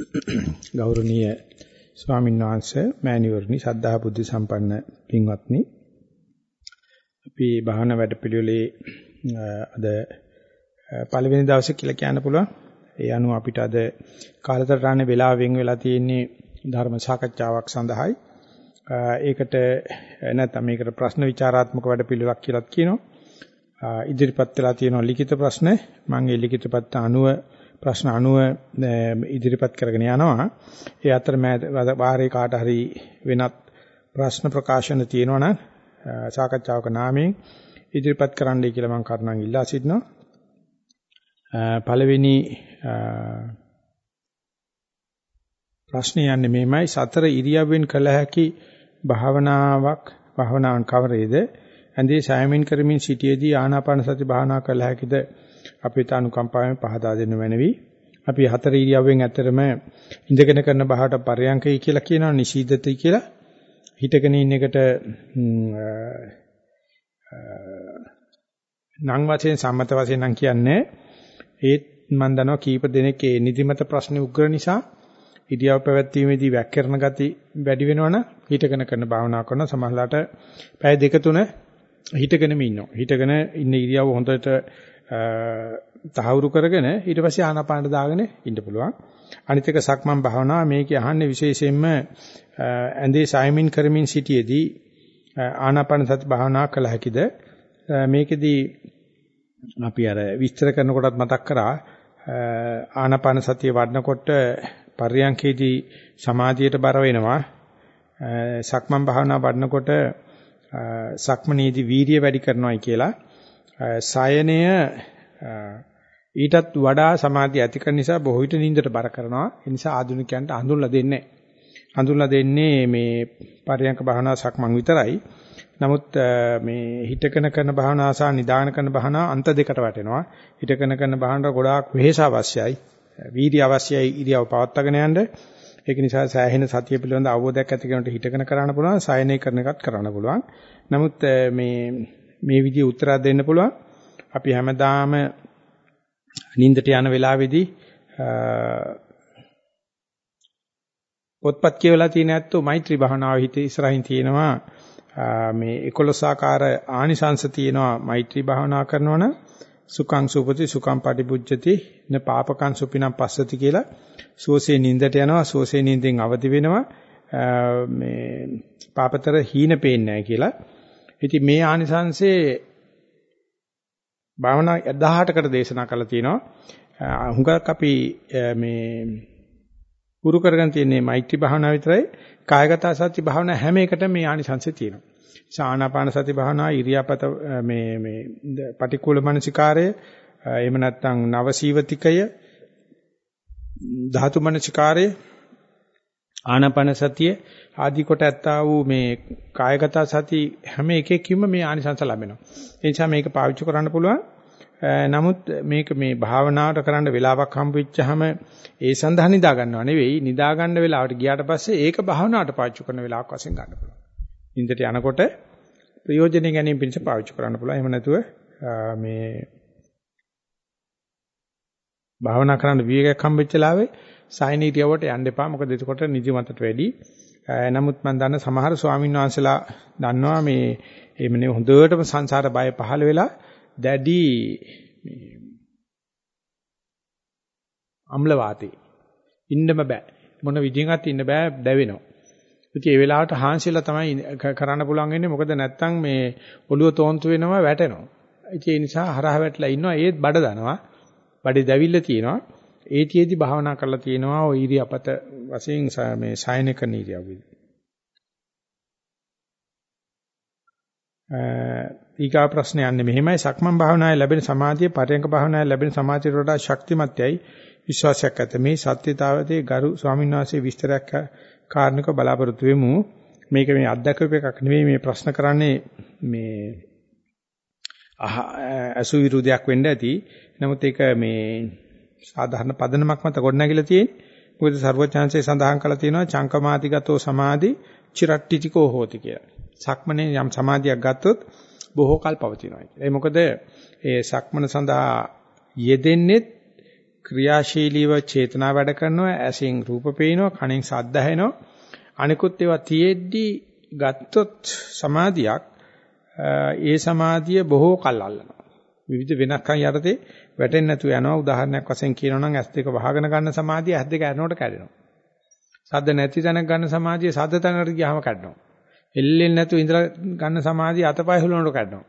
ගෞරවනීය ස්වාමීන් වහන්සේ මෑණිවරණි සද්ධා බුද්ධ සම්පන්න පින්වත්නි. අපි භාවනා වැඩපිළිවෙලේ අද පළවෙනි දවසේ කියලා කියන්න පුළුවන්. ඒ අනුව අපිට අද කාලතරණේ වෙලාව වෙන් වෙලා තියෙන්නේ ධර්ම සාකච්ඡාවක් සඳහායි. ඒකට නැත්නම් මේකට ප්‍රශ්න විචාරාත්මක වැඩපිළිවෙලක් කියලා කියනවා. ඉදිරිපත් වෙලා තියෙන ලිඛිත ප්‍රශ්න. මම ඒ ලිඛිත පත්ත අනුව ප්‍රශ්න 90 ඉදිරිපත් කරගෙන යනවා. ඒ අතර මම වාරේ කාට හරි වෙනත් ප්‍රශ්න ප්‍රකාශන තියෙනවා නම් සාකච්ඡාවක නාමයෙන් ඉදිරිපත් කරන්නයි කියලා මම කරුණාන් ඉල්ලා සිටිනවා. පළවෙනි ප්‍රශ්නේ යන්නේ මේමයි සතර ඉරියව්වෙන් කළ හැකි භාවනාවක් භාවනාවන් කවරේද? ඇඳේ සෑමීන් කරමින් සිටියේදී ආනාපාන සති භාවනා කළ හැකිද? අපිට අනුකම්පාවෙන් පහදා දෙන්න මැනවි. අපි හතර ඉරියව්වෙන් ඇතරම ඉඳගෙන කරන බහට පරයන්කයි කියලා කියනවා නිශීදතයි කියලා. හිටගෙන ඉන්න එකට නම් වශයෙන් සම්මත වශයෙන් නම් කියන්නේ ඒත් මම දන්නවා කීප දෙනෙක් ඒ නිදිමත ප්‍රශ්නේ උග්‍ර නිසා ඉරියව් පැවැත්වීමේදී වැක්කරන ගති වැඩි වෙනවනම් හිටගෙන කරන භාවනා කරන සමහරලාට පැය දෙක තුන හිටගෙනම ඉන්නවා. හිටගෙන ඉන්න ඉරියව් හොඳට තහවුරු කරගෙන ඊට පස්සේ ආනාපානට දාගෙන ඉන්න පුළුවන්. අනිත් එක සක්මන් භාවනාව මේකේ අහන්නේ විශේෂයෙන්ම ඇඳේ සායමින් කරමින් සිටියේදී ආනාපාන සති භාවනා කළ හැකිද? මේකෙදී අපි අර විස්තර කරනකොටත් මතක් කරා ආනාපාන සතිය වඩනකොට පර්යංකේදී සමාධියට බර වෙනවා. සක්මන් භාවනා වඩනකොට සක්මනේදී වීර්ය වැඩි කරනවායි කියලා සයනය ඊටත් වඩා සමාධිය ඇති කරන නිසා බොහෝ විට නින්දට බර කරනවා. ඒ නිසා ආධුනිකයන්ට හඳුන්ලා දෙන්නේ හඳුන්ලා දෙන්නේ මේ පරියංක භාවනා සක්මන් විතරයි. නමුත් මේ හිතකන කරන භාවනා සහ නිදාන කරන භාවනා අන්ත දෙකට වැටෙනවා. හිතකන කරන භාවනාවට ගොඩාක් වෙහෙස අවශ්‍යයි. වීර්ය අවශ්‍යයි ඉරියව් පවත්වාගෙන යන්න. ඒක නිසා සෑහෙන සතිය පිළිබඳ අවබෝධයක් ඇති කෙනෙකුට හිතකන කරන්න පුළුවන්, සායනය කරන එකත් කරන්න පුළුවන්. නමුත් මේ මේ විදිහේ උත්තරයක් දෙන්න පුළුවන්. අපි හැමදාම නින්දට යන වෙලාවේදී පොත්පත් කියවලා තියෙන ඇත්තෝ මෛත්‍රී භාවනාව හිත ඉස්සරහින් තියෙනවා. මේ 11 ආකාර ආනිසංශ තියෙනවා මෛත්‍රී භාවනා කරනවනම් සුඛං සුපති සුඛං පටිපුජ්ජති න පාපකං සුපිනම් පස්සති කියලා සෝසේ නින්දට යනවා. සෝසේ නින්දෙන් අවදි වෙනවා. මේ පාපතර හීන පේන්නේ නැහැ කියලා. ඉතින් මේ ආනිසංශේ භාවනා 18කට දේශනා කරලා තියෙනවා. හුඟක් අපි මේ පුරු කරගෙන තියෙන්නේ මෛත්‍රී භාවනාව විතරයි. කායගත සති භාවනා හැම එකටම මේ ආනිසංශය තියෙනවා. සානාපාන සති භාවනා ඉරියාපත මේ මේ පටික්කුල මනසිකාරය එහෙම නැත්නම් නවසීවතිකය ධාතු මනසිකාරය ආනාපාන සතිය ආදී කොට ඇත්තා වූ මේ කායගත සති හැම එකකින්ම මේ ආනිසංස ලැබෙනවා. ඒ නිසා මේක පාවිච්චි කරන්න පුළුවන්. නමුත් මේක මේ භාවනාවට කරන්න වෙලාවක් හම්බ වෙච්චාම ඒ සඳහා නිදා ගන්නව නෙවෙයි නිදා ගන්න වෙලාවට ගියාට පස්සේ ඒක භාවනාවට පාවිච්චි කරන වෙලාවක් වශයෙන් ගන්න පුළුවන්. නින්දට යනකොට ප්‍රයෝජනෙ ගැනීම පිණිස පාවිච්චි කරන්න පුළුවන්. එහෙම නැතුව මේ භාවනා කරන්න විවේකයක් හම්බෙච්ච ලාවේ සායනීතියවට යන්න එපා. මොකද එතකොට නිදිමතට වැඩි. නමුත් මම දන්න සමහර ස්වාමීන් වහන්සේලා දන්නවා මේ එමනේ හොඳටම සංසාර බය පහළ වෙලා දැඩි අම්ල වාතේ ඉන්නම බෑ. මොන විදිහකට ඉන්න බෑ දැවෙනවා. ඉතින් ඒ වෙලාවට හාන්සිලා තමයි කරන්න පුළුවන් වෙන්නේ මොකද නැත්තම් මේ ඔළුව තෝන්තු වෙනවා වැටෙනවා. ඉතින් ඒ නිසා හරහ වැටලා ඉන්නවා ඒත් බඩ දනවා. බඩේ දැවිල්ල තියෙනවා. ඒතියෙදි භාවනා කරලා තියෙනවා ඔය ඉරියපත වශයෙන් මේ සායනික නීතියවදී. ඊගා ප්‍රශ්නේ යන්නේ මෙහෙමයි. සක්මන් භාවනාවේ ලැබෙන සමාධිය පරයන්ක භාවනාවේ ලැබෙන සමාධියට වඩා ශක්තිමත්යයි විශ්වාසයක් ඇත. මේ සත්‍යතාවයේ ගරු ස්වාමීන් වහන්සේ විස්තරයක් කාරණක බලාපොරොත්තු වෙමු. මේක මේ අත්දැකපු එකක් නෙවෙයි. මේ ප්‍රශ්න කරන්නේ මේ අසු විරුද්ධයක් වෙන්න ඇති. නමුත් ඒක මේ සාධාරණ පදනමක් මත ගොඩනැගිලා තියෙන්නේ. මොකද ਸਰවඥාන්සේ සඳහන් කළා තියෙනවා චංකමාතිගතෝ සමාධි චිරට්ටිතිකෝ හෝති කියලා. සක්මනේ යම් සමාධියක් ගත්තොත් බොහෝ කල් පවතිනවා කියලා. ඒ මොකද ඒ සක්මන සඳහා යෙදෙන්නේ ක්‍රියාශීලීව චේතනා වැඩ කරනවා ඇසින් රූප පේනවා කනෙන් ශබ්ද ඇහෙනවා අනිකුත් ඒවා තියෙද්දී ගත්තොත් සමාධියක් ඒ සමාධිය බොහෝ කල් අල්ලනවා විවිධ වෙනස්කම් යටතේ වැටෙන්නේ නැතුව යනවා. උදාහරණයක් වශයෙන් කියනවා නම් S2 වහගෙන ගන්න සමාධිය S2 ඇරනකොට කැඩෙනවා. සද්ද නැති තැනක ගන්න සමාධිය සද්ද තැනකට ගියාම කැඩෙනවා. එල්ලෙන්නේ නැතුව ඉඳලා ගන්න සමාධිය අතපය හුලනකොට කැඩෙනවා.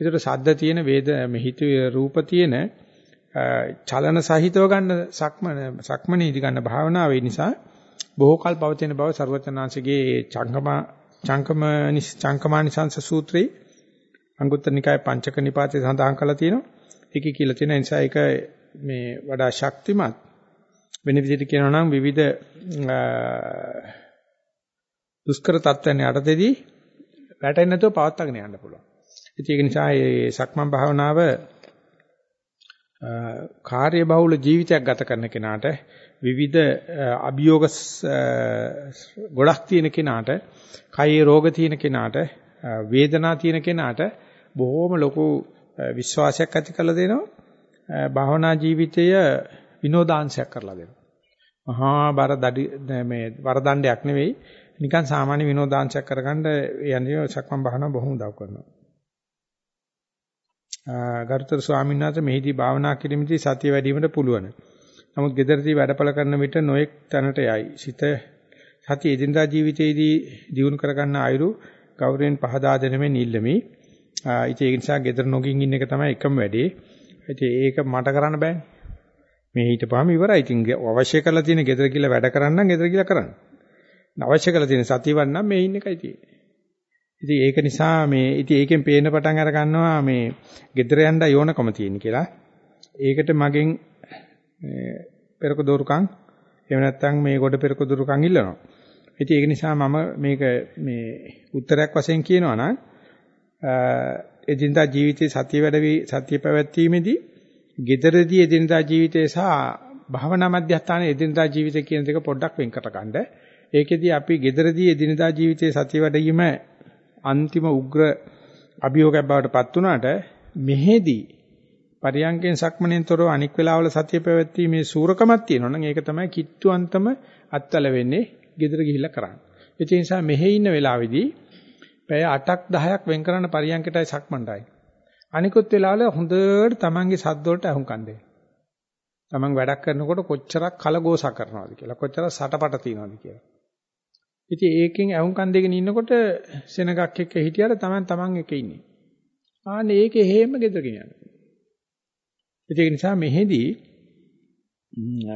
ඒකට සද්ද තියෙන වේද හිත රූප තියෙන චලන සහිතව ගන්න සක්මන සක්මනේදී ගන්න භාවනාවේ නිසා බොහෝ කල් පවතින බව ਸਰවචනාංශගේ චංකම චංකම චංකමානිසංස සූත්‍රයේ අංගුත්තර නිකායේ පංචක නිපාතේ සඳහන් කරලා තියෙනවා. ඒකේ කියලා තියෙන නිසා ඒක මේ වඩා ශක්තිමත් වෙන විදිහට කියනවා නම් විවිධ දුෂ්කර තත්ත්වයන් යටතේදී වැටෙන්නේ නැතුව පවත්වාගෙන යන්න පුළුවන්. ඉතින් ඒක නිසා මේ සක්මන් භාවනාව කාර්ය බහුල ජීවිතයක් ගත කරන කෙනාට විවිධ අභියෝග ගොඩක් තියෙන කෙනාට කයේ රෝග තියෙන කෙනාට වේදනා තියෙන කෙනාට බොහොම ලොකු විශ්වාසයක් ඇති කරලා දෙනවා භාවනා ජීවිතය විනෝදාංශයක් කරලා දෙනවා මහා බර දඩි මේ වරදණ්ඩයක් නෙවෙයි නිකන් සාමාන්‍ය විනෝදාංශයක් කරගන්න යන්නේ සක්මන් භාවනාව බොහොම උදව් කරනවා ගරුතර ස්වාමීන් වහන්සේ මෙහිදී භාවනා කිරීමේදී සතිය වැඩිවීමට පුළුවන්. නමුත් gederදී වැඩපල කරන විට නොඑක් තැනට යයි. සිත සතිය එදිනදා ජීවිතයේදී දියුණු කරගන්න අයුරු ගෞරවයෙන් පහදා දෙනෙමින් ඉල්ලමි. ඉතින් ඒ නිසා gedara නොගින් ඉන්න එක තමයි එකම වැඩේ. ඉතින් ඒක මට කරන්න බෑනේ. මේ හිටපුවාම ඉවරයි. ඉතින් අවශ්‍ය කරලා තියෙන gedara කියලා වැඩ කරන්න නම් gedara කියලා කරන්න. අවශ්‍ය කරලා තියෙන සතියවත් නම් මේ ඉන්න එකයි තියෙන්නේ. ඉතින් ඒක නිසා මේ ඉතින් ඒකෙන් පේන පටන් අර ගන්නවා මේ gedera යන්න යෝනකම තියෙන කියලා. ඒකට මගෙන් පෙරක දෝරුකම් එහෙම නැත්නම් මේ ගොඩ පෙරක දෝරුකම් ඉල්ලනවා. ඉතින් ඒක නිසා මම මේක මේ උත්තරයක් වශයෙන් කියනවා නම් එදිනදා ජීවිතයේ සතිය වැඩවි සතිය පැවැත්වීමේදී gederදී එදිනදා ජීවිතය සහ භවනා මධ්‍යස්ථානයේ එදිනදා ජීවිතය කියන දෙක පොඩ්ඩක් වෙන් කර ගන්න. ඒකෙදී අපි gederදී එදිනදා ජීවිතයේ සතිය වැඩීම අන්තිම උග්‍ර අභියෝගයක් බවට පත් වුණාට මෙහෙදී පරියංගෙන් සක්මණෙන් තොරව අනික් වෙලාවල සතිය පැවැත්වීමේ සූරකමක් තියෙනවා නම් ඒක තමයි කිට්ටුවන්තම අත්තල වෙන්නේ ගෙදර ගිහිල්ලා කරන්නේ. ඒ නිසා මෙහෙ ඉන්න වෙලාවේදී පැය 8ක් 10ක් වෙන් කරන පරියංගකටයි සක්මණ්ඩයි. අනිකුත් වෙලාවල හොඳට තමන්ගේ සද්ද වලට අහුම්කම් දෙන්න. තමන් වැඩක් කරනකොට කොච්චරක් කලගෝසා කරනවද කියලා කොච්චරක් සටපට තියනවද කියලා. ඉතින් ඒකෙන් අහුම්කම් දෙගෙන ඉන්නකොට සෙනගක් එක්ක හිටියට Taman Taman එක ඉන්නේ. ආන්නේ ඒකේ හේම ගෙදර ගෙනියන්න. ඒක නිසා මෙහෙදී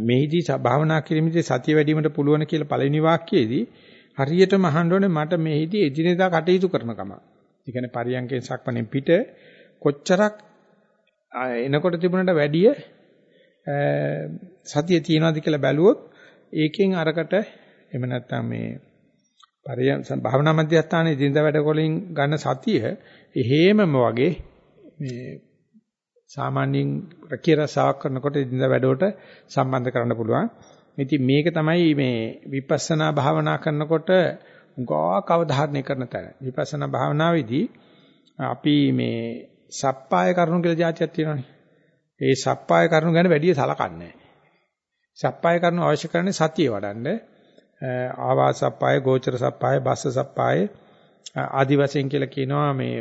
මෙහිදී භාවනා කිරීමේදී සතිය වැඩි වීමට පුළුවන් කියලා පළවෙනි වාක්‍යයේදී හරියටම අහන්න ඕනේ මට මෙහිදී එදිනෙදා කටයුතු කරන කම. ඒ කියන්නේ පරියන්කෙන් සක්මණෙන් පිට කොච්චරක් එනකොට තිබුණට වැඩිය සතිය තියනවාද කියලා බැලුවොත් ඒකෙන් අරකට එහෙම නැත්නම් මේ පරියන් භාවනා මධ්‍යස්ථානයේ දිනද වැඩ වලින් ගන්න සතිය එහෙමම වගේ මේ සාමාන්‍යයෙන් රකිය රසාවක් කරනකොට දිනද වැඩවලට සම්බන්ධ කරන්න පුළුවන්. ඉතින් මේක තමයි මේ විපස්සනා භාවනා කරනකොට උගාවක් අවධාරණය කරන තැන. විපස්සනා භාවනාවේදී අපි මේ සප්පාය කරුණු කියලා જાතියක් තියෙනවානේ. ඒ සප්පාය කරුණු ගැන වැඩි සලකන්නේ නැහැ. සප්පාය කරුණු අවශ්‍ය කරන්නේ සතිය වඩන්නේ ආවාසප්පාය, ගෝචර සප්පාය, බස්ස සප්පාය ආදි වශයෙන් කියලා කියනවා මේ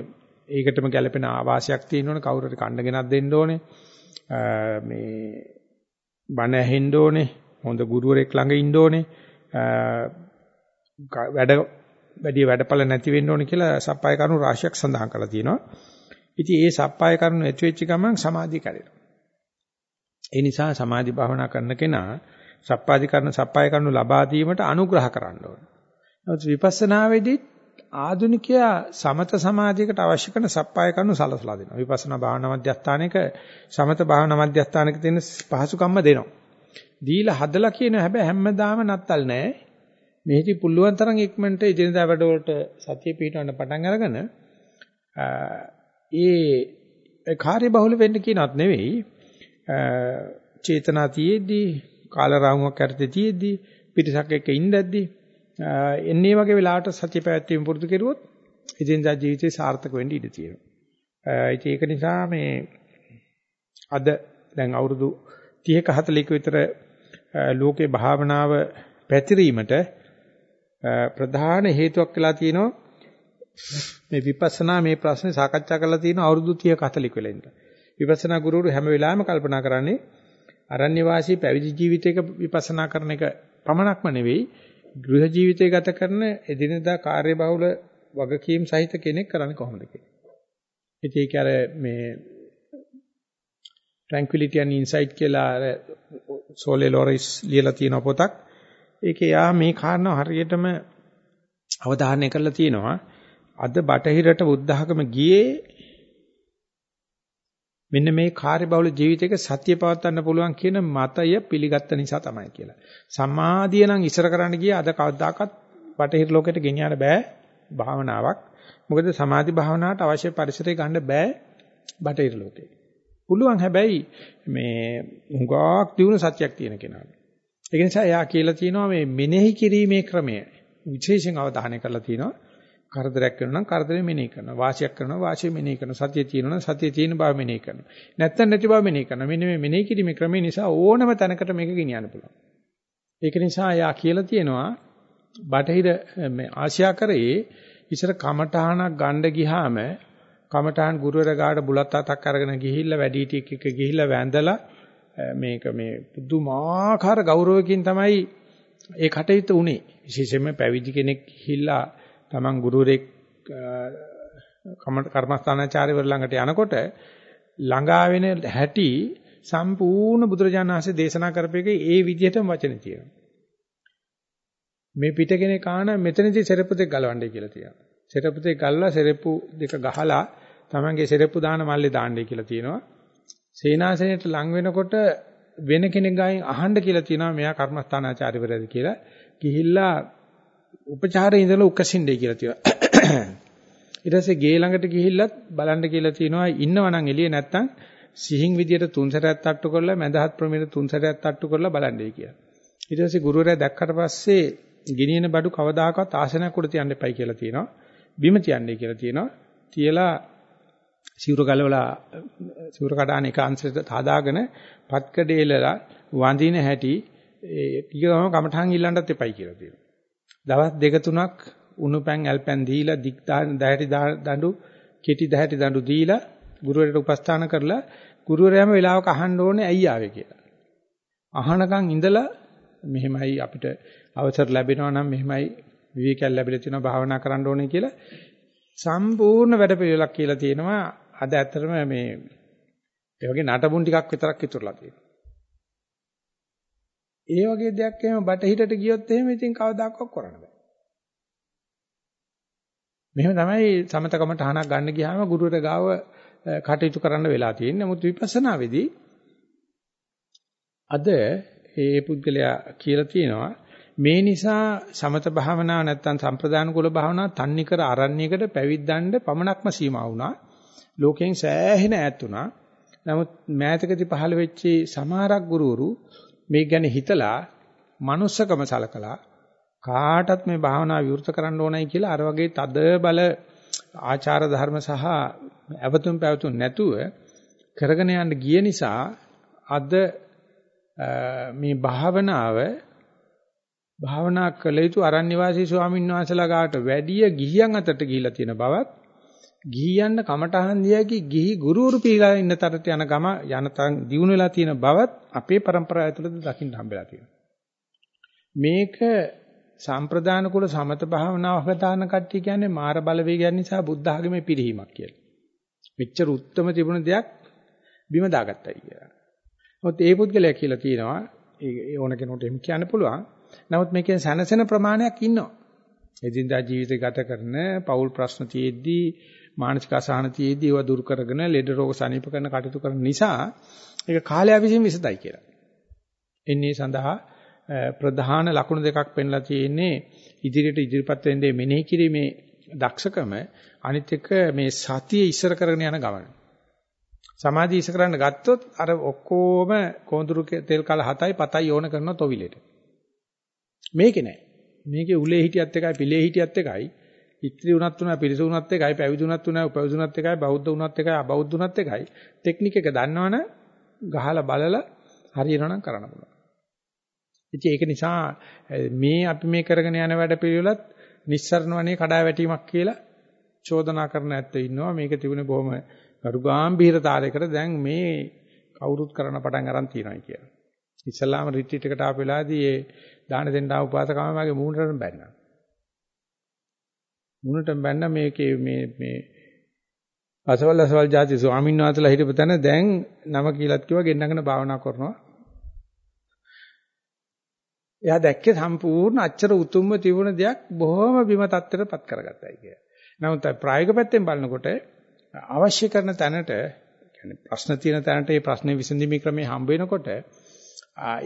ඒකටම ගැළපෙන ආවාසයක් තියෙනවනේ කවුරු හරි කණ්ඩ ගෙනත් දෙන්න ඕනේ. මේ බණ ඇහෙන්න ඕනේ. හොඳ ගුරුවරයෙක් ළඟ ඉන්න ඕනේ. වැඩ වැඩි වැඩපල නැති වෙන්න ඕනේ කියලා සප්පාය කරුණු රාශියක් සඳහන් කරලා තියෙනවා. ඉතින් ඒ සප්පාය කරුණු ඇති වෙච්ච ගමන් සමාධිය කැඩෙනවා. ඒ නිසා සමාධි භාවනා කරන කෙනා සප්පාදි කරන සප්පාය කරනු ලබා දීමට අනුග්‍රහ කරන්න ඕනේ. නමුත් විපස්සනාවේදී ආධුනිකයා සමත සමාධියකට අවශ්‍ය කරන සප්පාය කරනු සලසලා දෙනවා. විපස්සනා භාවනා මධ්‍යස්ථානයක සමත භාවනා මධ්‍යස්ථානයක තියෙන පහසුකම්ම දෙනවා. දීලා හදලා කියන හැබැයි හැමදාම නත්තල් නෑ. මෙහිදී පුළුවන් තරම් ඉක්මනට ඉදිනදා වැඩවලට සතිය පිටවන්න පටන් අරගෙන ඒ කාර්ය බහුල වෙන්න කියනවත් නෙවෙයි චේතනා තියේදී කාලරාමුවක් යටතේ තියෙද්දී පිටසක් එක්ක ඉඳද්දී එන්නේ වගේ වෙලාවට සත්‍ය පැවැත්වීම පුරුදු කෙරුවොත් එදිනදා ජීවිතේ සාර්ථක වෙන්න ඉඩ තියෙනවා. ඒක නිසා මේ අද දැන් අවුරුදු 30ක 40ක විතර ලෝකේ භාවනාව පැතිරීමට ප්‍රධාන හේතුවක් වෙලා තියෙනවා මේ විපස්සනා මේ ප්‍රශ්නේ සාකච්ඡා කරලා තියෙන අවුරුදු 30 40 වෙලා ඉඳලා. විපස්සනා ගුරුවරු හැම වෙලාවෙම කල්පනා කරන්නේ අරණ්‍ය වාසී පැවිදි ජීවිතයක විපස්සනා කරන එක පමණක්ම නෙවෙයි ගෘහ ජීවිතය ගත කරන එදිනෙදා කාර්යබහුල වගකීම් සහිත කෙනෙක් කරන්නේ කොහොමද කියලා. ඉතින් ඒක අර මේ Tranquility and Insight කියලා අර සෝලේ ලොරිස් ලියලා තියෙන පොතක්. ඒකේ යා මේ කාරණා හරියටම අවධාරණය කරලා තියෙනවා. අද බටහිරට බුද්ධ학ම ගියේ මෙන්න මේ කාර්යබහුල ජීවිතයක සත්‍ය පවත්වන්න පුළුවන් කියන මතය පිළිගත්ත නිසා තමයි කියලා. සමාධිය නම් ඉස්සර කරන්න ගියේ අද කවදාකවත් බටහිර ලෝකෙට ගෙනියන්න බෑ භාවනාවක්. මොකද සමාධි භාවනාවට අවශ්‍ය පරිසරය ගන්න බෑ බටහිර ලෝකේ. පුළුවන් හැබැයි මේ හුඟක් දිනු සත්‍යක් තියෙන කෙනාට. ඒ නිසා එයා කියලා තියෙනවා මේ මෙනෙහි කිරීමේ ක්‍රමය විශේෂයෙන් අවධානය කරලා තියෙනවා. කරදරයක් කරනවා නම් කරදරේ මෙනෙහි කරනවා. වාසියක් කරනවා වාසිය මෙනෙහි කරනවා. සතිය තියෙනවා නම් සතිය තියෙන බව මෙනෙහි කරනවා. නැත්තම් නැති බව මෙනෙහි කරනවා. මෙන්න මේ මෙනෙහි කිරීමේ ක්‍රමය නිසා ඕනම තැනකට මේක ගෙනියන්න පුළුවන්. ඒක නිසා යා කියලා තියෙනවා බටහිර මේ ආසියාකරයේ ඉස්සර කමඨාණක් ගන්න ගියාම කමඨාන් ගුරුවරයා ගාට බුලත් අතක් අරගෙන ගිහිල්ලා වැඩිහිටියෙක් එක්ක ගිහිල්ලා වැඳලා මේක මේ පුදුමාකාර ගෞරවකින් තමයි ඒ කටයුත්ත උනේ. විශේෂයෙන්ම පැවිදි කෙනෙක් ගිහිල්ලා Taman ගුරුවරෙක් කර්මස්ථානාචාර්යවරු ළඟට යනකොට ළඟා වෙන හැටි සම්පූර්ණ බුදුරජාණන් වහන්සේ දේශනා කරපේකේ ඒ විදිහටම වචන තියෙනවා. මේ පිට කෙනේ කාන මෙතනදී සෙරප්පු දෙක ගලවන්නයි කියලා තියෙනවා. සෙරප්පු දෙක ගල්ලා සෙරප්පු දෙක ගහලා Tamange සෙරප්පු දාන මල්ලේ දාන්නයි කියලා තියෙනවා. සේනාසනයට ලං වෙනකොට වෙන කෙනෙක් ගායෙන් අහන්න කියලා තියෙනවා මෙයා කර්මස්ථානාචාර්යවරයාද කියලා. ගිහිල්ලා උපචාරයේ ඉඳලා උකසින්නේ කියලා තියෙනවා. ඊට පස්සේ ගේ ළඟට ගිහිල්ලත් බලන්න කියලා තියෙනවා ඉන්නවනම් එළිය නැත්තම් සිහින් විදියට තුන් සැරයක් තට්ටු කරලා මඳහත් ප්‍රමිත තුන් සැරයක් තට්ටු කරලා බලන්නයි කියලා. ඊට පස්සේ ගුරුවරයා දැක්කට පස්සේ ගිනියන බඩු කවදාකවත් ආසනයක් උඩ තියන්න එපයි කියලා තියෙනවා. බිම තියන්නයි කියලා තියෙනවා. තියලා සිවුර ගලවලා සිවුර කඩාන එක අංශයට හදාගෙන පත්කඩේලලා වඳින හැටි ඒ ඊගම කමඨහන් ඉල්ලන්නත් එපයි කියලා තියෙනවා. දවස් දෙක තුනක් උණු පැන් ඇල්පැන් දීලා දික් දැහැටි දඬු කෙටි දැහැටි දඬු දීලා ගුරුවරට උපස්ථාන කරලා ගුරුවරයාම වෙලාවක අහන්න ඕනේ ඇයි ආවේ කියලා. අහනකම් ඉඳලා මෙහෙමයි අපිට අවසර ලැබෙනවා නම් මෙහෙමයි විවේකයක් ලැබිලා තියෙනවා භාවනා කරන්න ඕනේ කියලා සම්පූර්ණ වැඩ පිළිවෙලක් කියලා තියෙනවා. අද ඇත්තටම මේ ඒ වගේ නටබුන් ටිකක් විතරක් ඉතුරුලා තියෙනවා. ඒ වගේ දෙයක් එහෙම බටහිරට ගියොත් එහෙම ඉතින් කවදාකවත් කරන්න බෑ. මෙහෙම තමයි සමතකම තහනක් ගන්න ගියාම ගුරුවර ගාව කටයුතු කරන්න වෙලා තියෙන්නේ. නමුත් විපස්සනා වෙදී අද ඒ පුද්ගලයා කියලා තියෙනවා මේ නිසා සමත භාවනාව නැත්තම් සම්ප්‍රදාන කුල භාවනාව තන්නිකර අරණ්‍යයකට පැවිද්දන්න පමණක්ම සීමා වුණා. ලෝකෙන් සෑහෙන ඈත් වුණා. නමුත් මෑතකදී පහළ වෙච්ච සමහරක් ගුරුවරු මේ ගැන හිතලා manussකම සලකලා කාටත් මේ භාවනාව විවෘත කරන්න ඕනයි කියලා අර වගේ තද බල ආචාර ධර්ම සහ අවතුම් පැවතුම් නැතුව කරගෙන යන්න ගිය නිසා අද මේ භාවනාව භාවනා කළ යුතු අරණ්‍ය වාසී ස්වාමීන් වහන්සේලා ගාට වැඩිය ගිහියන් අතට ගිහිලා තියෙන බවත් ගිහියන්න කමටහන් දියකි ගිහි ගුරුවරු පීලා ඉන්න තරට යන ගම යනතන් දිනු වෙලා තියෙන බවත් අපේ પરම්පරාව ඇතුළත දකින්න හම්බෙලා තියෙනවා. මේක සම්ප්‍රදාන කුල සමත භාවනාවක දාන කට්ටිය කියන්නේ මාර බලවේගයන් නිසා බුද්ධ ආගමේ පිරිහීමක් කියලා. මෙච්චර උත්තරම තිබුණ දෙයක් බිම දාගත්තයි කියලා. මොකද ඒ පුද්ගලයා කියලා තියෙනවා ඒ ඕන කෙනෙකුට එහෙම කියන්න පුළුවන්. නමුත් මේකෙන් සැනසෙන ප්‍රමාණයක් ඉන්නවා. එදිනදා ජීවිතය ගත කරන පෞල් ප්‍රශ්න තියෙද්දී මානසික අසහන තියෙද්දී ඒවා දුරු කරගෙන ලෙඩ රෝග සනීප කරන කටයුතු කරන නිසා ඒක කාලය විසින් විසදයි කියලා. එන්නේ සඳහා ප්‍රධාන ලක්ෂණ දෙකක් පෙන්ලා තියෙන්නේ ඉදිරියට ඉදිරිපත් වෙන්නේ මෙනෙහි කිරීමේ දක්ෂකම අනිත් එක මේ සතිය ඉස්සර කරගෙන යන ගමන. සමාධිය ඉස්සර කරන්න ගත්තොත් අර ඔක්කොම කොඳුරු තෙල් කල 7යි 7යි ඕන කරන තොවිලෙට. මේකේ නෑ. මේකේ උලේ හිටියත් එකයි පිලේ හිටියත් එකයි ඉත්‍රි උනත් උනා පිරිසු උනත් එකයි පැවිදි උනත් උනා උපවිසු උනත් එකයි බෞද්ධ උනත් එකයි අබෞද්ධ උනත් එකයි ටෙක්නික් එක දන්නවනේ ගහලා බලලා හරියනනම් කරන්න පුළුවන්. ඉතින් ඒක නිසා මේ අපි මේ කරගෙන යන වැඩ පිළිවෙලත් නිස්සරණ වනේ කඩා වැටීමක් කියලා චෝදනා කරන ඇත්තෝ ඉන්නවා. මේක තිබුණේ බොහොම ගරුගාම්භීර තාලයකට දැන් මේ කවුරුත් කරන පටන් අරන් තියෙනවා කියලා. ඉස්ලාම රිට්‍රීට් එකට ආපු වෙලාවේදී ඒ දාන දෙන්න ආව උපාසකම මගේ මූණටම බැන්නා. මූණටම බැන්න මේකේ මේ මේ අසවල් අසවල් જાති ස්වාමීන් වහන්සේලා හිටපු තැන දැන් නම කියලාත් කිව්වා ගෙන්නගෙන භාවනා කරනවා. එයා දැක්කේ සම්පූර්ණ අච්චර උතුම්ම තිබුණ දෙයක් බොහොම බිම තත්ත්වයටපත් කරගත්තයි කිය. නමුත් ප්‍රායෝගික පැත්තෙන් බලනකොට අවශ්‍ය කරන තැනට කියන්නේ ප්‍රශ්න තියෙන තැනට ඒ ප්‍රශ්නේ විසඳීමේ ක්‍රමය හම්බ වෙනකොට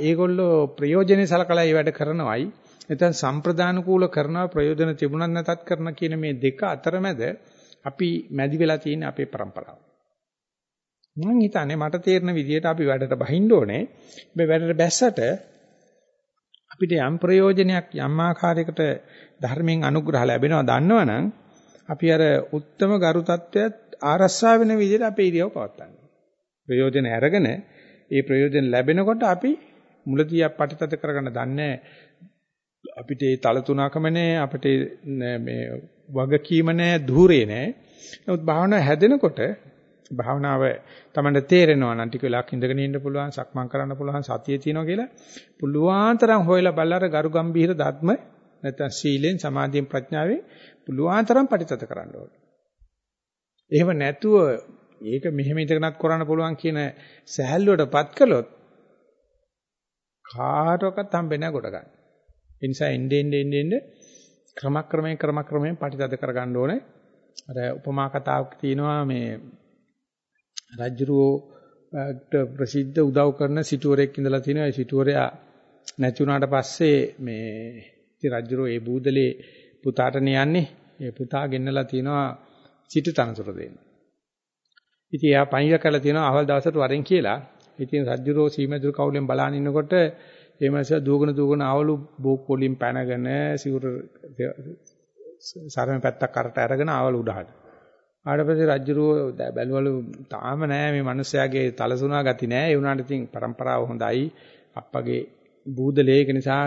ඒගොල්ලෝ ප්‍රයෝජනෙයි සලකලා ඒ වැඩ කරනවයි නැත්නම් සම්ප්‍රදාන කූල කරනවා ප්‍රයෝජන තිබුණත් නැතත් කරන කියන මේ දෙක අතරමැද අපි මැදි වෙලා තියෙන අපේ પરම්පරාව. මම හිතන්නේ මට තේරෙන විදිහට අපි වැඩට බහින්න ඕනේ. මේ වැඩට බැස්සට අපිට යම් ප්‍රයෝජනයක් යම් ආකාරයකට ධර්මයෙන් අනුග්‍රහ ලැබෙනවා දන්නවනම් අපි අර උත්තරම ගරු තත්වයට ආරස්සා වෙන විදිහට අපේ ඉරියව් පවත්වන්න. ප්‍රයෝජන අරගෙන ඒ ප්‍රයෝජන ලැබෙනකොට අපි මුලදී අපිට කරගන්න දන්නේ අපිට ඒ තල තුනකම නෑ අපිට මේ වගකීම නෑ ධූරේ නෑ. නමුත් භාවනාව හැදෙනකොට භාවනාව තමයි තේරෙනවා නම් ටික වෙලාවක් ඉඳගෙන ඉන්න පුළුවන් සක්මන් කරන්න පුළුවන් සතිය තියෙනවා කියලා පුළුවන් තරම් හොයලා බලලා ගරු ගම්භීර ධර්ම නැත්නම් සීලෙන් සමාධියෙන් ප්‍රඥාවෙන් පුළුවන් තරම් පරිතත කරන්න ඕනේ. එහෙම නැතුව ඒක මෙහෙම ඉඳගෙනත් කරන්න පුළුවන් කියන සහැල්ලුවටපත් කළොත් කාටවත් හම්බෙන්නේ නැහැ කොට ගන්න. ඒ නිසා එන්නේ එන්නේ එන්නේ ක්‍රමක්‍රමයෙන් ක්‍රමක්‍රමයෙන් පරිතත කරගන්න ඕනේ. අර උපමා කතාවක් තියෙනවා මේ රජුරෝට ප්‍රසිද්ධ උදව් කරන සිටුවරෙක් ඉඳලා තිනවා. ඒ සිටුවරයා නැති වුණාට පස්සේ මේ ඉතින් රජුරෝ ඒ බූදලේ පුතාටනේ යන්නේ. ඒ පුතා ගෙන්නලා තිනවා සිටු තනතුර දෙන්න. ඉතින් එයා පණිවිඩ කරලා තිනවා අවල් දවසට වරෙන් කියලා. ඉතින් රජුරෝ සීමදුරු කවුලෙන් බලන් ඉන්නකොට ඒ මාස දුවගෙන දුවගෙන ආවලු බෝක් වලින් පැනගෙන සිවුර සරම පැත්තක් කරට අරගෙන ආවලු උඩහට. ආඩපස්සේ රජුරෝ බැලුවලු තාම නෑ මේ මිනිස්යාගේ තලසුණා ගති නෑ ඒ වුණාට ඉතින් પરම්පරාව හොඳයි අප්පගේ බූදලේ ඒක නිසා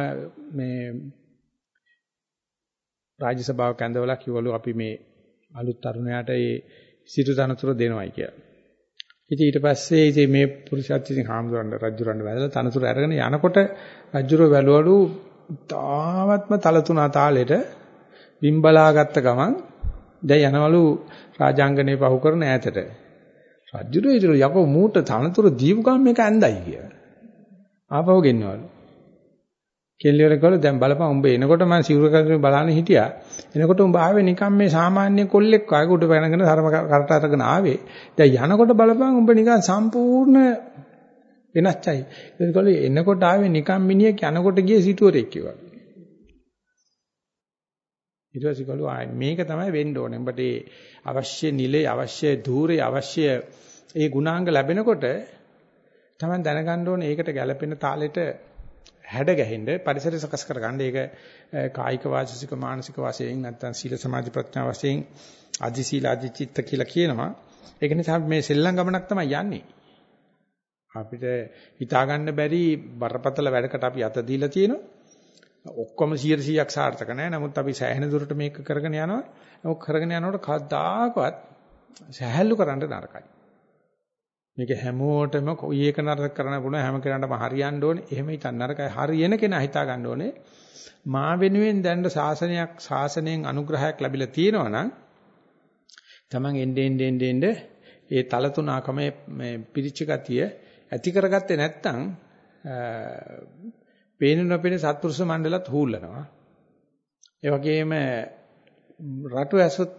මේ රාජ්‍ය සභාවක ඇඳවලා කිව්වලු අපි මේ අලුත් තරුණයාට ඒ සිටු තනතුර දෙනවයි කියලා. ඉතින් ඊට පස්සේ ඉතින් මේ පුරුෂයත් ඉතින් හාමුදුරන් රජුරන් වැදලා තනතුර අරගෙන යනකොට රජුරෝ වැළුවලු තාවත්ම තල තුනා තාලෙට බිම්බලාගත්ත ගමන් දැන් යනවලු රාජාංගනේ පහු කරන ඈතට. රජුරෝ ඉතින් යකෝ මූට තනතුර දීපු ගමන් මේක ඇඳයි කියලා. ආපහු ගෙන්නවලු. කෙල්ලිවර කවල දැන් බලපන් උඹ එනකොට මම සිවුර කරගෙන බලන්න හිටියා. එනකොට උඹ ආවේ නිකන් මේ සාමාන්‍ය කොල්ලෙක් වගේ උඩ පැනගෙන ධර්ම කරට අරගෙන ආවේ. දැන් යනකොට බලපන් උඹ නිකන් සම්පූර්ණ වෙනස්චයි. ඒකවල එනකොට ආවේ නිකන් මිනිහෙක් යනකොට ගියේ සිටුවරෙක් වගේ. ඊට පස්සේ කළු මේක තමයි වෙන්න ඕනේ. උඹට අවශ්‍ය නිලේ අවශ්‍ය ධූරේ අවශ්‍ය ඒ ගුණාංග ලැබෙනකොට තමයි දැනගන්න ඕනේ ඒකට ගැළපෙන තාලෙට හැඩ ගැහෙන්න පරිසරය සකස් කරගන්න. ඒක කායික වාචික මානසික වශයෙන් නැත්නම් සීල සමාධි ප්‍රඥා වශයෙන් අධි සීල අධි චිත්ත කියලා කියනවා. ඒක නිසා මේ සෙල්ලම් ගමනක් තමයි යන්නේ. අපිට හිතා ගන්න බැරි බරපතල වැඩකට අපි අත දීලා තියෙනවා. ඔක්කොම 100%ක් සාර්ථක නැහැ. නමුත් අපි සෑහෙන දුරට මේක කරගෙන යනවා. ඒක කරගෙන යනකොට කවදාකවත් සහැල්ලු කරන්න නරකයි. මේක හැමෝටම කොයි එක නරක කරන්න පුළුවන් හැම කෙනාටම හරියන්න ඕනේ. එහෙම හිතන්න නරකයි. හරියන කෙනා හිතා ගන්න ඕනේ. මා වෙනුවෙන් දැන් ශාසනයක් ශාසනයෙන් අනුග්‍රහයක් ලැබිලා තියෙනවා නම් Taman එnde ende ende ende ඒ තල තුනකම මේ පිරිච්ච ගතිය ඇති කරගත්තේ නැත්නම් පේන නොපෙන සත්පුරුෂ මණ්ඩලත් හූල්ලනවා. ඒ වගේම රටු ඇසොත්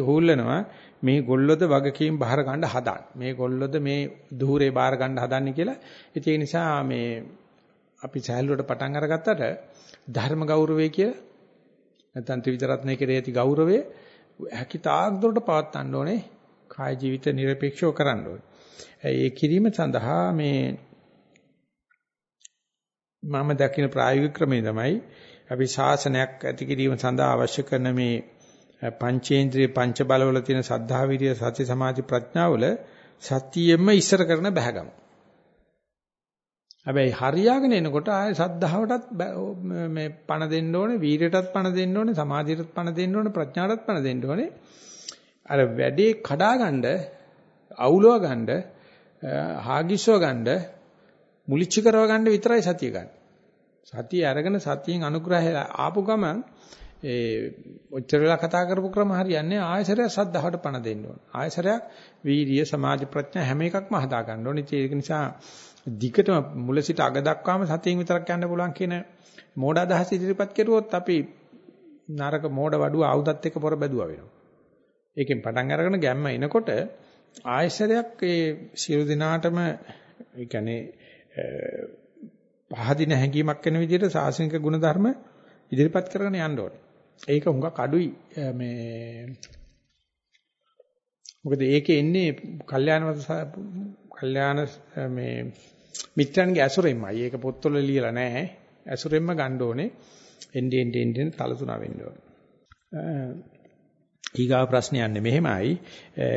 හූල්ලනවා මේ ගොල්ලොද වගකීම් බාර ගන්න හදන. මේ ගොල්ලොද මේ ධූරේ බාර ගන්න හදන්නේ කියලා. ඒක නිසා මේ අපි සෑහලුවට පටන් අරගත්තට ධර්ම ගෞරවය කියලා නැත්නම් ත්‍රිවිධ රත්නයේ කෙරෙහි ඇති ගෞරවය හැකිතාක් දුරට පවත් ගන්න ඕනේ. කාය ජීවිත নিরপেক্ষව කරන්න ඕනේ. ඒ කිරීම සඳහා මේ මම දකින ප්‍රායෝගික ක්‍රමය තමයි අපි ශාසනයක් ඇති කිරීම සඳහා අවශ්‍ය කරන මේ පංචේන්ද්‍රිය පංච බලවල තියෙන සද්ධා විරිය සති සමාධි ප්‍රඥාවල සතියෙම ඉස්සර කරන බහගම. හැබැයි හරියාගෙන එනකොට ආය සද්ධාවටත් මේ පණ දෙන්න ඕනේ, වීරයටත් පණ දෙන්න ඕනේ, සමාධියටත් පණ දෙන්න ඕනේ, ප්‍රඥාටත් පණ දෙන්න ඕනේ. අර වැඩේ කඩා ගන්න, අවුලව ගන්න, හාගිස්සව ගන්න, මුලිච්ච කරව ගන්න විතරයි සතිය ගන්න. සතිය අරගෙන සතියෙන් අනුග්‍රහය ආපු ගමන් ඒ ඔච්චර වෙලා කතා කරපු ක්‍රම හරියන්නේ ආයසරයක් සද්ධාවට පණ දෙන්න ඕන. ආයසරයක් වීර්ය සමාධි ප්‍රඥා හැම එකක්ම හදා ගන්න ඕනේ. ඒක නිසා දිගටම මුල සිට අග දක්වාම සතියෙන් විතරක් යන්න පුළුවන් කියන මෝඩ අදහස ඉදිරිපත් කරුවොත් අපි නරක මෝඩ වඩුව ආයුධත් එක්ක පොර බැදුවා වෙනවා. ඒකෙන් පටන් අරගෙන ගැම්ම එනකොට ආයසරයක් ඒ සියලු දිනාටම ඒ කියන්නේ පහදින හැඟීමක් වෙන විදිහට සාසනික ගුණධර්ම ඉදිරිපත් කරගෙන යන්න ඕනේ. ඒක හුඟක් අඩුයි මේ මොකද ඒකේ එන්නේ කල්යාණ කල්යාණ මේ මිත්‍රන්ගේ ඇසුරෙන්මයි. ඒක පොත්වල ලියලා නැහැ. ඇසුරෙන්ම ගන්න ඕනේ. එන්නේ එන්නේ එන්නේ තලතුණා වෙන්න ඕනේ. ඊගා ප්‍රශ්නේ යන්නේ මෙහෙමයි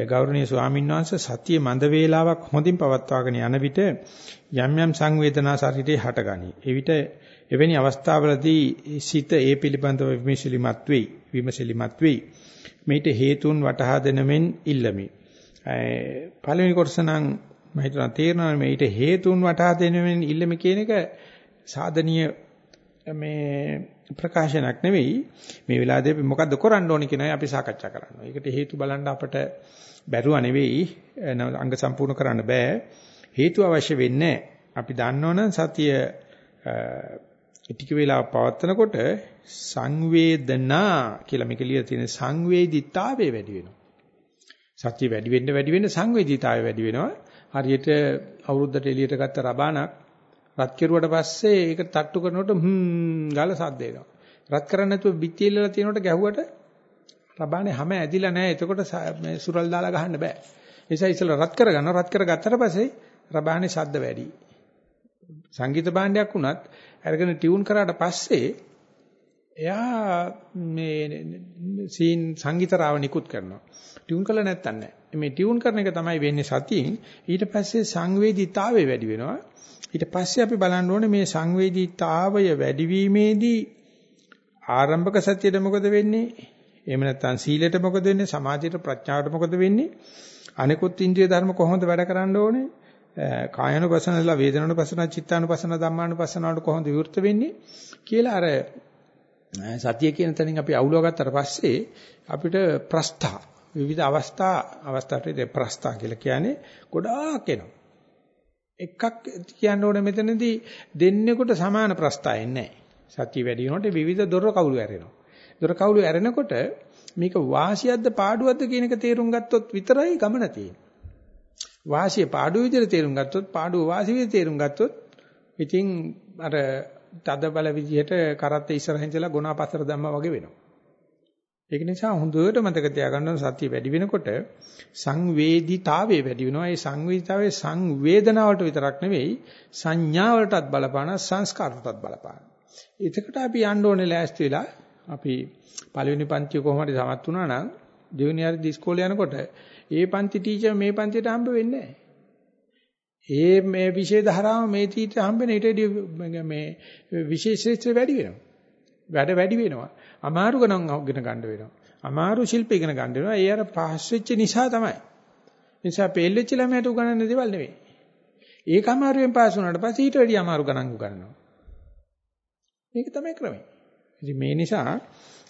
ගෞරවනීය ස්වාමීන් වහන්සේ සතිය මන්ද වේලාවක් හොඳින් පවත්වාගෙන යන විට යම් යම් සංවේදනා ශරීරයේ හටගනී. එවිට එවැනි අවස්ථාවලදී සිත ඒ පිළිබඳව විමසිලිමත් වෙයි. විමසිලිමත් වෙයි. මේට හේතුන් වටහා දෙනමෙන් ඉල්ලමි. පළවෙනි කොටස නම් මම හිතනවා තේරෙනවා මේට හේතුන් වටහා දෙනමෙන් ඉල්ලමි කියන එක සාධනීය මේ ප්‍රකාශනයක් නෙවෙයි මේ වෙලාවේදී අපි මොකද්ද කරන්න ඕනේ කියන අපි සාකච්ඡා කරනවා. ඒකට හේතු බලන්න අපට බැරුව නෙවෙයි අංග සම්පූර්ණ කරන්න බෑ. හේතු අවශ්‍ය වෙන්නේ අපි දන්නවනම් සතිය ටික වෙලා පවත්නකොට සංවේදනා කියලා මේක ලියලා තියෙන සංවේදීතාවය වැඩි වෙනවා. සත්‍ය වැඩි වෙන්න වැඩි වෙන්න සංවේදීතාවය වැඩි වෙනවා. හරියට අවුරුද්දට එළියට ගත්ත රබානක් රත් කෙරුවට පස්සේ ඒක තට්ටු කරනකොට හ්ම් ගාලා සද්ද එනවා. රත් කරන්නේ නැතුව පිටියෙල්ලලා තියෙනකොට ගැහුවට රබානේ හැම ඇදිලා නැහැ. එතකොට මේ සුරල් දාලා ගහන්න බෑ. ඒ නිසා ඉස්සෙල්ලා රත් කරගන්නවා. රත් කරගත්තට පස්සේ රබානේ ශබ්ද වැඩි. සංගීත භාණ්ඩයක් වුණත් අරගෙන ටියුන් කරාට පස්සේ එයා මේ සීන් සංගීත රාව නිකුත් කරනවා. ටියුන් කළා නැත්තම් නෑ. මේ ටියුන් කරන එක තමයි වෙන්නේ සතියෙන්. ඊට පස්සේ සංවේදීතාවය වැඩි වෙනවා. ඊට පස්සේ අපි බලන්න ඕනේ මේ සංවේදීතාවය වැඩිවීමේදී ආරම්භක සත්‍යයට මොකද වෙන්නේ? එහෙම නැත්නම් සීලයට මොකද වෙන්නේ? සමාධියට ප්‍රඥාවට මොකද වෙන්නේ? අනිකුත් ඉන්ද්‍රිය ධර්ම කොහොමද වැඩ කරන්න ඕනේ? කායනුපසනලා වේදනානුපසන චිත්තානුපසන ධම්මානුපසනාවට කොහොමද විවෘත වෙන්නේ කියලා අර සතිය කියන තැනින් අපි අවුලව ගත්තට පස්සේ අපිට ප්‍රස්ථා විවිධ අවස්ථා අවස්ථාවට ප්‍රස්ථා කියලා කියන්නේ ගොඩාක් එනවා. එකක් කියන්න ඕනේ මෙතනදී දෙන්නෙකුට සමාන ප්‍රස්ථායක් නැහැ. සතිය වැඩි වෙනකොට විවිධ දොර කවුළු ඇරෙනවා. දොර කවුළු ඇරෙනකොට මේක වාසියක්ද පාඩුවක්ද කියන එක තේරුම් ගත්තොත් විතරයි ගමන තියෙන්නේ. වාසිය පාඩුව විදිහට තේරුම් ගත්තොත් පාඩුව වාසිය විදිහට තේරුම් ගත්තොත් ඉතින් අර තද බල විදිහට කරත් ඉස්සරහින් ඉඳලා ගුණා පතර දැම්මා වගේ වෙනවා. ඒක නිසා හොඳට මතක තියාගන්න සතිය වැඩි වෙනකොට සංවේදීතාවය වැඩි වෙනවා. ඒ සංවේදීතාවයේ සංවේදනාවට විතරක් නෙවෙයි සංඥාවලටත් බලපාන සංස්කාරවලටත් බලපාන. එතකොට අපි යන්න ඕනේ ලෑස්ති වෙලා අපි පළවෙනි පන්තිය කොහොමද සමත් වුණා නම් දෙවෙනි හරි ඉස්කෝලේ යනකොට ඒ පන්ති ටීචර් මේ පන්තියට හම්බ වෙන්නේ නැහැ. ඒ මේ විෂය ධාරාව මේ ටීචර් හම්බෙන ඊට මේ විශේෂ ශිෂ්‍ය වැඩි වෙනවා. වැඩ වැඩි වෙනවා. අමාරු ගණන් ඉගෙන ගන්න වෙනවා. අමාරු ශිල්ප ඉගෙන ගන්න වෙනවා. ඒ අර පාස් වෙච්ච නිසා තමයි. නිසා පෙල් වෙච්ච ළමයට උගන්වන්න දේවල් නෙවෙයි. ඒක අමාරුවෙන් පාස් වුණාට පස්සේ ඊට වැඩි අමාරු ගණන් උගන්වනවා. මේක තමයි ක්‍රමය. ඉතින් මේ නිසා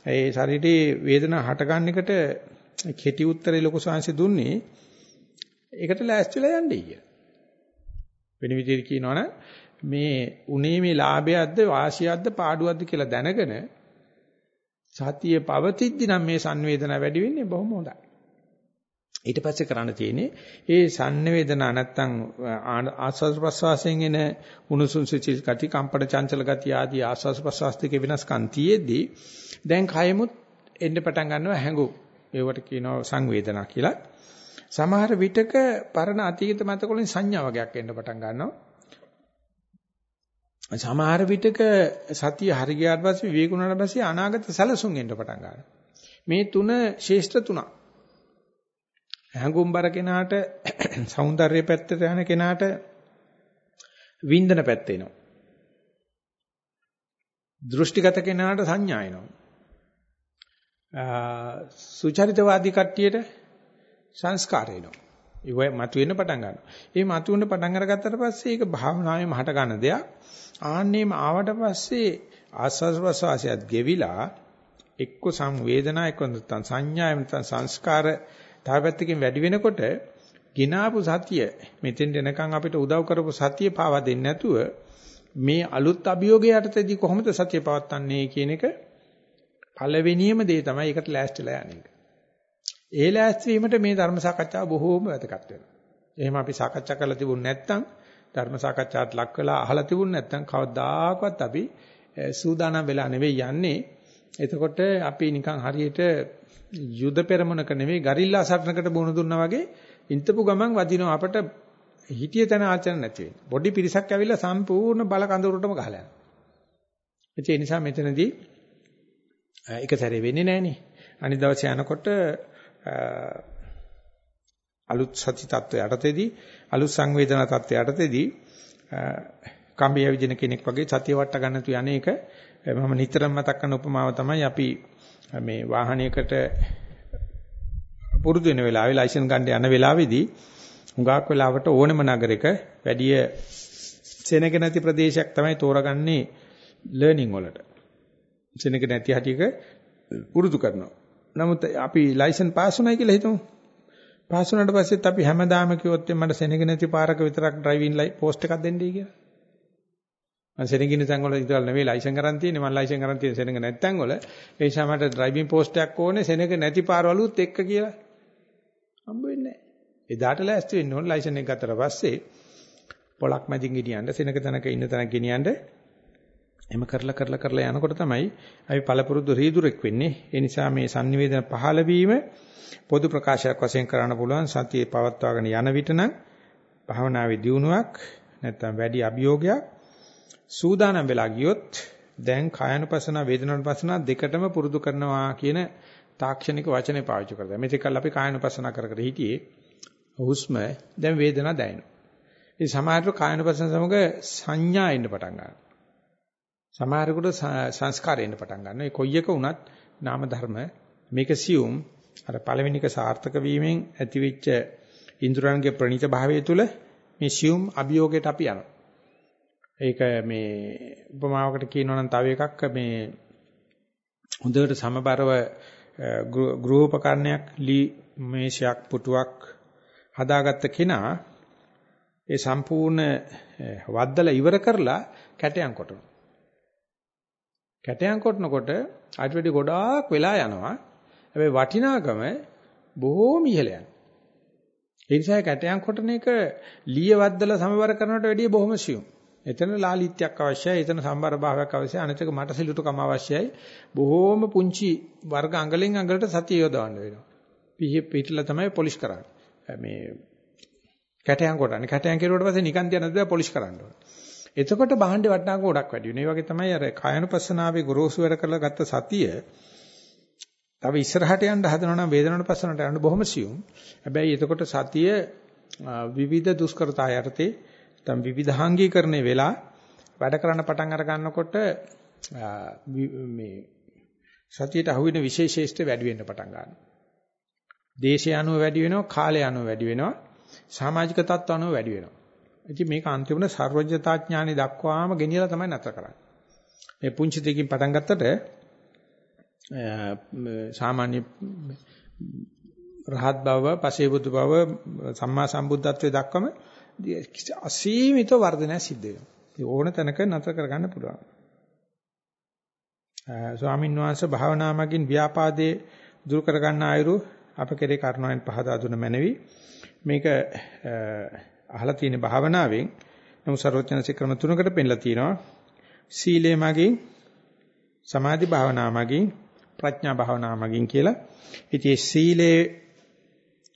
ඒ ශරීරයේ වේදනාව හට ගන්න එකට කෙටි උත්තරේ ලොකු සංහසේ දුන්නේ ඒකට ලෑස්තිලා යන්නයි කියලා. වෙන විදිහට කියනවනම් මේ උනේ මේ ලාභයක්ද වාසියක්ද පාඩුවක්ද කියලා දැනගෙන සතිය පවතිද්දි නම් මේ සංවේදනා වැඩි වෙන්නේ බොහොම හොඳයි. ඊට පස්සේ කරන්න තියෙන්නේ ඒ සංවේදනා නැත්තම් ආස්වාද ප්‍රසවාසයෙන් එන උණුසුම් සිසිල් ගති කම්පන චංචල ගති ආදී ආස්වාද ප්‍රසවාස දෙකේ වෙනස්කම් තියේදී දැන් කයමුත් එන්න පටන් ගන්නවා හැඟුම් ඒවට කියනවා සංවේදනා කියලා. සමහර විටක පරණ අතීත මතකවලින් සංඥා වගේක් එන්න පටන් ගන්නවා. සමහර විටක සතිය හරි ගියාට පස්සේ විවේකුණාට පස්සේ අනාගත සැලසුම් එන්න පටන් ගන්නවා. මේ තුන ශේෂ්ඨ තුනක්. හැඟුම්බර කෙනාට సౌందර්ය පැත්තට යන කෙනාට වින්දන පැත්ත එනවා. දෘෂ්ටිගත කෙනාට සංඥා එනවා. සුචරිතවාදී කට්ටියට සංස්කාර එනවා. ඒ මතුවෙන්න පටන් ගන්නවා. ඒ මතුවෙන්න පටන් අරගත්තට පස්සේ ඒක භාවනාවෙම හට ගන්න දෙයක්. ආන්නේම ආවට පස්සේ ආස්වාද ප්‍රසවාසයත් ගෙවිලා එක්ක සංවේදනා එක්ක නැත්නම් සංඥා නැත්නම් සංස්කාර තාපැත්තකින් වැඩි වෙනකොට ගිනාපු සතිය මෙතෙන් දෙනකන් අපිට උදව් කරපු සතිය පාවා දෙන්නේ නැතුව මේ අලුත් අභියෝගය යටතේදී කොහොමද සතිය පවත්න්නේ කියන එක පළවෙනියම දේ තමයි ඒකට ලෑස්තිලා යන්නේ. ඒ ලෑස්ති වීමට මේ ධර්ම සාකච්ඡාව බොහෝම වැදගත් වෙනවා. එහෙම අපි සාකච්ඡා කරලා තිබුණ නැත්නම් ධර්ම සාකච්ඡාවට ලක් වෙලා අහලා තිබුණ නැත්නම් කවදාකවත් අපි සූදානම් වෙලා නෙවෙයි යන්නේ. එතකොට අපි නිකන් හරියට යුද පෙරමුණක නෙවෙයි ගරිල්ලා සටනකට බොණු දුන්නා වගේ ඉන්ටපු ගමන් වදිනවා අපට හිතිය තැන ආචරණ නැති වෙන්නේ. පොඩි පිරිසක් ඇවිල්ලා සම්පූර්ණ බල කඳවුරටම ගහලා යනවා. ඒ නිසා මෙතනදී එක සැරේ වෙන්නේ නැහනේ. අනිත් දවසේ යනකොට අලුත් සති තත්ත්වය යටතේදී අලුත් සංවේදනා තත්ත්වය යටතේදී කම්බිය විදින කෙනෙක් වගේ සතිය වට ගන්න තු යන්නේක මම නිතරම මතක් කරන උපමාව තමයි අපි මේ වාහනයකට පුරුදු වෙන වෙලාවේ ලයිසන් ගන්න යන වෙලාවේදී හුඟක් වෙලාවට ඕනම නගරයක වැඩි සෙනග නැති ප්‍රදේශයක් තමයි තෝරගන්නේ ලර්නින් වලට. සෙනග නැති හැටික පුරුදු කරනවා. නමුත් අපි ලයිසන් පාස් වුණයි කියලා හිතමු. පාස් වුණාට පස්සෙත් අපි හැමදාම කිව්වොත් මට සෙනග නැති පාරක විතරක් ඩ්‍රයිවිං ලයි පෝස්ට් එකක් දෙන්නයි කියලා. මම සෙනගින තැන් වල ඉතල නෙවෙයි ලයිසන් කරන් තියෙන්නේ මම ලයිසන් කරන් තියෙන සෙනග නැත්තන් වල ඒ නිසා මට ඩ්‍රයිවිං පෝස්ට් එකක් ඕනේ සෙනග නැති පාරවලුත් එක්ක කියලා. හම්බ වෙන්නේ නැහැ. එදාට ලෑස්ති වෙන්න ඕන ලයිසන් එක ගත්තට පස්සේ පොලක් මැදින් ගෙනියන්න සෙනක තැනක ඉන්න තැනක ගෙනියන්න එම කරලා කරලා කරලා යනකොට තමයි අපි පළපුරුදු රීදුරෙක් වෙන්නේ. ඒ නිසා මේ sannivedana පහළ වීම පොදු ප්‍රකාශයක් වශයෙන් කරන්න පුළුවන් සතියේ පවත්වාගෙන යන විට නම් භාවනාවේ දියුණුවක් නැත්නම් වැඩි අභියෝගයක් සූදානම් වෙලා ගියොත් දැන් කායනුපසන වේදනානුපසන දෙකටම පුරුදු කරනවා කියන තාක්ෂණික වචනේ පාවිච්චි කරලා. මේකල් අපි කායනුපසන කර කර හිටියේ හුස්ම දැන් වේදනාව දැනෙනවා. ඒ සමහරට කායනුපසන සමග සංඥා එන්න පටන් ගන්නවා. සමහරකට සංස්කාර එන්න පටන් ගන්නවා. ඒ කොයි එක වුණත් නාම ධර්ම මේක සියුම් අර පළවෙනික සාර්ථක වීමෙන් ඇතිවෙච්ච ඉන්ද්‍රයන්ගේ ප්‍රණීත භාවය තුළ මේ සියුම් අභියෝගයට අපි යනවා. ඒක මේ උපමාවකට කියනවා නම් තව එකක් මේ හොඳට සමබරව ගෘහෝපකරණයක් ලී මේෂයක් පුටුවක් හදාගත්ත කෙනා ඒ සම්පූර්ණ වද්දලා ඉවර කරලා කැටයන් කොටනවා. කැටයන් කොටනකොට අයිට වැඩි ගොඩාක් වෙලා යනවා. හැබැයි වටිනාකම බොහෝම ඉහළ යනවා. ඒ නිසා කැටයන් කොටන එක ලීය වද්දලා සමබර කරනවට වැඩිය බොහොම සියුම්. එතන ලාලිත්‍යයක් අවශ්‍යයි, එතන සම්බර භාවයක් අවශ්‍යයි, අනිත් එක මට සිලුටුකම අවශ්‍යයි. බොහෝම පුංචි වර්ග අඟලෙන් අඟලට සතිය යොදවන්න වෙනවා. පිහි පිටලා තමයි පොලිෂ් කරන්නේ. මේ කැටයන් කොටන්නේ. කැටයන් කෙරුවට පස්සේ නිකන් තියන්න බෑ පොලිෂ් කරන්න ඕනේ. එතකොට බහණ්ඩේ වටනාක ගොඩක් වැඩි වෙනවා. ඒ වගේ තමයි අර කායනුපස්සනාවේ ගොරෝසු වැඩ කරලා ගත්ත සතිය තව ඉස්සරහට යන්න හදනවා නම් වේදනානුපස්සනට යන්න බොහොම සියුම්. හැබැයි එතකොට සතිය විවිධ දුෂ්කරතා යටතේ නැත්නම් විවිධාංගීකරණය වෙලා වැඩ කරන්න පටන් අර ගන්නකොට මේ සතියට අහු වෙන විශේෂේෂ්ඨ වැඩි වෙන්න පටන් ගන්නවා. දේශය අනුව වැඩි වෙනවා, කාලය අනුව වැඩි වෙනවා, සමාජික තත්ත්ව අනුව වැඩි වෙනවා. ඉතින් මේක අන්තිමට සර්වඥතා ඥානෙ දක්වාම ගෙනියලා තමයි නැතර කරන්නේ. මේ පුංචි දෙකින් පටන් ගත්තට සාමාන්‍ය රහත් බව, පසේබුදු බව, සම්මා සම්බුද්ධත්වයේ දක්වම අසීමිත වර්ධනයක් සිද්ධ වෙනවා. ඕන තැනක නතර කරගන්න පුළුවන්. ස්වාමීන් වහන්සේ භාවනා මගින් ව්‍යාපාදේ දුරු කරගන්න ආයුරු අප කෙරේ කරුණාවෙන් පහදා දුන මැනවි. මේක අහලා තියෙන භාවනාවෙන් නමුත් සර්වඥාන්සේ ක්‍රම තුනකට පෙන්නලා තියෙනවා. සීලය මගින් සමාධි භාවනා මගින් ප්‍රඥා භාවනා මගින් කියලා. ඉතින් සීලේ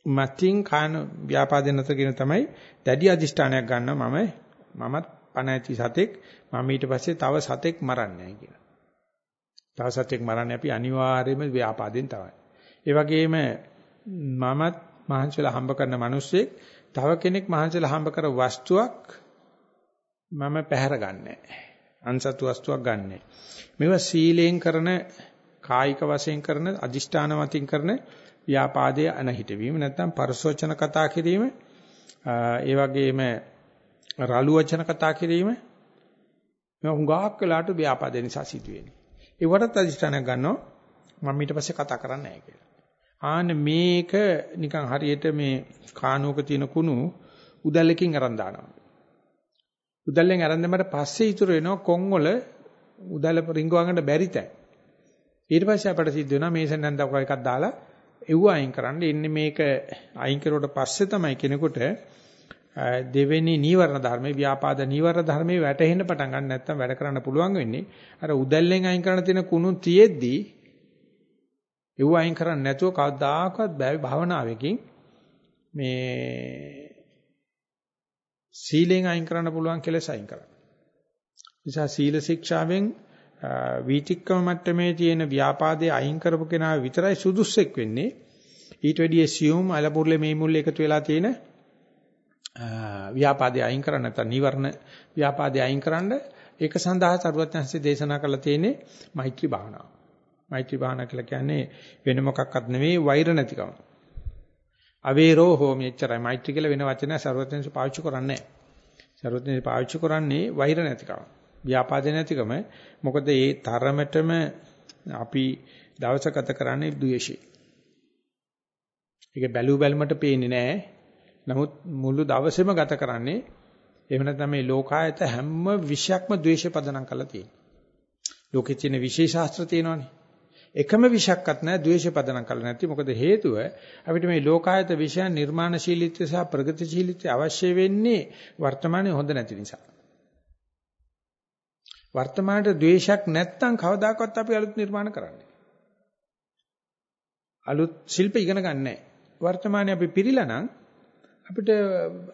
මතින් කාන ව්‍යාපාදෙන් නැතර කියන තමයි දැඩි අදිෂ්ඨානයක් ගන්නවා මම මමත් පණ ඇති සතෙක් මම ඊට පස්සේ තව සතෙක් මරන්නේ නැහැ කියලා. තව සතෙක් මරන්නේ අපි අනිවාර්යයෙන්ම ව්‍යාපාදෙන් තමයි. ඒ වගේම මමත් මහන්සිලා හම්බ කරන මිනිස්සෙක් තව කෙනෙක් මහන්සිලා හම්බ කර වස්තුවක් මම පැහැර ගන්නෑ. අන්සතු වස්තුවක් ගන්නෑ. මේවා සීලයෙන් කරන කායික වශයෙන් කරන අදිෂ්ඨාන මතින් කරන ව්‍යාපාදයේ අනහිටවීම නැත්නම් පරසෝචන කතා කිරීම ඒ වගේම රළු වචන කතා කිරීම මේ හුඟක් වෙලාට ව්‍යාපාද නිසා සිදුවෙන්නේ. ඒවටත් අදිෂ්ඨානයක් ගන්නවා මම ඊට පස්සේ කතා කරන්නේ නැහැ කියලා. ආන්න මේක නිකන් හරියට මේ කානුවක තියෙන කුණු උදැල්ලකින් අරන් දානවා. උදැල්ලෙන් අරන් දැම්මට පස්සේ ඉතුරු වෙනවා කොන් වල උදැල්ල රිංගවන්නට බැරි තැන්. ඊට පස්සේ අපට සිද්ධ වෙනවා මේසෙන් නැන්දක් එකක් දාලා එව්ව අයින් කරන්න. එන්නේ මේක අයින් කරුවට පස්සේ තමයි කෙනෙකුට දෙවෙනි නීවරණ ධර්මයේ ව්‍යාපාද නීවරණ ධර්මයේ වැටෙන්න පටන් ගන්න නැත්නම් වැඩ කරන්න පුළුවන් වෙන්නේ අර උදැල්ලෙන් අයින් කරන තියෙන කුණු තියෙද්දි ඒව අයින් කරන්නේ නැතුව කවදාකවත් බෑ භාවනාවකින් මේ සීලෙන් අයින් කරන්න පුළුවන් කෙලෙස් අයින් කරන්න. නිසා සීල ශික්ෂාවෙන් වීතික්කම මට්ටමේ තියෙන ව්‍යාපාදයේ අයින් කරපු කෙනා විතරයි සුදුස්සෙක් වෙන්නේ. ඊට වැඩිය සියුම් අලපුර්ලේ මේ මුල් එකතු වෙලා තියෙන ව්‍යාපාදයේ අයින් කරන්න නැත්නම් නිවර්ණ ව්‍යාපාදයේ අයින් කරන්න ඒක සඳහා සරුවත්‍යංශය දේශනා කරලා තියෙන්නේ මෛත්‍රී භාවනාව. මෛත්‍රී භාවනාව කියලා කියන්නේ වෙන මොකක්වත් නෙවෙයි වෛර නැතිකම. අවේරෝ හෝමි එච්චරයි මෛත්‍රී කියලා වෙන වචනයක් සරුවත්‍යංශ පාවිච්චි කරන්නේ නැහැ. සරුවත්‍යංශ පාවිච්චි කරන්නේ වෛර නැතිකම. ව්‍යාපාද නැතිකම. මොකද ඒ තරමටම අපි දවස ගත කරන්නේ ද්වේෂය. ඒක බැලු බැලමට පේන්නේ නැහැ. නමුත් මුළු දවසේම ගත කරන්නේ එහෙම නැත්නම් මේ ලෝකායත හැම විෂයක්ම ද්වේෂ පදනම් කරලා තියෙනවා. ලෝකෙ තියෙන විශේෂ ශාස්ත්‍ර තියෙනවානේ. එකම විෂයක්වත් නැහැ ද්වේෂ පදනම් කරලා නැති. මොකද හේතුව අපිට මේ ලෝකායත විෂයන් නිර්මාණශීලීත්වය සහ ප්‍රගතිශීලීත්වය අවශ්‍ය වෙන්නේ වර්තමානයේ හොඳ නැති නිසා. වර්තමානයේ ද්වේෂයක් නැත්තම් කවදාකවත් අපි අලුත් නිර්මාණ කරන්නේ. අලුත් ශිල්ප ඉගෙන ගන්නෑ. වර්තමානයේ අපි පිළිලා නම් අපිට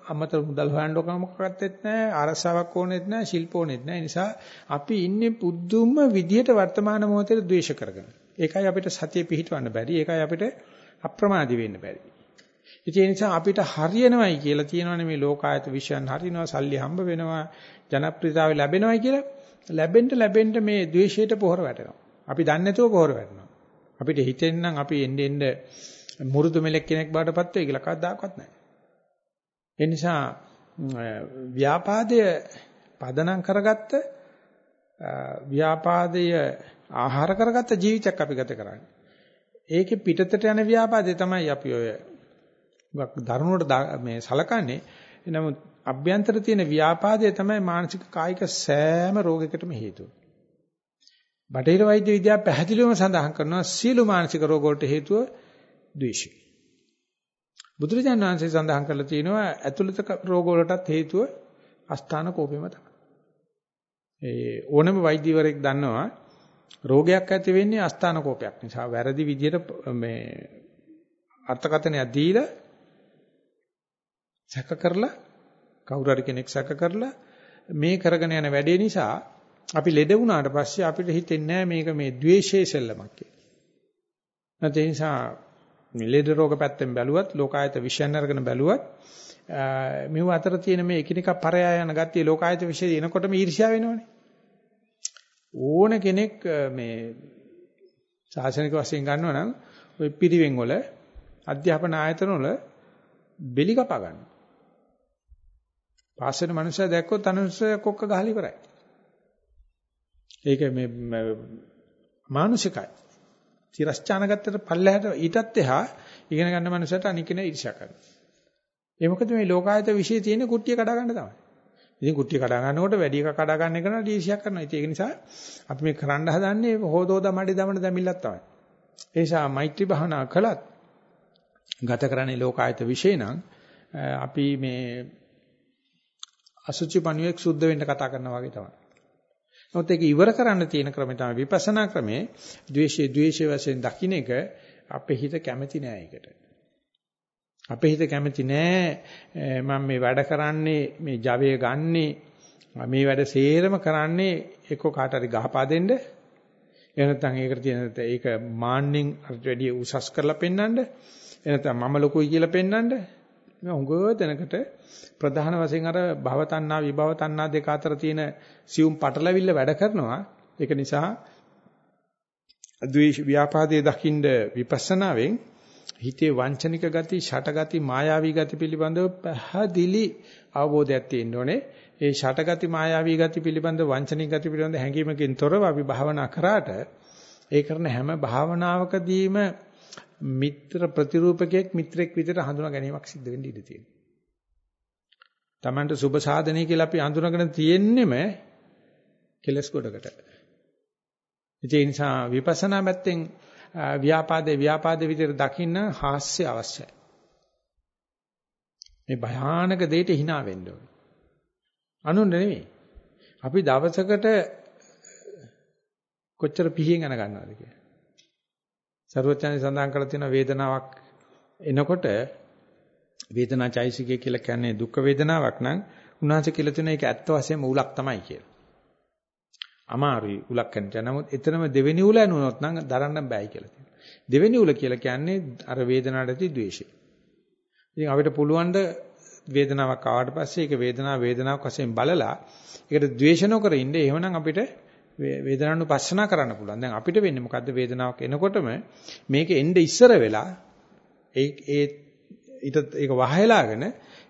අමතර මුදල් හොයන්න ඕක මොකක්වත් නැහැ ආරසාවක් ඕනෙත් නැහැ ශිල්ප ඕනෙත් නැහැ නිසා අපි ඉන්නේ පුදුම විදියට වර්තමාන මොහොතේ ද්වේෂ කරගෙන ඒකයි අපිට සතිය පිහිටවන්න බැරි. ඒකයි අපිට අප්‍රමාදී වෙන්න බැරි. ඒ නිසා අපිට හරියනවයි කියලා තියෙනවනේ මේ ලෝකායත විශ්යන් හරිනවා සල්ලි හම්බ වෙනවා ජනප්‍රියතාවය ලැබෙනවයි කියලා. ලැබෙන්න ලැබෙන්න මේ ද්වේෂයට පොහොර වැටෙනවා. අපි දන්නේ නැතුව පොහොර වැටෙනවා. අපිට හිතෙන්නම් අපි එන්න එන්න මුරුදු මෙලෙක් කෙනෙක් බාටපත් වෙයි කියලා කවදාකවත් නැහැ. ඒ නිසා ව්‍යාපාදය පදනම් කරගත්ත ව්‍යාපාදය ආහාර කරගත්ත ජීවිතයක් අපි ගත කරන්නේ. ඒකේ පිටතට යන ව්‍යාපාදේ තමයි අපි ඔය ධර්මවලට මේ සලකන්නේ. නමුත් අභ්‍යන්තර තියෙන ව්‍යාපාදය තමයි මානසික කායික සෑම රෝගයකටම හේතුව. බටහිර වෛද්‍ය විද්‍යාව පැහැදිලිවම සඳහන් කරනවා සීල මානසික රෝග වලට හේතුව ද්වේෂය. බුදුරජාණන් වහන්සේ සඳහන් කරලා තියෙනවා ඇතුළත රෝග වලටත් හේතුව අස්ථාන කෝපෙම තමයි. ඒ ඕනම වෛද්‍යවරයෙක් දන්නවා රෝගයක් ඇති වෙන්නේ අස්ථාන කෝපයක් නිසා. වැරදි විදියට මේ අර්ථකථනයක් දීලා සැක කරලා කවුරු හරි කෙනෙක් සැක කරලා මේ කරගෙන යන වැඩේ නිසා අපි ලෙඩ වුණාට පස්සේ අපිට හිතෙන්නේ මේක මේ द्वේෂයේ සෙල්ලමක් කියලා. නැත්නම් ඒ නිසා ලෙඩ රෝග පැත්තෙන් බැලුවත් ලෝකායත විෂයන් අරගෙන බැලුවත් මෙව අතර තියෙන මේ එකිනෙක පරයා යන ගතිය ලෝකායත විෂය එනකොටම ඊර්ෂ්‍යා වෙනවනේ ඕන කෙනෙක් මේ ශාසනික වශයෙන් ගන්නවා නම් ওই පිරිවෙන් වල අධ්‍යාපන ආයතන වල බෙලි කපා ගන්න. පාස් වෙන මනුස්සය දැක්කොත් අනුස්සය කොක්ක ගහලා ඉවරයි. ඒක මේ මානසිකයි. තිරස්චාන ගත්තට පල්ලෙහාට ඊටත් එහා ඉගෙන ගන්න මනුස්සයට අනිකින ඊර්ෂ්‍යා කරනවා. ඒ මොකද මේ ලෝකායත විශ්ේ තියෙන කුට්ටිය කඩා ගන්න තමයි. ඉතින් කුට්ටිය කඩා ගන්නකොට වැඩි එක කඩා ගන්න එක නට ඊර්ෂ්‍යා කරනවා. ඒක නිසා අපි මේ කරන්න හදන්නේ හොදෝදා මඩි දමන දැමිල්ලක් තමයි. ඒ නිසා මෛත්‍රී භාවනා කළත් ගත කරන්නේ ලෝකායත විශ්ේ නම් අපි මේ අසුචි පණුවෙක් සුද්ධ වෙන්න කතා කරනවා වගේ තමයි. නමුත් ඒක ඉවර කරන්න තියෙන ක්‍රමය තමයි විපස්සනා ක්‍රමේ. ද්වේෂයේ ද්වේෂයේ වශයෙන් දකින්න එක අපේ හිත කැමති නෑ ඒකට. අපේ හිත කැමති නෑ මම මේ වැඩ කරන්නේ මේ ජවය ගන්නේ මේ වැඩ සේරම කරන්නේ එක්ක කාට හරි ගහපා දෙන්න. එහෙම නැත්නම් ඒකට තියෙන ඒක මාන්නෙන් වැඩි උසස් කරලා පෙන්වන්න. එහෙම නැත්නම් මම ලොකුයි කියලා පෙන්වන්න. මේ උඟ දෙනකට ප්‍රධාන වශයෙන් අර භව තණ්හා විභව තණ්හා දෙක අතර තියෙන සියුම් පටලවිල්ල වැඩ කරනවා. ඒක නිසා ද්වේෂ ව්‍යාපාදයේ දකින්න විපස්සනාවෙන් හිතේ වංචනික ගති, ෂට ගති, මායාවී ගති පිළිබඳව පැහැදිලි අවබෝධයක් තියෙන්න ඕනේ. ඒ ෂට ගති, මායාවී ගති පිළිබඳව වංචනික ගති පිළිබඳව හැඟීමකින් තොරව අපි භාවනා කරාට ඒ කරන හැම භාවනාවකදීම මිත්‍ර ප්‍රතිරූපකයක් මිත්‍රෙක් විදිහට හඳුනා ගැනීමක් සිද්ධ වෙන්න ඉඩ තියෙනවා. Tamanට සුබ සාධනය කියලා අපි හඳුනාගෙන තියෙන්නෙම කෙලස් ගොඩකට. ඒ නිසා විපස්සනා පැත්තෙන් ව්‍යාපාදේ ව්‍යාපාද විදිහට දකින්න හාස්‍ය අවශ්‍යයි. මේ භයානක දෙයට hina වෙන්න ඕනේ. අනුන් නෙමෙයි. අපි දවසකට කොච්චර පිහින් යන ගන්නවද කියලා. සරුවචාන්සේ සඳහන් කරලා තියෙන වේදනාවක් එනකොට වේදනා චෛසිකය කියලා කියන්නේ දුක් වේදනාවක් නම් උන්වහන්සේ කියලා තියෙන එක ඇත්ත වශයෙන්ම උලක් තමයි කියලා. අමාරුයි උලක් කරන්න. නමුත් එතරම් දෙවෙනි උල ඇනුනොත් නම් දරන්න බෑයි කියලා තියෙනවා. දෙවෙනි උල කියලා කියන්නේ අර වේදනාවට ඇති ද්වේෂය. ඉතින් අපිට පුළුවන් වේදනාවක් ආවට පස්සේ ඒක වේදනාව වේදනාවක් වශයෙන් බලලා ඒකට ද්වේෂ නොකර ඉන්න එහෙමනම් අපිට වේදනානුපස්සනා කරන්න පුළුවන්. දැන් අපිට වෙන්නේ මොකද්ද වේදනාවක් එනකොටම මේක එnde ඉස්සර වෙලා ඒ ඒ ඊට ඒක වහයලාගෙන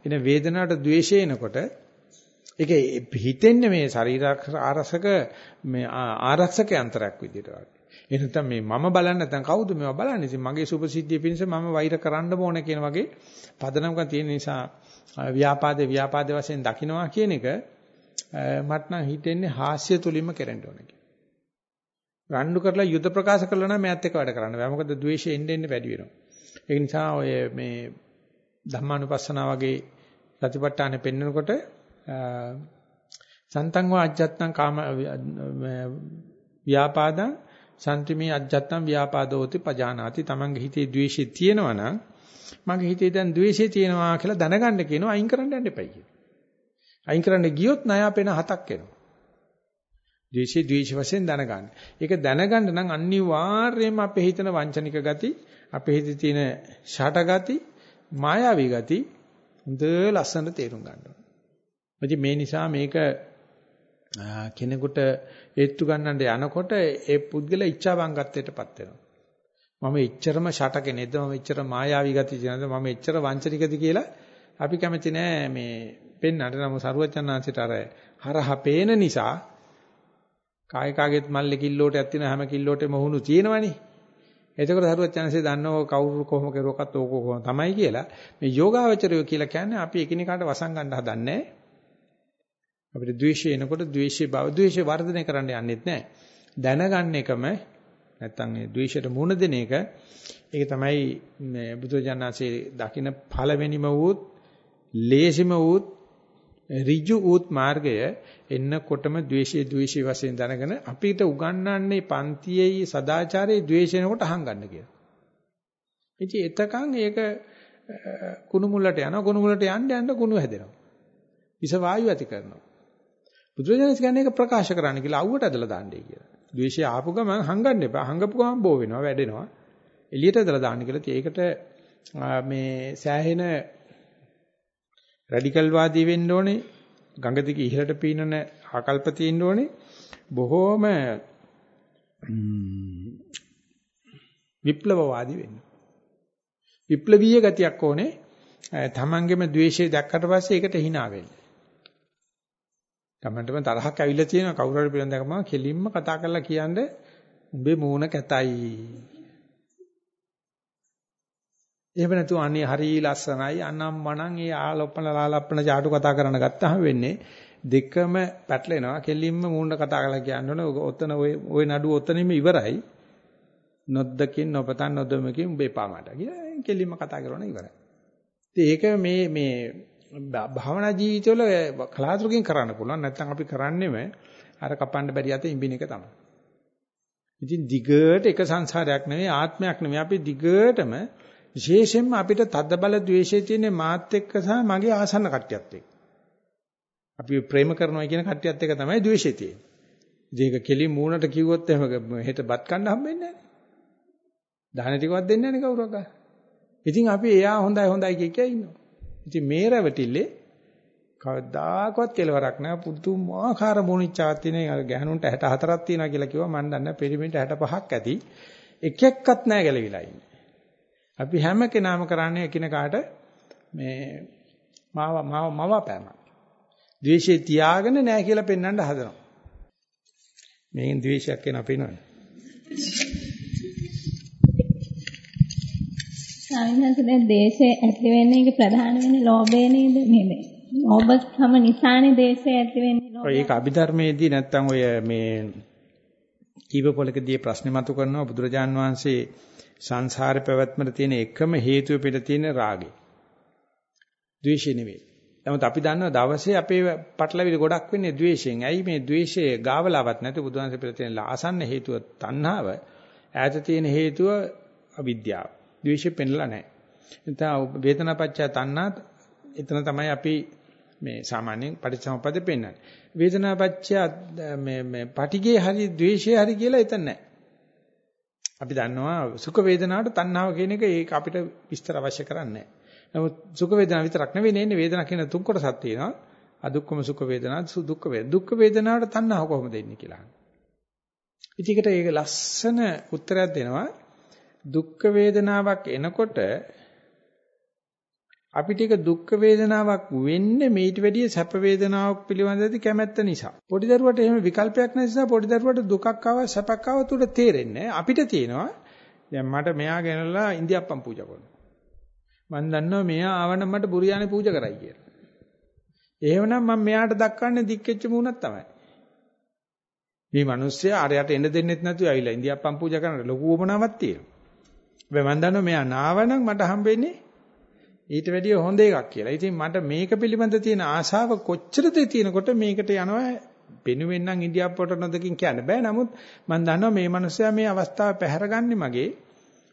එන වේදනාවට ද්වේෂය එනකොට ඒක හිතෙන්නේ මේ ශරීර ආරසක මේ ආරක්ෂක යන්ත්‍රයක් විදිහට වගේ. ඒ නැත්නම් මේ මම බලන්නේ නැත්නම් කවුද මේවා බලන්නේ? ඉතින් මගේ සුභසිද්ධිය පිණිස මම වෛර කරන්න ඕන කියන වගේ පදනමක් තියෙන නිසා ව්‍යාපාදේ ව්‍යාපාදේ වශයෙන් දකින්නවා කියන එක මට නම් හිතෙන්නේ හාස්‍ය තුලින්ම කරන්න ඕන කියලා. රණ්ඩු කරලා යුද ප්‍රකාශ කළා නම් මෑත් එක්ක වැඩ කරන්න බෑ. මොකද ද්වේෂය එන්න එන්න වැඩි වෙනවා. ඒ නිසා ඔය මේ ධම්මානුපස්සනා වගේ ප්‍රතිපට්ඨානෙ පෙන්නකොට සන්තං වා අජ්ජත්තං කාම ව්‍යාපාදං සම්තිමේ අජ්ජත්තං ව්‍යාපාදෝති පජානාති තමන්ගේ හිතේ ද්වේෂය තියෙනවා නම් මගේ හිතේ දැන් ද්වේෂය තියෙනවා කියලා දැනගන්න කියනවා අයින් කරන්න යන්න එපයි කියලා. අයින් කරන්න ගියොත් ණය අපේන හතක් එනවා. ද්වේෂය ද්වේෂ වශයෙන් දැනගන්න. ඒක දැනගන්න නම් අනිවාර්යයෙන්ම අපේ හිතන වංචනික ගති, අපේ හිතේ තියෙන ෂට ගති, මායාවී ගති හොඳ ලස්සනට තේරුම් ගන්න ඕනේ. මේ නිසා මේක කෙනෙකුට ඒත්තු ගන්නට යනකොට ඒ පුද්ගල ඉච්ඡාවංගත්වයටපත් වෙනවා. මම එච්චරම ෂට කෙනෙක්ද මම එච්චර මායාවී ගති කියනද මම එච්චර වංචනිකද කියලා අපි කැමති නෑ මේ පෙන්නට නම් සරුවචනාංශයට අර හරහ පේන නිසා කාය කාගෙත් මල්ලේ කිල්ලෝටයක් තියෙන හැම කිල්ලෝටෙම වහුණු තියෙනවනේ. එතකොට සරුවචනාංශය දන්නව කවුරු කොහොම කරුවකත් ඕක කොහොම තමයි කියලා. මේ යෝගාවචරය කියලා කියන්නේ අපි එකිනෙකාට වසන් ගන්න හදන්නේ අපිට ද්වේෂය එනකොට ද්වේෂයේ බව ද්වේෂය වර්ධනය කරන්න යන්නෙත් නැහැ. දැනගන්න එකම නැත්තම් ඒ ද්වේෂයට මුහුණ දෙන එක ඒක තමයි මේ බුදුජානනාංශයේ දකින්න පළවෙනිම වූත් ලේසිම වූත් ඍජු වූත් මාර්ගය එන්නකොටම ද්වේෂයේ ද්වේෂී වශයෙන් දැනගෙන අපිට උගන්වන්නේ පන්තියේ සදාචාරයේ ද්වේෂයනකොට අහංගන්න කියලා. ඉතින් එතකන් ඒක කුණු මුලට යනවා කුණු මුලට යන්න යන්න කුණු හැදෙනවා. විස වායු ඇති කරනවා. බුදුරජාණන් කියන්නේ ඒක ප්‍රකාශ කරන්න කියලා අවුවට ඇදලා දාන්නයි කියලා. ද්වේෂය ආපු ගමන් හංගන්න එපා. හංගපු ගමන් බෝ වෙනවා, වැඩෙනවා. එළියට ඇදලා දාන්න කියලා. ඒකට මේ සෑහෙන රැඩිකල් වාදී වෙන්න ඕනේ. ගඟ දිගේ ඉහළට පීනන ආකල්ප තියෙන්න ඕනේ. බොහෝම විප්ලවවාදී වෙන්න. විප්ලවීය ගතියක් ඕනේ. තමන්ගේම द्वේෂය දැක්කට පස්සේ ඒකට hina වෙන්න. තමන්ටම තරහක් ඇවිල්ලා තියෙනවා කවුරු හරි පිළින් දැකම කෙලින්ම කතා කරලා කියන්නේ උඹේ මූණ කැතයි. එහෙම නැතු අනේ හරි ලස්සනයි අනම්මනම් ඒ ආලොප්පන ලාලප්පන ചാටු කතා කරන්න ගත්තාම වෙන්නේ දෙකම පැටලෙනවා කෙලින්ම මූණ කතා කරලා කියන්න ඔතන ওই ওই නඩුව ඔතනින්ම ඉවරයි. නොද්දකින් නොපතන් නොදොමකින් උඹේ පාමට කියලා කෙලින්ම කතා කරනවා ඉවරයි. ඒක මේ මේ භාවනා ජීවිතවල කලාතුරකින් කරන්න පුළුවන්. නැත්නම් අපි කරන්නේම අර කපන්න බැරි යත ඉඹින එක තමයි. ඉතින් දිගට එක සංසාරයක් නෙවෙයි ආත්මයක් නෙවෙයි අපි දිගටම විශේෂයෙන්ම අපිට තද බල ද්වේෂය තියෙන මාත් එක්ක සහ මගේ ආසන්න කට්ටියත් එක්ක. අපි ප්‍රේම කරනවා කියන කට්ටියත් එක්ක තමයි ද්වේෂය තියෙන්නේ. ඉතින් ඒක කෙලි මූණට කිව්වොත් එහෙම හෙට බත් කන්න හම්බෙන්නේ නැහැ. දාන ටිකවත් දෙන්නේ නැහැ නේ කවුරක්වත්. ඉතින් අපි එයා හොඳයි හොඳයි කිය කිය ඉන්නවා. ඉතින් මේ රැවටිල්ලේ කවදාකවත් කෙලවරක් නැහැ පුදුමාකාර මොනිච්චාවක් තියෙන අර ගැහණුන්ට 64ක් තියෙනවා කියලා කිව්වා මම දන්නේ පිරිමින්ට 65ක් ඇති එක එක්කත් නැහැ ගැලවිලා ඉන්නේ. අපි හැම කෙනාම කරන්නේ එකිනෙකාට මේ මාව මාව මවපෑම. ද්වේෂය තියාගෙන නැහැ කියලා පෙන්වන්න හදනවා. මේන් ද්වේෂයක් වෙන අපේනවනේ. සාමාන්‍යයෙන් දැන් දේශේ ඇති වෙන්නේ ඒක ප්‍රධාන වෙන්නේ ලෝභය නේද නේද? ලෝභකම නිසානේ දේශේ ඇති වෙන්නේ. ඔය ඒක අභිධර්මයේදී නැත්තම් ඔය මේ කීප පොලකදී ප්‍රශ්නේ මතු කරනවා බුදුරජාන් වහන්සේ සංසාරේ පැවැත්මට තියෙන එකම හේතුව පිට තියෙන රාගය. ද්වේෂය නෙවෙයි. නමුත් අපි දන්නවා දවසේ අපේ පටලවිලි ගොඩක් වෙන්නේ ද්වේෂයෙන්. ඇයි මේ ද්වේෂය ගාවලාවක් නැති බුදුහන්සේ පිට තියෙන ආසන්න හේතුව තණ්හාව, ඈත තියෙන හේතුව අවිද්‍යාව. ද්වේෂය පෙන්ලා නැහැ. එතන වේදනාපච්චය තණ්හා එතන තමයි අපි මේ සාමාන්‍යයෙන් පටිච්චසමුප්පාදේ පෙන්වන්නේ. වේදනාපච්චය මේ මේ පටිගේ හරි ද්වේෂය හරි කියලා එතන නැහැ. අපි දන්නවා සුඛ වේදනාවට තණ්හාව කියන එක ඒක අපිට විස්තර අවශ්‍ය කරන්නේ නැහැ. නමුත් සුඛ වේදනා විතරක් නෙවෙයි නේ වේදනා කියන තුන් කොටසක් තියෙනවා. අදුක්කම සුඛ වේදනා දුක්ඛ වේදනා. දුක්ඛ වේදනාවට තණ්හාව කොහොමද එන්නේ කියලා. ඉතින් ඒක ලස්සන උත්තරයක් දෙනවා. දුක්ඛ වේදනාවක් එනකොට අපිට ඒක දුක්ඛ වේදනාවක් වෙන්නේ මේට වැඩිය සැප වේදනාවක් පිළිබඳව කැමැත්ත නිසා. පොඩි දරුවට එහෙම විකල්පයක් නැති නිසා පොඩි දරුවට දුකක් ආව සැපක් ආව තුඩ තේරෙන්නේ අපිට තියෙනවා දැන් මට මෙයා ගෙනලා ඉන්දියාප්පම් පූජා කරනවා. මම දන්නවා මෙයා ආවනම් මට බුරියානි පූජා කරයි කියලා. එහෙමනම් මම මෙයාට දක්වන්නේ දික්කෙච්ච මූණක් තමයි. මේ මිනිස්සයා අරයට එන්න දෙන්නෙත් නැතුව ඇවිල්ලා ඉන්දියාප්පම් පූජා කරන්න ලොකු වමනාවක් තියෙනවා. හැබැයි මම දන්නවා මෙයා නාවනම් මට හම්බෙන්නේ ඊට වැඩිය හොඳ එකක් කියලා. ඉතින් මට මේක පිළිබඳ තියෙන ආශාව කොච්චරද තියෙනකොට මේකට යනවා පෙනුවෙන් නම් ඉන්දියාප්පට නොදකින් කියන්න බෑ. නමුත් මම දන්නවා මේ මිනිස්සයා මේ අවස්ථාව පැහැරගන්නේ මගේ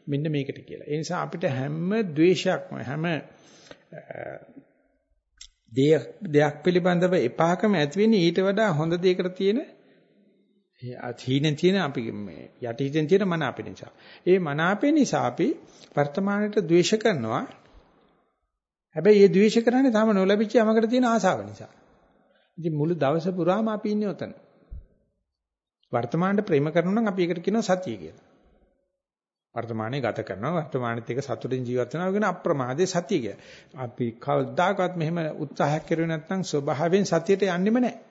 මෙන්න මේකට කියලා. ඒ නිසා අපිට හැම ද්වේෂයක්ම හැම දෙයක් පිළිබඳව එපාකම ඇති වෙන්නේ ඊට වඩා හොඳ දෙයකට තියෙන අතීනෙන් තියෙන අපි මේ යටිහිතෙන් තියෙන මන අපේ නිසා. ඒ මන අපේ නිසා අපි වර්තමානයේ ද්වේෂ කරනවා. හැබැයි මේ ද්වේෂ කරන්නේ තාම නොලැබිච්ච යමකට තියෙන ආසාව නිසා. ඉතින් මුළු දවස පුරාම අපි ඉන්නේ උතන. වර්තමානයේ ප්‍රේම කරනවා නම් අපි ඒකට කියනවා සතිය කියලා. වර්තමානයේ ගත කරනවා වර්තමානෙත් එක සතුටින් ජීවත් වෙනවා කියන අප්‍රමාදේ සතිය කියලා. අපි කවදාකවත් මෙහෙම උත්සාහයක් කරුවේ නැත්නම් ස්වභාවයෙන් සතියට යන්නෙම නැහැ.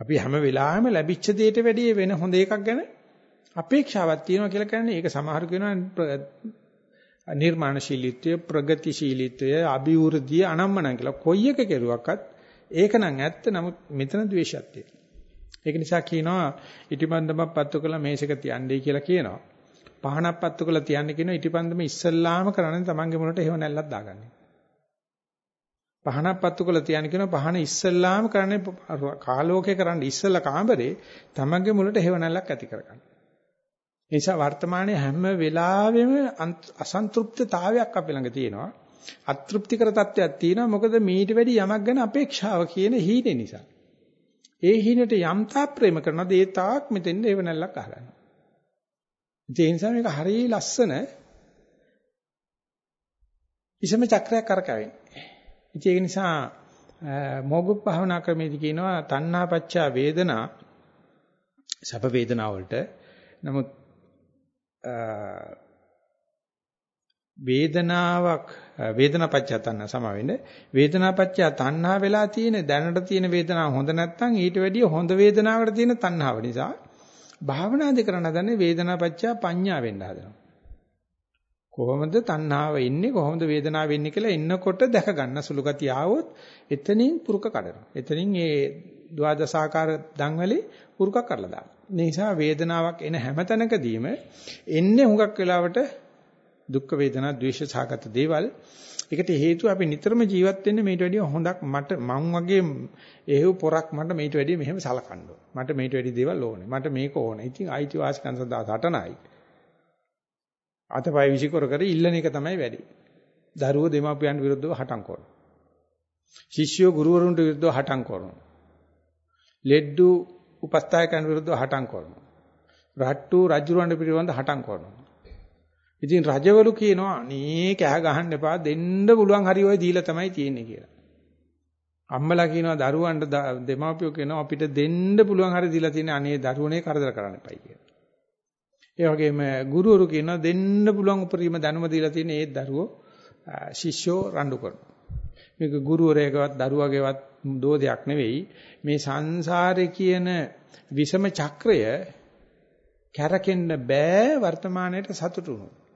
අපි හැම වෙලාවෙම ලැබිච්ච දෙයට වැඩිය වෙන හොඳ එකක් ගැන අපේක්ෂාවක් තියෙනවා කියලා කියන්නේ ඒක සමහර කියනවා නිර්මාණශීලීත්වය ප්‍රගතිශීලීත්වය අභිවෘද්ධිය අනම්මනම් කියලා කොයි එක කෙරුවක්වත් ඒක නම් ඇත්ත. නමුත් මෙතන ද්වේෂයක් තියෙනවා. ඒක නිසා කියනවා ඉටිපන්දමක් පත්තු කළා මේසෙක තියන්නේ කියලා කියනවා. පහනක් පත්තු කළා තියන්නේ කියනවා ඉටිපන්දම ඉස්සල්ලාම කරන්නේ තමන්ගේ මොනට හේව නැල්ලක් දාගන්නේ. පහනක් පත්තු කරලා තියන කියන පහන ඉස්සල්ලාම කරන්නේ කාලෝකේ කරන්න ඉස්සල්ලා කාමරේ තමන්ගේ මුලට හේවණල්ලක් ඇති කරගන්න. ඒ නිසා වර්තමානයේ හැම වෙලාවෙම අසන්තෘප්තතාවයක් අපි ළඟ තියෙනවා. අතෘප්තිකර තත්ත්වයක් තියෙනවා. මොකද මීට වැඩි යමක් ගැන අපේක්ෂාව කියන හීනේ නිසා. ඒ හීනට යම් තාක් ප්‍රේම කරනද ඒ තාක් මෙතෙන්ද හේවණල්ලක් අහගන්නවා. ඒ නිසා මේක හරිය ලස්සන ඉසම චක්‍රයක් කරකවෙන්නේ. ඉතින් ඒක නිසා මොග්ගුප් භාවනා ක්‍රමයේදී කියනවා තණ්හා පච්චා වේදනා සැප වේදනා වලට. නමුත් වේදනාවක් වේදනා පච්චා තණ්හා සම වෙන්නේ. වේදනා පච්චා තණ්හා වෙලා තියෙන දැනට තියෙන වේදනාව හොඳ නැත්නම් ඊට වැඩිය හොඳ වේදනාවකට තියෙන තණ්හාව නිසා භාවනාදි කරන දන්නේ වේදනා පච්චා පඤ්ඤා වෙන්න හදනවා. කොහොමද තණ්හාව එන්නේ කොහොමද වේදනාව එන්නේ කියලා එන්නකොට දැක ගන්න සුළු ගතිය ආවොත් එතනින් පුරුක කඩනවා. එතනින් ඒ ද්වාදසාකාර දන්වලේ පුරුක කරලා දානවා. ඒ නිසා වේදනාවක් එන හැම තැනකදීම එන්නේ හුඟක් වෙලාවට දුක් වේදනා, ද්වේෂ සහගත දේවල්. ඒකට හේතුව අපි නිතරම ජීවත් වෙන්නේ මේට වැඩිය හොඳක් මට මං වගේ එහෙව් පොරක් මට මේට වැඩිය මෙහෙම සලකන්න මට මේට වැඩිය දේවල් ඕනේ. මට මේක ඕනේ. ඉතින් අයිතිවාසිකම් සඳහා සටනයි. අතපය විසිකර කර ඉල්ලන එක තමයි වැඩි. දරුවෝ දෙමාපියන් විරුද්ධව හටන් කරනවා. ශිෂ්‍යයෝ ගුරුවරුන්ට විරුද්ධව හටන් කරනවා. ලෙඩ්ඩු උපස්ථායකයන් විරුද්ධව හටන් කරනවා. රට්ටු රජුරවන්ට පිළිබඳ හටන් කරනවා. ඉතින් රජවරු කියනවා අනේ කෑ ගහන්න එපා දෙන්න පුළුවන් හරි ඔය දීලා තමයි තියෙන්නේ කියලා. අම්මලා කියනවා දරුවන්ට දෙමාපියෝ කියනවා අපිට දෙන්න පුළුවන් හරි දීලා තියෙන අනේ දරුවනේ කරදර කරන්න එපයි කියලා. ඒ වගේම ගුරුවරු කියනවා දෙන්න පුළුවන් උපරිම දැනුම දීලා තියෙන ඒ දරුවෝ ශිෂ්‍යෝ රණ්ඩු කරනවා. මේක ගුරුවරයෙක්වත් දරුවගේවත් දෝදයක් නෙවෙයි මේ සංසාරේ කියන විෂම චක්‍රය කැරකෙන්න බෑ වර්තමානයේට සතුටු වුණොත්.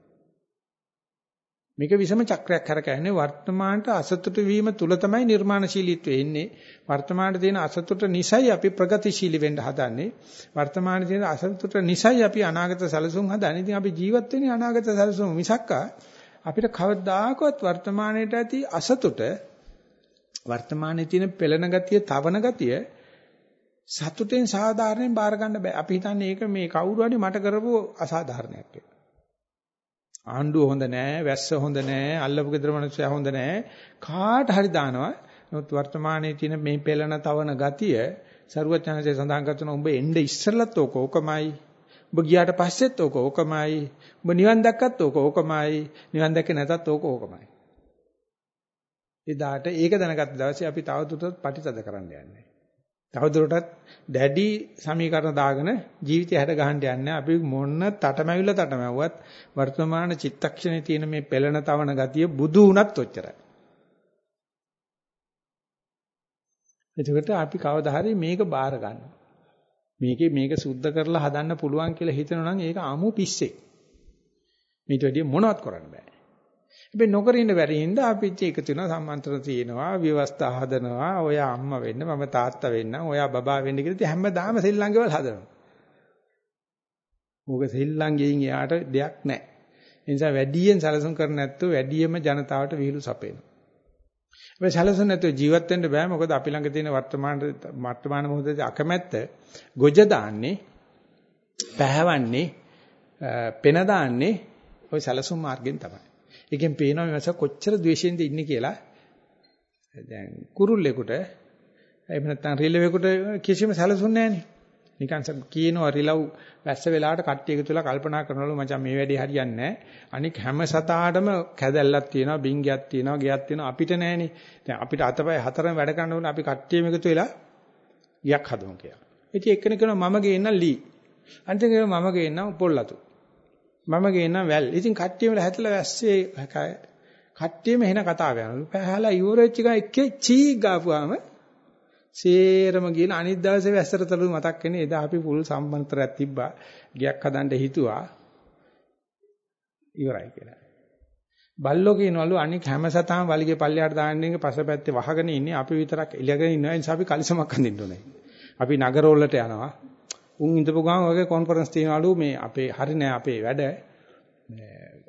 මේක විසම චක්‍රයක් කරකැන්නේ වර්තමානට අසතුට වීම තුල තමයි නිර්මාණශීලීත්වය එන්නේ. වර්තමානයේ තියෙන අසතුට නිසයි අපි ප්‍රගතිශීලී වෙන්න හදන්නේ. වර්තමානයේ තියෙන අසතුට නිසයි අපි අනාගත සැලසුම් හදන්නේ. ඉතින් අපි ජීවත් වෙන්නේ අනාගත සැලසුම් මිසක්කා අපිට කවදාකවත් වර්තමානයේට ඇති අසතුට වර්තමානයේ තියෙන පෙළෙන ගතිය තවන ගතිය සතුටෙන් සාධාරණයෙන් බාර ගන්න බෑ. අපි හිතන්නේ ඒක මේ කවුරු හරි මට කරපු අසාධාරණයක් කියලා. ආණ්ඩුව හොඳ නෑ, වැස්ස හොඳ නෑ, අල්ලපු ගෙදර මිනිස්සයා හොඳ නෑ. කාට හරි දානවා. නමුත් වර්තමානයේ තියෙන මේ පෙළන තවන ගතිය සරුවචනසේ සඳහන් කරන උඹ එnde ඉස්සරලත් ඕක ඕකමයි. උඹ ගියාට පස්සෙත් ඕක ඕකමයි. උඹ නිවන් දැක්කත් ඕක ඕකමයි. නිවන් දැක්කේ නැතත් ඕක ඕකමයි. එදාට ඒක දැනගත්ත දවසේ අපි තවදුරටත් පටිතද කරන්න යන්නේ. තවදුරටත් දැඩි සමීකරණ දාගෙන ජීවිතය හැඩ ගහන්න යන්නේ අපි මොන තටමැවිල්ල තටමැව්වත් වර්තමාන චිත්තක්ෂණේ තියෙන මේ පෙළෙන තවන ගතිය බුදු වුණත් ඔච්චරයි. එතකොට අපි කවදා හරි මේක බාර ගන්නවා. මේකේ මේක සුද්ධ කරලා හදන්න පුළුවන් කියලා හිතනවා නම් ඒක අමු පිස්සෙක්. මේට වැඩිය මොනවත් කරන්න බෑ. හැබැයි නොකර ඉන්න බැරි හින්දා අපිත් එකතු වෙනවා සම්මන්ත්‍රණ තියෙනවා ව්‍යවස්ථා හදනවා ඔයා අම්මා වෙන්න මම තාත්තා වෙන්න ඔයා බබා වෙන්න කියලා හැමදාම සෙල්ලම් ගෙවල් හදනවා. මොකද සෙල්ලම් ගෙයින් එයාට දෙයක් නැහැ. ඒ නිසා වැඩියෙන් සැලසුම් කර නැත්නම් වැඩියෙන්ම ජනතාවට විහිළු සපේනවා. හැබැයි සැලසුම් නැතුව ජීවත් වෙන්න බෑ මොකද අපි ළඟ තියෙන වර්තමාන වර්තමාන මොහොතේ අකමැත්ත ගොජ දාන්නේ පැහැවන්නේ පෙන දාන්නේ ওই සැලසුම් මාර්ගෙන් තමයි. ඒකෙන් පේනවා මේ මාස කොච්චර ද්වේෂයෙන්ද ඉන්නේ කියලා. දැන් කුරුල්ලෙකුට එහෙම නැත්නම් රිලෙවෙකුට කිසිම සැලසුම් නැහැ නිකන් කියනවා රිලව් වැස්ස වෙලාවට කට්ටිය එකතු වෙලා කල්පනා කරනවලු මචං මේ වැඩේ හරියන්නේ නැහැ. අනික හැම සතාටම කැදැල්ලක් තියෙනවා, බින්ගයක් තියෙනවා, ගයක් තියෙනවා අපිට නැහනේ. දැන් අපිට අතපය හතරම වැඩ කරන්න ඕනේ අපි කට්ටියම එකතු වෙලා ගයක් හදමු කියලා. ඉතින් එක්කෙනෙක් කියනවා මම ගේන්න ලී. අනිත් කෙනා මම ගේන්න පොල්ලතු. මම ගේනම් වැල්. ඉතින් කට්ටියම හැතලා වැස්සේ කට්ටියම එන කතාව යනලු. පහලා ඉවරෙච්ච ගා එකේ චී ගාපුවාම සේරම ගින අනිත් දවසේ වැස්සටතලු මතක් වෙන්නේ එදා අපි පුල් සම්බන්තරයක් තිබ්බා. ගියක් හදන්න හිතුවා. ඉවරයි කියලා. බල්ලෝ කියනවලු අනික හැම සතාම වලිගේ පල්ලයට දාන්න ඉන්නේ පසපැත්තේ වහගෙන ඉන්නේ අපි විතරක් එළියගෙන ඉන්නවා. ඒ නිසා අපි කලිසමක් අඳින්න ඕනේ. අපි නගර වලට යනවා. උන් ඉඳපු ගමන් වගේ කොන්ෆරන්ස් තියනවලු මේ අපේ හරි නෑ අපේ වැඩ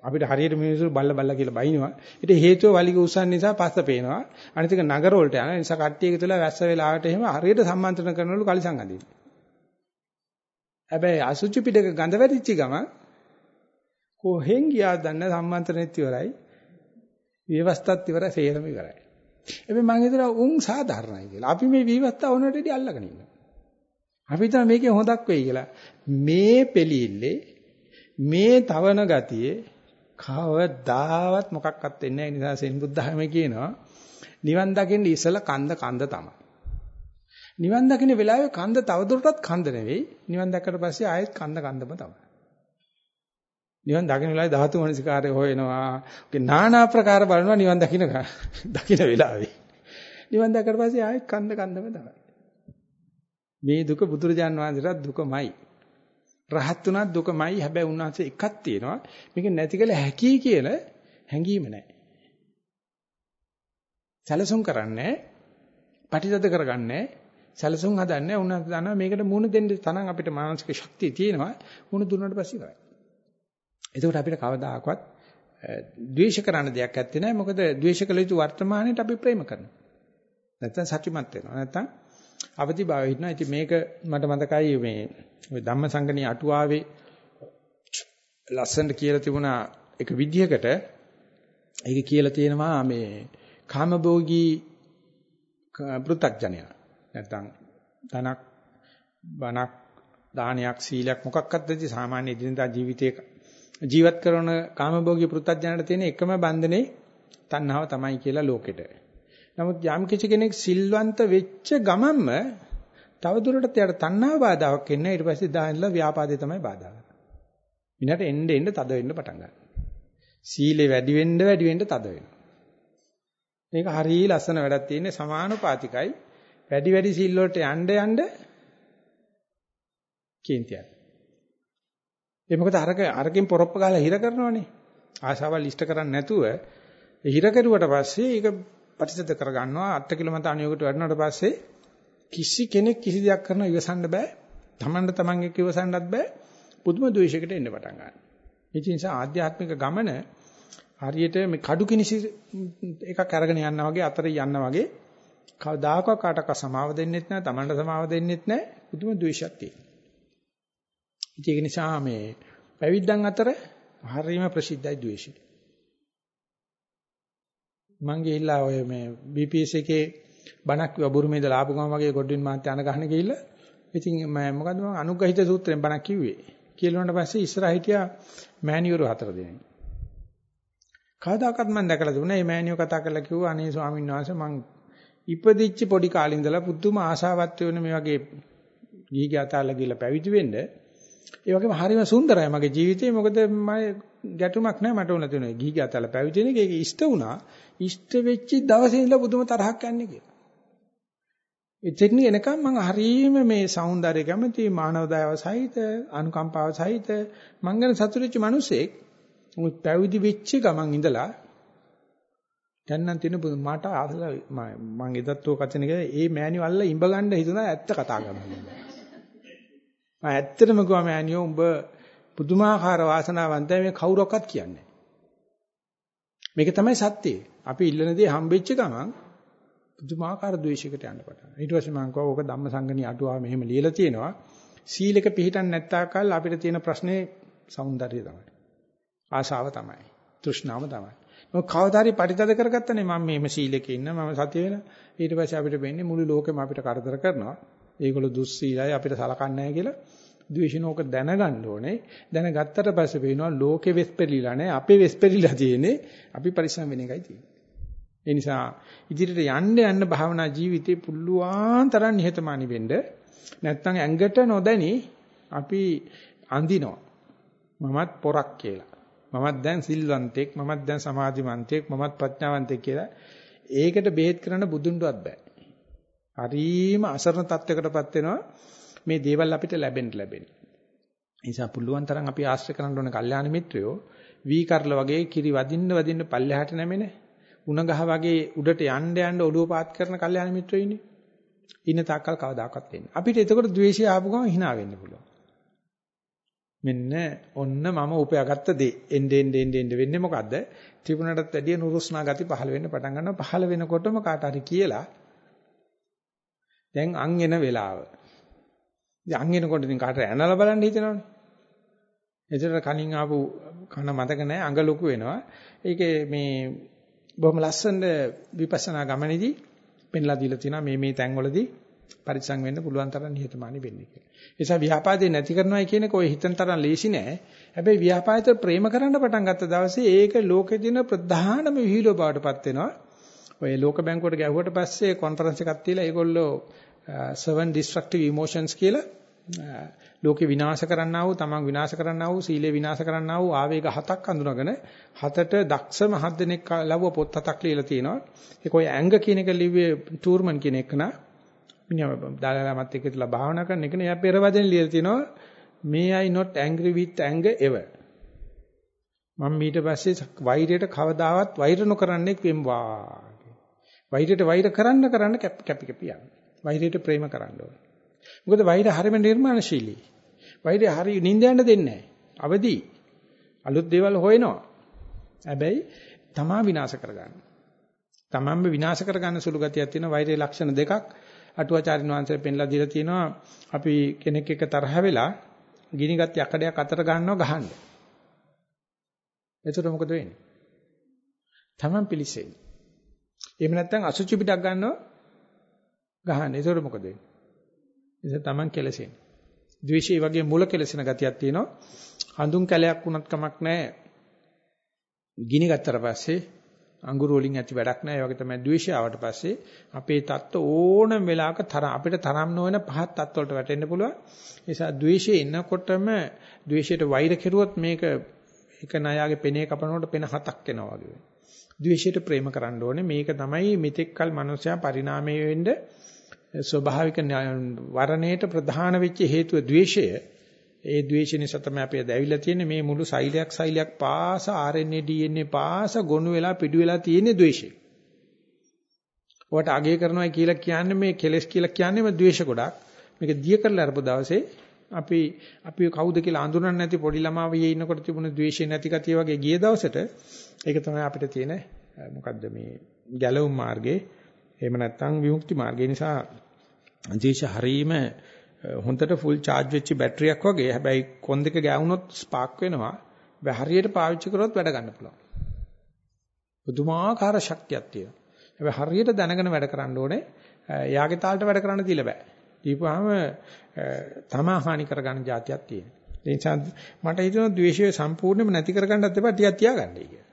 අපිට හරියට මිනිස්සු බල්ල බල්ල කියලා බයිනවා. ඊට හේතුව වලිග උසන් නිසා පස්ස පේනවා. අනිත් එක නගර වලට යන නිසා කට්ටිය එකතු වෙලා වැස්ස වෙලාවට එහෙම හරියට සම්මන්ත්‍රණ කරනවලු කලිසම් අදින්න. හැබැයි අසුචි පිටක ගඳ වැටිච්ච ගම කොහෙන් ගියාද දන්න සම්මන්ත්‍රණෙත් ඉවරයි. විවස්ථත් ඉවරයි සේරම ඉවරයි. හැබැයි මම හිතනවා උන් සාධාරණයි කියලා. අපි මේ විවස්ථා ඕනටදී අල්ලගෙන ඉන්නවා. අපි හිතන මේකේ හොඳක් වෙයි කියලා. මේ පෙලිල්ලේ මේ තවන ගතියේ කවදාවත් මොකක්වත් වෙන්නේ නැහැ. නිසා සෙන් බුද්ධහමේ කියනවා නිවන් දකින්න ඉස්සලා කන්ද කන්ද තමයි. නිවන් දකින්න වෙලාවේ කන්ද තවදුරටත් කන්ද නෙවෙයි. නිවන් දැක්කට පස්සේ ආයෙත් කන්ද කන්දම තමයි. නිවන් දකින්න වෙලාවේ ධාතු මනසිකාරය හොයනවා. ඒ নানা ආකාර බලනවා නිවන් දකින්න දකින්න වෙලාවේ. නිවන් දැක්කට පස්සේ ආයෙත් කන්ද කන්දම තමයි. මේ දුක බුදුරජාන් වහන්සේට දුකමයි. රහත් උනත් දුකමයි. හැබැයි උන්වහන්සේ එකක් තියෙනවා. මේක නැති කළ හැකි කියන හැඟීම නැහැ. සැලසුම් කරන්නේ පටිසද කරගන්නේ සැලසුම් හදන්නේ උන්වහන්සේ දන්නවා මේකට මුණ දෙන්න තරම් අපිට මානසික ශක්තිය තියෙනවා. මුණ දුන්නාට පස්සේ ඉවරයි. එතකොට අපිට කවදාකවත් ද්වේෂ කරන්න දෙයක් නැත්තේ නෑ. මොකද ද්වේෂ කළ යුතු වර්තමානයේට අපි ප්‍රේම කරනවා. නැත්තම් සත්‍යමත් වෙනවා. නැත්තම් අවදිභාවය හිටනවා. ඉතින් මේක මට මතකයි මේ ඔය ධම්මසංගණී අටුවාවේ ලස්සනට කියලා තිබුණා එක විදිහකට ඒක කියලා තියෙනවා මේ කාමභෝගී පෘ탁ජනයා නැත්නම් ධනක් බණක් දානයක් සීලයක් මොකක්වත් නැති සාමාන්‍ය දිනදා ජීවිතයේ ජීවත් කරන කාමභෝගී පෘථග්ජනට තියෙන එකම බන්ධනේ තණ්හාව තමයි කියලා ලෝකෙට. නමුත් යම් කිසි කෙනෙක් සිල්වන්ත වෙච්ච ගමන්ම තව දුරටත් යාට තණ්හා බාධාවක් එන්නේ ඊට පස්සේ දාන්නලා ව්‍යාපාදේ තමයි බාධා කරන්නේ. මිනට එන්න එන්න තද වෙන්න පටන් ගන්නවා. සීලේ වැඩි වෙන්න වැඩි වෙන්න තද වෙනවා. මේක හරිය ලස්සන වැඩක් තියෙන්නේ සමානුපාතිකයි. වැඩි වැඩි සීල් වලට යන්න යන්න කේන්තියක්. ඒ මොකද අරක අරකින් පොරොප්ප ගහලා හිර කරනවනේ. ආශාවල් ඉෂ්ට කරන්නේ නැතුව හිර කරුවට පස්සේ ඒක ප්‍රතිසද කරගන්නවා 8 කිලෝමීටර අනියෝගයට වැඩනට පස්සේ කිසි කෙනෙක් කිසි දෙයක් කරන ඉවසන්න බෑ. Tamanට Taman එක්ක ඉවසන්නත් බෑ. පුදුම ද්වේෂයකට එන්න පටන් ගන්නවා. ඒ නිසා ආධ්‍යාත්මික ගමන හරියට මේ කඩු කිනිසි එකක් අරගෙන යනවා වගේ අතරේ යනවා වගේ කවදාකවත් කාටක සමාව දෙන්නෙත් නැහැ Tamanට සමාව දෙන්නෙත් නැහැ පුදුම ද්වේෂයක් තියෙනවා. ඒක නිසා මේ පැවිද්දන් අතර හරියම ප්‍රසිද්ධයි ද්වේෂය. මං ගිහිල්ලා ඔය මේ BPS එකේ බණක් වබුරුමේ ඉඳලා ආපු ගම වගේ ගොඩින් මාත් යන ගහන ගිහිල්ලා ඉතින් මම මොකද මම අනුග්‍රහිත සූත්‍රයෙන් බණක් කිව්වේ. කියලා උනට පස්සේ ඉස්සරහ හිටියා මෑණියෝරු හතර දෙනෙක්. කවදාකවත් මම දැකලා දුන්නේ මේ මෑණියෝ කතා කරලා කිව්වා අනේ ස්වාමීන් වහන්සේ මං ඉපදිච්ච පොඩි කාලේ ඉඳලා පුදුම ආශාවත් වෙන මේ වගේ ගිහි ගාතාලා ගිහලා පැවිදි වෙන්න ඒ වගේම හරිම සුන්දරයි මගේ ජීවිතේ. මොකද මම ගැටුමක් නැහැ මට උන තියෙනවා ගිහි ගාතාලා පැවිදි වෙන එක. ඒක ඉෂ්ට වුණා. ඉෂ්ට වෙච්ච දවසේ ඉඳලා පුදුම තරහක් යන්නේ කියලා. එතෙන් එනකම් මම හරීම මේ సౌందර්ය කැමති මානව දයාව සහිත අනුකම්පාව සහිත මං ගැන සතුටුච්ච මිනිසෙක් මුත් පැවිදි වෙච්ච ගමන් ඉඳලා දැන් නම් තියෙන මට ආසලා මම එදත් ඔය කතන එක ඒ මෑණියෝ අල්ල ඉඹ ගන්න හිතුණා ඇත්ත කතා කරනවා මම ඇත්තටම කිව්වා මෑණියෝ උඹ පුදුමාකාර වාසනාවන්තයි මේ කවුරක්වත් කියන්නේ මේක තමයි සත්‍යය අපි ඉල්ලන දේ හම්බෙච්ච ගමන් පුදුමාකාර ද්වේෂයකට යන්න පටන් ගන්නවා. ඊට පස්සේ මම කිව්වා ඕක ධම්මසංගණී අටුවාව මෙහෙම ලියලා තියෙනවා. සීලක පිළිටන් නැත්තාකල් අපිට තියෙන ප්‍රශ්නේ సౌందර්යය තමයි. ආශාව තමයි. තෘෂ්ණාව තමයි. මොකද කවදාරි පරිතද කරගත්තනේ මම මේම සීලෙක ඉන්න මම සතිය වෙන ඊට පස්සේ අපිට වෙන්නේ මුළු ලෝකෙම අපිට කරදර කරනවා. ඒගොල්ලෝ දුස්සීලයි අපිට සලකන්නේ නැහැ කියලා ද්වේෂණෝක දැනගන්න ඕනේ. දැනගත්තට පස්සේ වෙනවා ලෝකෙ වෙස්පෙරිලා නැහැ. අපේ වෙස්පෙරිලා තියෙන්නේ අපි පරිස්සම් වෙන එකයි තියෙන්නේ. ඒ නිසා ඉදිරියට යන්න යන්න භාවනා ජීවිතේ පුළුවන් තරම් නිහතමානී වෙන්න නැත්නම් ඇඟට නොදැනි අපි අඳිනවා. මමත් පොරක් කියලා. මමත් දැන් සිල්වන්තෙක්, මමත් දැන් සමාධිමන්තෙක්, මමත් ප්‍රඥාවන්තෙක් කියලා. ඒකට බෙහෙත් කරන්න බුදුන්වත් බෑ. හරිම අසරණ තත්වයකටපත් වෙනවා මේ දේවල් අපිට ලැබෙන්න ලැබෙන්න. නිසා පුළුවන් තරම් අපි ආශ්‍රය කරන්න ඕනේ කල්යාණ මිත්‍රයෝ වී කරල වගේ කිරි වදින්න වදින්න පල්ලෙහාට නැමෙන්නේ උණ ගහ වගේ උඩට යන්න යන්න ඔළුව පාත් කරන කල්යාණ මිත්‍රයෝ ඉන්නේ. ඉන්න තාක්කල් කවදාකවත් වෙන්නේ. අපිට එතකොට ද්වේෂය ආපු ගමන් hina වෙන්න පුළුවන්. මෙන්න ඔන්න මම උපයාගත්ත දේ. එන්නේ එන්නේ එන්නේ වෙන්නේ මොකද්ද? ත්‍රිපුණටත් වැඩිය නුරුස්නා ගති පහළ වෙන්න පටන් ගන්නවා. පහළ වෙනකොටම කාට හරි කියලා දැන් අන් එන වෙලාව. ඉතින් අන් එනකොට ඉතින් කාට ඇනලා බලන්න හිතෙනවනේ. එතකොට කනින් ආපු කන මතක නැහැ අඟ ලොකු වෙනවා. ඒකේ මේ බොහොම ලස්සන විපස්සනා ගමනේදී පෙන්ලා දීලා තියෙනවා මේ මේ තැන්වලදී පරිසං වෙන්න පුළුවන් තරම් නිහතමානී වෙන්න කියලා. ඒ නිසා ව්‍යාපාදේ නැති කරනවායි කියන එක ඔය හිතන තරම් ලේසි නෑ. හැබැයි ව්‍යාපාදයට ප්‍රේම කරන්න පටන් ගත්ත දවසේ ඒක ලෝකේ දින ප්‍රධානම විහිළුව බවටපත් වෙනවා. ඔය ලෝක බැංකුවට ගැහුවට පස්සේ කොන්ෆරන්ස් එකක් තියලා ඒගොල්ලෝ seven destructive emotions කියලා ලෝකේ විනාශ කරන්නා වූ තමන් විනාශ කරන්නා වූ සීලේ විනාශ කරන්නා වූ ආවේග හතක් අඳුනගෙන හතට දක්ෂ මහත් දෙනෙක් ලව්ව පොත් හතක් ලියලා තියෙනවා. ඒක ඔය ඇංග කියන එක ලිව්වේ ටූර්මන් කියන එක නා. මිනිහා දාලාමත් එක්ක ඉතලා භාවනා කරන එක නේ. එයා පෙරවදෙන් ලියලා තියෙනවා may I not angry with anger ever. මම ඊට පස්සේ වෛරයට කවදාවත් වෛර නොකරන්නෙක් වෙම්වා. වෛරයට වෛර කරන්න කරන්න කැපි කැපි යනවා. වෛරයට ප්‍රේම කරන්න ඕනේ. මොකද වෛරය හරිම නිර්මාණශීලී. වෛරය හරි නිින්දයන්ට දෙන්නේ නැහැ. අවදි. අලුත් දේවල් හොයනවා. හැබැයි තමා විනාශ කරගන්න. තමන්ම විනාශ කරගන්න සුළු ගතියක් තියෙන වෛරයේ ලක්ෂණ දෙකක් අටුවාචාරින් වංශයෙන් පෙන්ලා දීලා තියෙනවා. අපි කෙනෙක් එක්ක තරහ වෙලා ගිනිගත් යකඩයක් අතට ගන්නවා ගහන්න. එතකොට මොකද වෙන්නේ? තමන් පිලිසෙන්නේ. එහෙම නැත්නම් අසුචි පිටක් ගන්නවා ගහන්න. ඒතකොට මොකද වෙන්නේ? එතන Taman කෙලසෙන්නේ. ද්වේෂය වගේ මුල කෙලසෙන ගතියක් තියෙනවා. හඳුන් කැලයක් වුණත් කමක් නැහැ. ගිනි ගත්තට පස්සේ අඟුරු වලින් ඇති වැඩක් නැහැ. ඒ වගේ තමයි ද්වේෂය ආවට පස්සේ අපේ தත්ත ඕනම වෙලාවක තර අපිට තරම් නොවන පහත් தත් වලට වැටෙන්න පුළුවන්. ඒ නිසා ද්වේෂය එනකොටම ද්වේෂයට වෛර කෙරුවොත් මේක එක නයාගේ පෙනේ කපනකොට පෙන හතක් එනවා වගේ වෙනවා. ද්වේෂයට ප්‍රේම කරන්න ඕනේ. මේක තමයි මෙතෙක්කල් මනුස්සයා පරිණාමය වෙන්න ස්වභාවික වරණයට ප්‍රධාන වෙච්ච හේතුව ද්වේෂය. ඒ ද්වේෂ නිසා තමයි අපි දැවිලා තියෙන්නේ මේ මුළු සෛලයක් සෛලයක් පාස RNA DNA පාස ගොනු වෙලා පිටු වෙලා තියෙන්නේ ද්වේෂය. ඔකට අගය කරනවා කියලා කියන්නේ මේ කෙලස් කියලා කියන්නේ මේ ද්වේෂ ගොඩක්. මේක දිය කරලා අරපු දවසේ අපි අපි කවුද කියලා අඳුරන්නේ නැති පොඩි ළමා වියේ ඉන්නකොට තිබුණ ද්වේෂය නැති කතිය වගේ ගිය දවසට ඒක තමයි අපිට තියෙන මොකද්ද මේ ගැලවුම් මාර්ගේ එහෙම නැත්නම් විමුක්ති මාර්ගය නිසා ද්වේෂ හරීම හොඳට ෆුල් charge වෙච්ච බැටරියක් වගේ. හැබැයි කොන් දෙක ගෑවුනොත් ස්පාක් වෙනවා. හරියට පාවිච්චි කරොත් වැඩ ගන්න පුළුවන්. පුදුමාකාර ශක්තියක් තියෙනවා. හැබැයි හරියට දැනගෙන වැඩ කරන්න ඕනේ. යාගේ තාලට වැඩ කරන්න දීලා බෑ. දීපුවාම තමා හානි කරගන්න જાතියක් තියෙනවා. ඒ නිසා මට හිතෙනවා ද්වේෂය සම්පූර්ණයෙන්ම නැති කරගන්නත් එපා ටිකක් තියාගන්නයි කියලා.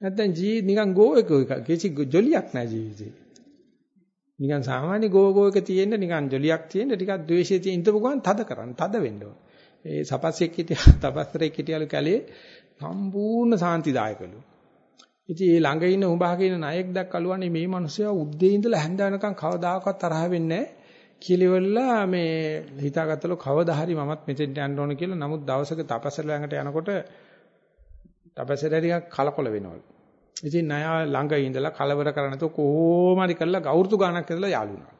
නැත්නම් ජී නිකන් ගෝ එක කිසි ජොලියක් නැහැ ජීවිතේ. නිකන් සාමාන්‍ය ගෝගෝ එක තියෙන්න නිකන් ජොලියක් තියෙන්න ටිකක් ද්වේෂය තියෙන ඉඳපු ගමන් තද කරන්න තද වෙන්න ඕන. ඒ සපස්සෙක් හිටියා තපස්තරෙක් හිටියලු කැලේ සම්පූර්ණ සාන්තිදායකලු. ඉතින් ඒ ළඟ ඉන්න උඹහා කියන නායක දැක්කලු අනේ මේ මිනිස්සයා උද්දේ ඉඳලා හැන්ද වෙනකන් කවදාකවත් තරහ වෙන්නේ නැහැ. කිලිවල්ලා මේ හිතාගත්තලු කවදා හරි මමත් මෙතෙන්ට යන්න ඕන කියලා. නමුත් දවසක තපස්සර ළඟට යනකොට තපස්සර ටිකක් කලකොල වෙනවලු. ඉතින් නයා ළඟ ඉඳලා කලවර කරන්නේ නැතුව කොහොම හරි කරලා ගෞරුතු ගානක් ඇදලා යාළු වුණා.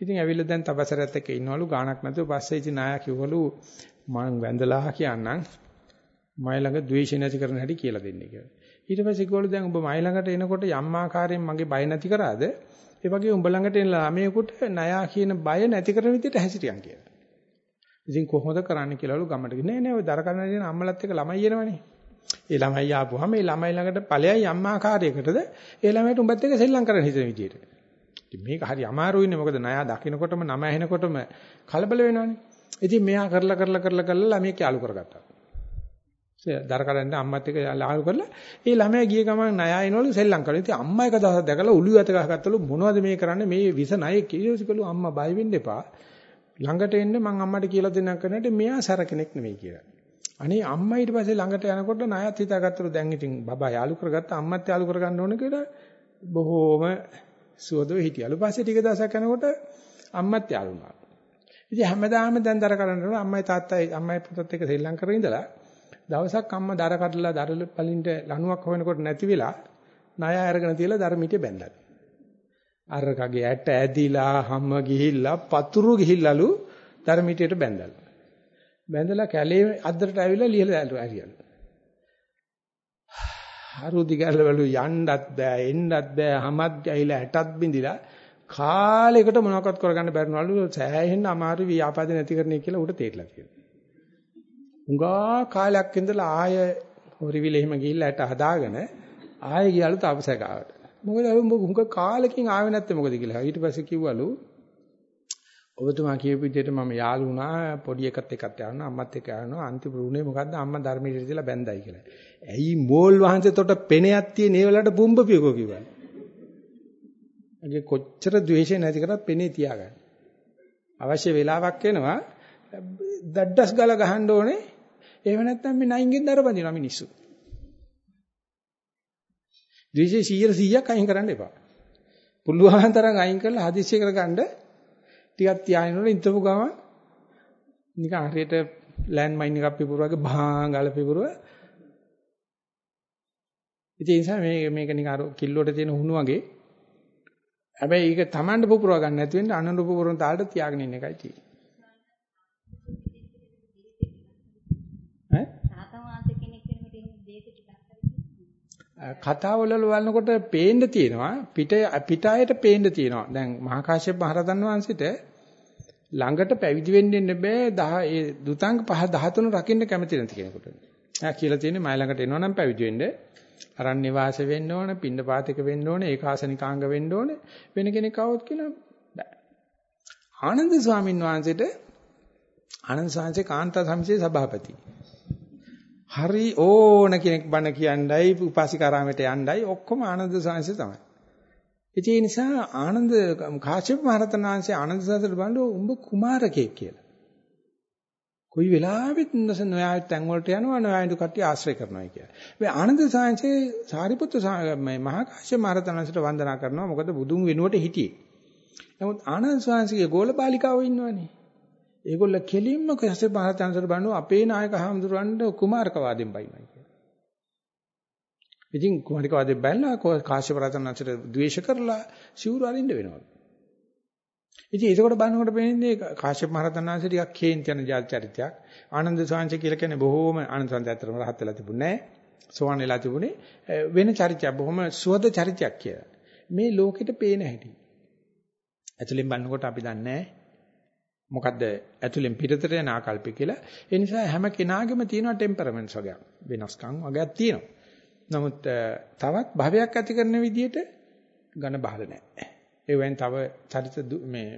ඉතින් ඇවිල්ලා දැන් තපසරත් එක්ක ඉන්නවලු ගානක් නැතුව පස්සේ ඉතින් නයා කිව්වලු මං වැඳලා කියන්නම් මයි ළඟ ද්වේෂ නැති කරන හැටි කියලා දෙන්න කියලා. ඊට පස්සේ කිව්වලු දැන් ඔබ මයි ළඟට එනකොට යම් ආකාරයෙන් මගේ බය නැති කරාද? ඒ වගේ උඹ ළඟට එන ළමයෙකුට නයා කියන බය නැති කරන විදිහට හැසිරියන් කියලා. ඉතින් කොහොමද කරන්න කියලාලු ගමට ගිහින් නෑ නෑ ඔය දර කරන දේ අම්මලත් එක්ක ළමයි එනවනේ. ඒ ළමයි ආපුවාම ඒ ළමයි ළඟට ඵලයයි අම්මා ආකාරයකටද ඒ ළමයට උඹත් එක්ක සෙල්ලම් කරන්න හිතන විදියට. ඉතින් මේක හරි අමාරුයිනේ මොකද ණයා දකින්නකොටම නම ඇහෙනකොටම කලබල වෙනවනේ. ඉතින් මෙයා කරලා කරලා කරලා කරලා ළමයි යාළු කරගත්තා. දර කරන්නේ අම්මත් එක්ක යාළු කරලා ඒ ළමයා ගිය ගමන් ණයා එනවලු සෙල්ලම් කරලා. ඉතින් අම්මා එක දවසක් දැකලා උළු ඇත ගහගත්තලු මොනවද මේ කරන්නේ මේ විස ණය කීයෝසිකලු අම්මා බය වෙන්න එපා. ළඟට එන්න මං අම්මට කියලා දෙන්නම් කරන්නට මෙයා සර කෙනෙක් නෙමෙයි කියලා. අනේ අම්මා ඊට පස්සේ ළඟට යනකොට ණයත් හිතාගත්තලු දැන් ඉතින් බබා යාළු කරගත්ත අම්මත් යාළු කරගන්න ඕන කියලා බොහෝම සුවදව හිටියලු. පස්සේ ටික දවසක් යනකොට අම්මත් යාළු වුණා. ඉතින් හැමදාම දැන් දර කරන්නේ අම්මයි තාත්තයි අම්මයි පුතත් එක්ක සෙල්ලම් කරගෙන ඉඳලා දවසක් අම්මා දර කඩලා දර පලින්ට ලණුවක් හොයනකොට නැති වෙලා ණය අරගෙන තියලා දරමිටිය බැඳලා. අරකගේ ඇට ඇදිලා හැම ගිහිල්ලා පතුරු ගිහිල්ලාලු දරමිටියට බැඳලා. බැඳලා කැලේ අද්දරට ඇවිල්ලා ලියලා ඇරියලු. හරු දිගල්ල බලු යන්නත් බෑ එන්නත් බෑ හැමත් ගිහිලා ඇටත් බින්දිලා කාලයකට මොනවක්වත් කරගන්න බැරිනවලු සෑහෙන්න අමාරු ව්‍යාපාද නැති කරන්නේ කියලා උට තේරලා තියෙනවා. උඟා කාලයක් ඉඳලා ආය හොරිවිල එහෙම ගිහිල්ලා ඇට හදාගෙන ආයෙ ගියලු තාපසකාවට. මොකද උඹ උඟ කාලෙකින් ආවේ නැත්තේ මොකද කියලා. ඊට පස්සේ කිව්වලු ඔබතුමා කියපු විදිහට මම යාළු වුණා පොඩි එකත් එක්කත් යනවා අම්මත් එක්ක යනවා අන්තිම රුණේ මොකද්ද අම්මා ධර්මයේ ඉඳලා බැඳයි කියලා. ඇයි මෝල් වහන්සේතොට පෙණයක් තියෙන ඒ වෙලාවට පුම්බපියකෝ කිව්වා. අගේ කොච්චර ද්වේෂය නැති කරත් පෙනේ තියාගන්න. අවශ්‍ය වෙලාවක් එනවා දඩඩස් ගල ගහන්න ඕනේ. එහෙම නැත්නම් මේ නයින්ගෙන් දර බඳිනවා මිනිස්සු. ද්වේෂය 100 100ක් අයින් කරන්න එපා. පුළුවන් තරම් අයින් කරලා හදිස්සිය කරගන්න ටිකක් තියාගෙන ඉඳපු ගමන් නිකන් හරියට ලෑන්ඩ් මයින් එකක් පිපුරුවාගේ භාංගල පිපුරුව. ඉතින් ඒ නිසා මේ මේක නිකන් අර කිල්ලුවට තියෙන හුණු වගේ. හැබැයි ඒක Tamanට පුපුරව ගන්න නැති වෙන්න අනන පුපුරන තාලට තියාගෙන ඉන්න එකයි තියෙන්නේ. කතාවල බලනකොට පේන්න තියෙනවා පිට පිටායට පේන්න තියෙනවා. දැන් මහා කාශ්‍යප මහරහතන් වහන්සේට ළඟට පැවිදි වෙන්න ඉන්න බෑ 10 ඒ දුතාංග පහ 13 රකින්න කැමති නැති කෙනෙකුට. එයා කියලා තියෙන්නේ මයි ළඟට එනවා නම් පැවිදි වෙන්න. අරණ්‍ය වාස වෙන්න ඕන, පින්න පාතික වෙන්න ඕන, ඒකාසනිකාංග වෙන්න ඕන. වෙන කෙනෙක් આવොත් කියලා බෑ. ආනන්ද ස්වාමීන් වහන්සේට ආනන්ද සාංශේ කාන්තා සමිතියේ සභාපති. හරි ඕන කෙනෙක් බණ කියන්නයි උපාසිකාරාමයට යන්නයි ඔක්කොම ආනන්ද සාංශය තමයි. ඒ නිසා ආනන්ද කාශ්‍යප මහ රහතන් වහන්සේ ආනන්ද සාසර බණ්ඩෝ උඹ කුමාරකෙක් කියලා. කොයි වෙලාවෙත් නොයාවිත් තැන් වලට යනවා නොයාවිත් කට්ටිය ආශ්‍රය කරනවා කියලා. මේ ආනන්ද සාංශේ සාරිපුත්‍ර මේ මහා කාශ්‍යප මහ රහතන් වහන්සේට වන්දනා කරනවා මොකද බුදුන් වෙනුවට හිටියේ. නමුත් ආනන්ද සාංශගේ ගෝල බාලිකාවෝ ඉන්නවනේ. ඒගොල්ල කෙලින්ම කාශ්‍යප මහ රහතන් වහන්සේට බණ්ඩෝ අපේ නායක හාමුදුරන්ට කුමාරකවාදෙන් බයිමයි. ඉතින් කුමාරික වාදේ බැලලා කාශ්‍යප රතන අතර ද්වේෂ කරලා සිවුරු අරින්න වෙනවා. ඉතින් ඒකකොට බලනකොට පේන්නේ කාශ්‍යප මහරතන් වහන්සේ ටිකක් කේන්ති යන ජාති චරිතයක්. ආනන්ද සාංශ කියලා කියන්නේ බොහෝම ආනන්ද සාංශ අතරම රහත් වෙලා තිබුණේ නැහැ. සෝවන් වෙලා තිබුණේ වෙන චරිතයක් බොහොම සුවද චරිතයක් කියලා. මේ ලෝකෙට පේන හැටි. ඇතුලෙන් බලනකොට අපි දන්නේ මොකද්ද ඇතුලෙන් පිටතට යන ආකල්පය කියලා. ඒ නිසා හැම කෙනාගේම තියෙනවා ටෙම්පරමන්ට්ස් වගේක්. වෙනස්කම් වගේක් තියෙනවා. නමුත් තවත් භවයක් ඇති කරන විදිහට ඝන බහල නැහැ. ඒ වෙන් තව චරිත මේ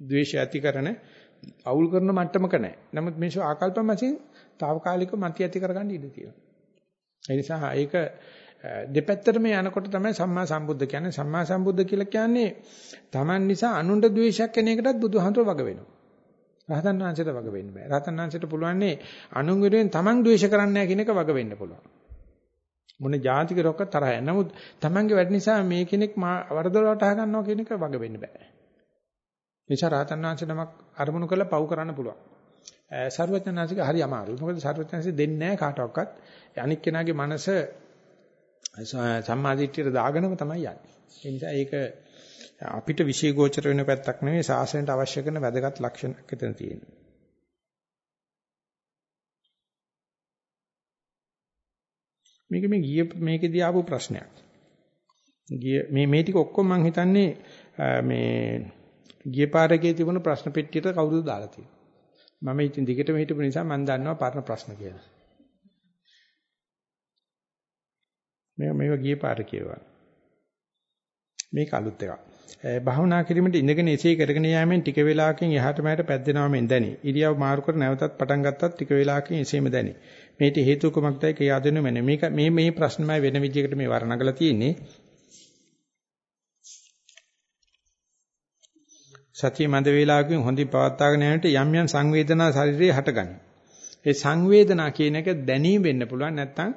ද්වේෂය ඇති කරන අවුල් කරන මට්ටමක නැහැ. නමුත් මේසෝ ආකල්පම වශයෙන් తాවකාලික මති ඇති කරගන්න ඉඩ තියෙනවා. ඒ නිසා ඒක දෙපැත්තටම යනකොට තමයි සම්මා සම්බුද්ධ කියන්නේ. සම්මා සම්බුද්ධ කියලා කියන්නේ Taman නිසා අනුන්ට ද්වේෂයක් කෙන එකටත් බුදුහාමර වග වෙනවා. රහතන් වහන්සේට වග වෙන්න බෑ. රහතන් වහන්සේට පුළුවන්නේ අනුන් වෙනුවෙන් Taman ද්වේෂ කරන්නේ නැහැ කියන එක වග වෙන්න පුළුවන්. මොන જાතික රොක්ක තරහයි. නමුත් Tamange වැඩ නිසා මේ කෙනෙක් වරදොලට අහ ගන්නවා කියන එක වග වෙන්න බෑ. නිසා රාතන් වහන්සේ නමක් අරමුණු කරලා පව් කරන්න පුළුවන්. සර්වඥාන්සික හරි අමාරුයි. මොකද සර්වඥාන්සේ දෙන්නේ නැහැ කාටවත්. අනික් කෙනාගේ මනස සම්මාදිට්ඨියට දාගෙනම තමයි යන්නේ. ඒ නිසා ඒක අපිට විශේෂෝචර වෙන පැත්තක් නෙවෙයි සාසනයට අවශ්‍ය කරන වැදගත් ලක්ෂණයක් එතන තියෙනවා. මේක මේ ගිය මේකෙදී ආපු ප්‍රශ්නයක්. ගිය මේ මේ ටික ඔක්කොම මම හිතන්නේ මේ ගිය පාරකේ තිබුණ ප්‍රශ්න පෙට්ටියට කවුරුද දාලා තියෙන්නේ. මම ඉතින් දිගටම හිටපු නිසා මම දන්නවා පරණ ප්‍රශ්න කියලා. මේ මේව ගිය පාර කියවා. මේක අලුත් එකක්. භාවනා කිරීමට ඉඳගෙන එසේ කරගෙන යාමෙන් ටික වේලාවකින් එහාට මෙහාට පැද්දෙනවා මෙන් දැනේ. ඉරියව් මාරු කර නැවතත් පටන් ගත්තත් ටික වේලාවකින් එසේම දැනේ. මේට හේතුව කුමක්දයි කියා දෙනු මැනේ. මේක මේ මේ ප්‍රශ්නමයි වෙන විදිහකට මේ වර්ණගලා තියෙන්නේ. සතිය මන්ද වේලාවකින් හොඳින් පවත්වාගෙන යනට යම් යම් සංවේදනා ශරීරයේ හටගනී. ඒ සංවේදනා කියන එක දැනීම වෙන්න පුළුවන් නැත්නම්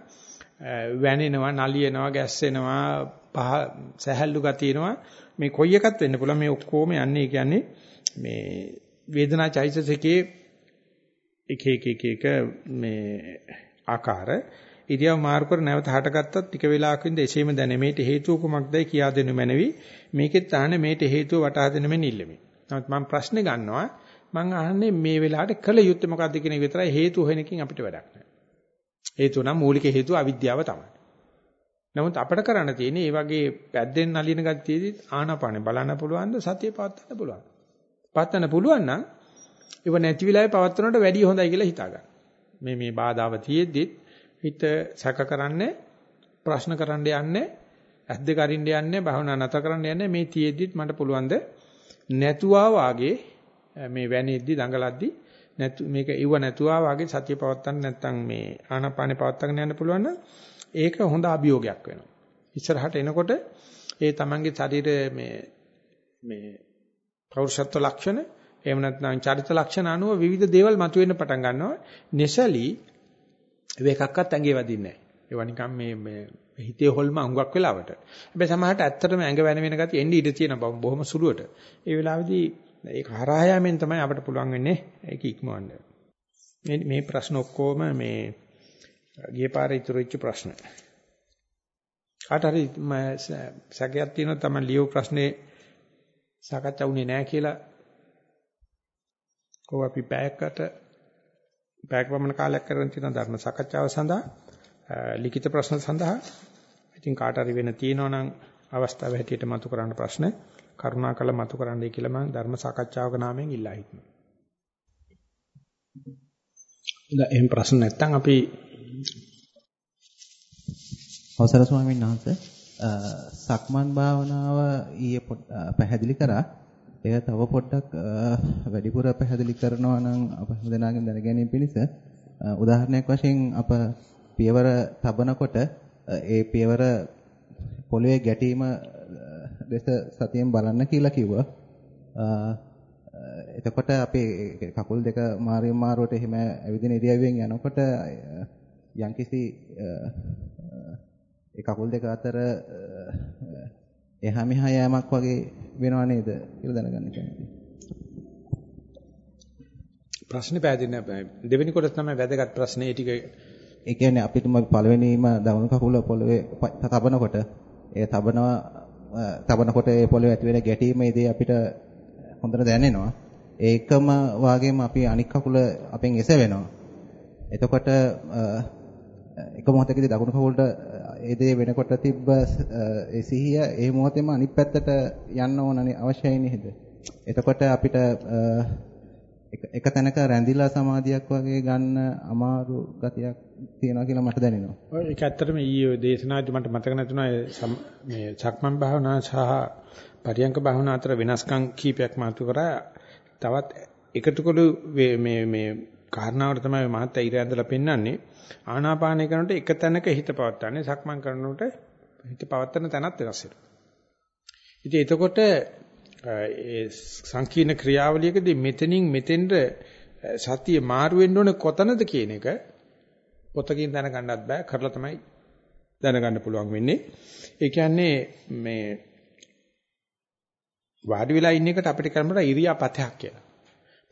වැනෙනවා, නලියනවා, ගැස්සෙනවා, පහ සැහැල්ලු ගතියනවා මේ කොයි එකක් වෙන්න පුළුවන්. මේ ඔක්කොම යන්නේ කියන්නේ මේ වේදනා චෛතසිකයේ එක එක එක එක මේ ආකාර. ඉරියව් මාරු කර නැවත හටගත්තත් ටික වෙලාවකින්ද එසේම දැනෙමේට හේතුව කුමක්දයි කියා දෙනු මැනවි. මේකෙත් අහන්නේ මේට හේතුව වටහා දෙන මෙන්න ඉල්ලමි. නමුත් මම ප්‍රශ්නේ ගන්නවා. මම අහන්නේ මේ වෙලාවට කළ යුත්තේ මොකද්ද කියන එක විතරයි. හේතු හොයනකින් අපිට වැඩක් නැහැ. හේතුව නම් මූලික හේතුව අවිද්‍යාව තමයි. නමුත් අපිට කරන්න තියෙන්නේ මේ වගේ පැද්දෙන් නලින ගතියේදී ආනාපානේ බලන්න පුළුවන්ද සතිය පවත්වන්න පුළුවන්. පවත්වන්න පුළුවන් නම් ඒව නැති වෙලාවේ පවත්වනට වැඩිය හොඳයි කියලා හිතා ගන්න. මේ මේ බාධාව තියෙද්දිත් හිත සැක කරන්නේ ප්‍රශ්න කරන්න යන්නේ ඇද්ද කරින්න යන්නේ භවනා නැත කරන්න යන්නේ මේ තියෙද්දිත් මට පුළුවන් ද නැතුවා වාගේ මේ වැනෙද්දි දඟලද්දි නැතු මේක ඉව නැතුවා වාගේ සතිය පවත්තන්න නැත්නම් මේ ආනාපානේ පවත්තගෙන යන්න පුළුවන් නම් ඒක හොඳ අභියෝගයක් වෙනවා. ඉස්සරහට එනකොට ඒ තමන්ගේ ශරීරයේ මේ මේ පෞරුෂත්ව ලක්ෂණ එහෙම නැත්නම් චරිත ලක්ෂණ අනුව විවිධ දේවල් මතුවෙන්න පටන් ගන්නවා. nesley ඒකක්වත් ඇඟේ වදින්නේ නැහැ. ඒවා නිකන් මේ මේ හිතේ හොල්ම අඟක් වෙලාවට. හැබැයි සමහරට ඇත්තටම ඇඟ වෙන වෙන ගතිය එන්නේ ඉඳ තියෙන බොහොම සුළුවට. ඒ වෙලාවේදී ඒක හරහා යෑමෙන් තමයි අපිට පුළුවන් වෙන්නේ ඒක ඉක්මවන්න. මේ මේ ප්‍රශ්න ඔක්කොම මේ ගිය පාරේ ඉතුරු වෙච්ච ප්‍රශ්න. කාට හරි සැකයක් තියෙනවා තමයි ලියව ප්‍රශ්නේ සාකච්ඡා වුණේ නැහැ කියලා කොහොම අපි පැයකට පැයක පමණ කාලයක් කරගෙන තියෙන ධර්ම සාකච්ඡාව සඳහා ලිඛිත ප්‍රශ්න සඳහා ඉතින් කාට හරි වෙන තියෙනවා නම් අවස්ථාව හැටියට මතු කරන්න ප්‍රශ්න කරුණාකර මතු කරන්නයි කියලා මම ධර්ම සාකච්ඡාවක නාමයෙන් ඉල්ලා හිටිනවා. දැන් එහෙම ප්‍රශ්න නැත්නම් අපි අවසර ස්වාමීන් වහන්සේ සක්මන් භාවනාව ඊයේ පැහැදිලි කරා ඒක තව පොඩ්ඩක් වැඩිපුර පැහැදිලි කරනවා නම් අප හැමදෙනාගෙන් දැනගැනීම පිණිස උදාහරණයක් වශයෙන් අප පියවර තබනකොට ඒ පියවර පොළවේ ගැටීම දෙස සතියෙන් බලන්න කියලා කිව්වා. එතකොට අපි කකුල් දෙක මාරියම් මාරුවට එහෙම ඇවිදින ඉරියව්වෙන් යනකොට යම්කිසි ඒ කකුල් දෙක අතර එහා මෙහා යෑමක් වගේ වෙනව නේද කියලා දැනගන්න කැමතියි. ප්‍රශ්නේ පැහැදිලි. දෙවෙනි කොටස තමයි වැදගත් ප්‍රශ්නේ. ඒ ටික ඒ කියන්නේ අපිටම පළවෙනිම දකුණු කකුල පොළවේ තබනකොට ඒ තබනවා තබනකොට ඒ පොළවේ ඇති වෙන ගැටීමේදී අපිට හොඳට දැනෙනවා. ඒකම වාගේම අපි අනික් කකුල අපෙන් එසවෙනවා. එතකොට එක මොහොතකදී දකුණු කකුලට ඒ දේ වෙනකොට තිබ්බ ඒ සිහිය ඒ මොහොතේම අනිත් පැත්තට යන්න ඕනනේ අවශ්‍යයි නේද? එතකොට අපිට එක තැනක රැඳිලා සමාධියක් වගේ ගන්න අමාරු ගතියක් තියෙනවා කියලා මට දැනෙනවා. ඔය ඒක ඇත්තටම ඊයේ දේශනාවේදී මට මතක නැතුණා මේ සක්මන් භාවනා සහ පරියංක භාවනා අතර වෙනස්කම් කීපයක් මාතු කරා. තවත් එකතුකළු මේ මේ කාරණාවට තමයි මහත් ඊර ඇඳලා පෙන්වන්නේ. ආනාපානය කරනකොට එක තැනක හිත පවත්වන්නේ සක්මන් කරනකොට හිත පවත්වන තැනත් වෙනස් වෙනවා. ඉතින් එතකොට ඒ සංකීර්ණ ක්‍රියාවලියකදී මෙතනින් මෙතෙන්ට සතිය මාරු වෙන්න ඕනේ කොතනද කියන එක පොතකින් දැනගන්නත් බෑ කරලා තමයි දැනගන්න පුළුවන් වෙන්නේ. ඒ කියන්නේ මේ වාඩි වෙලා ඉන්න එකට අපිට කරමුට ඉරියාපතයක් කියලා.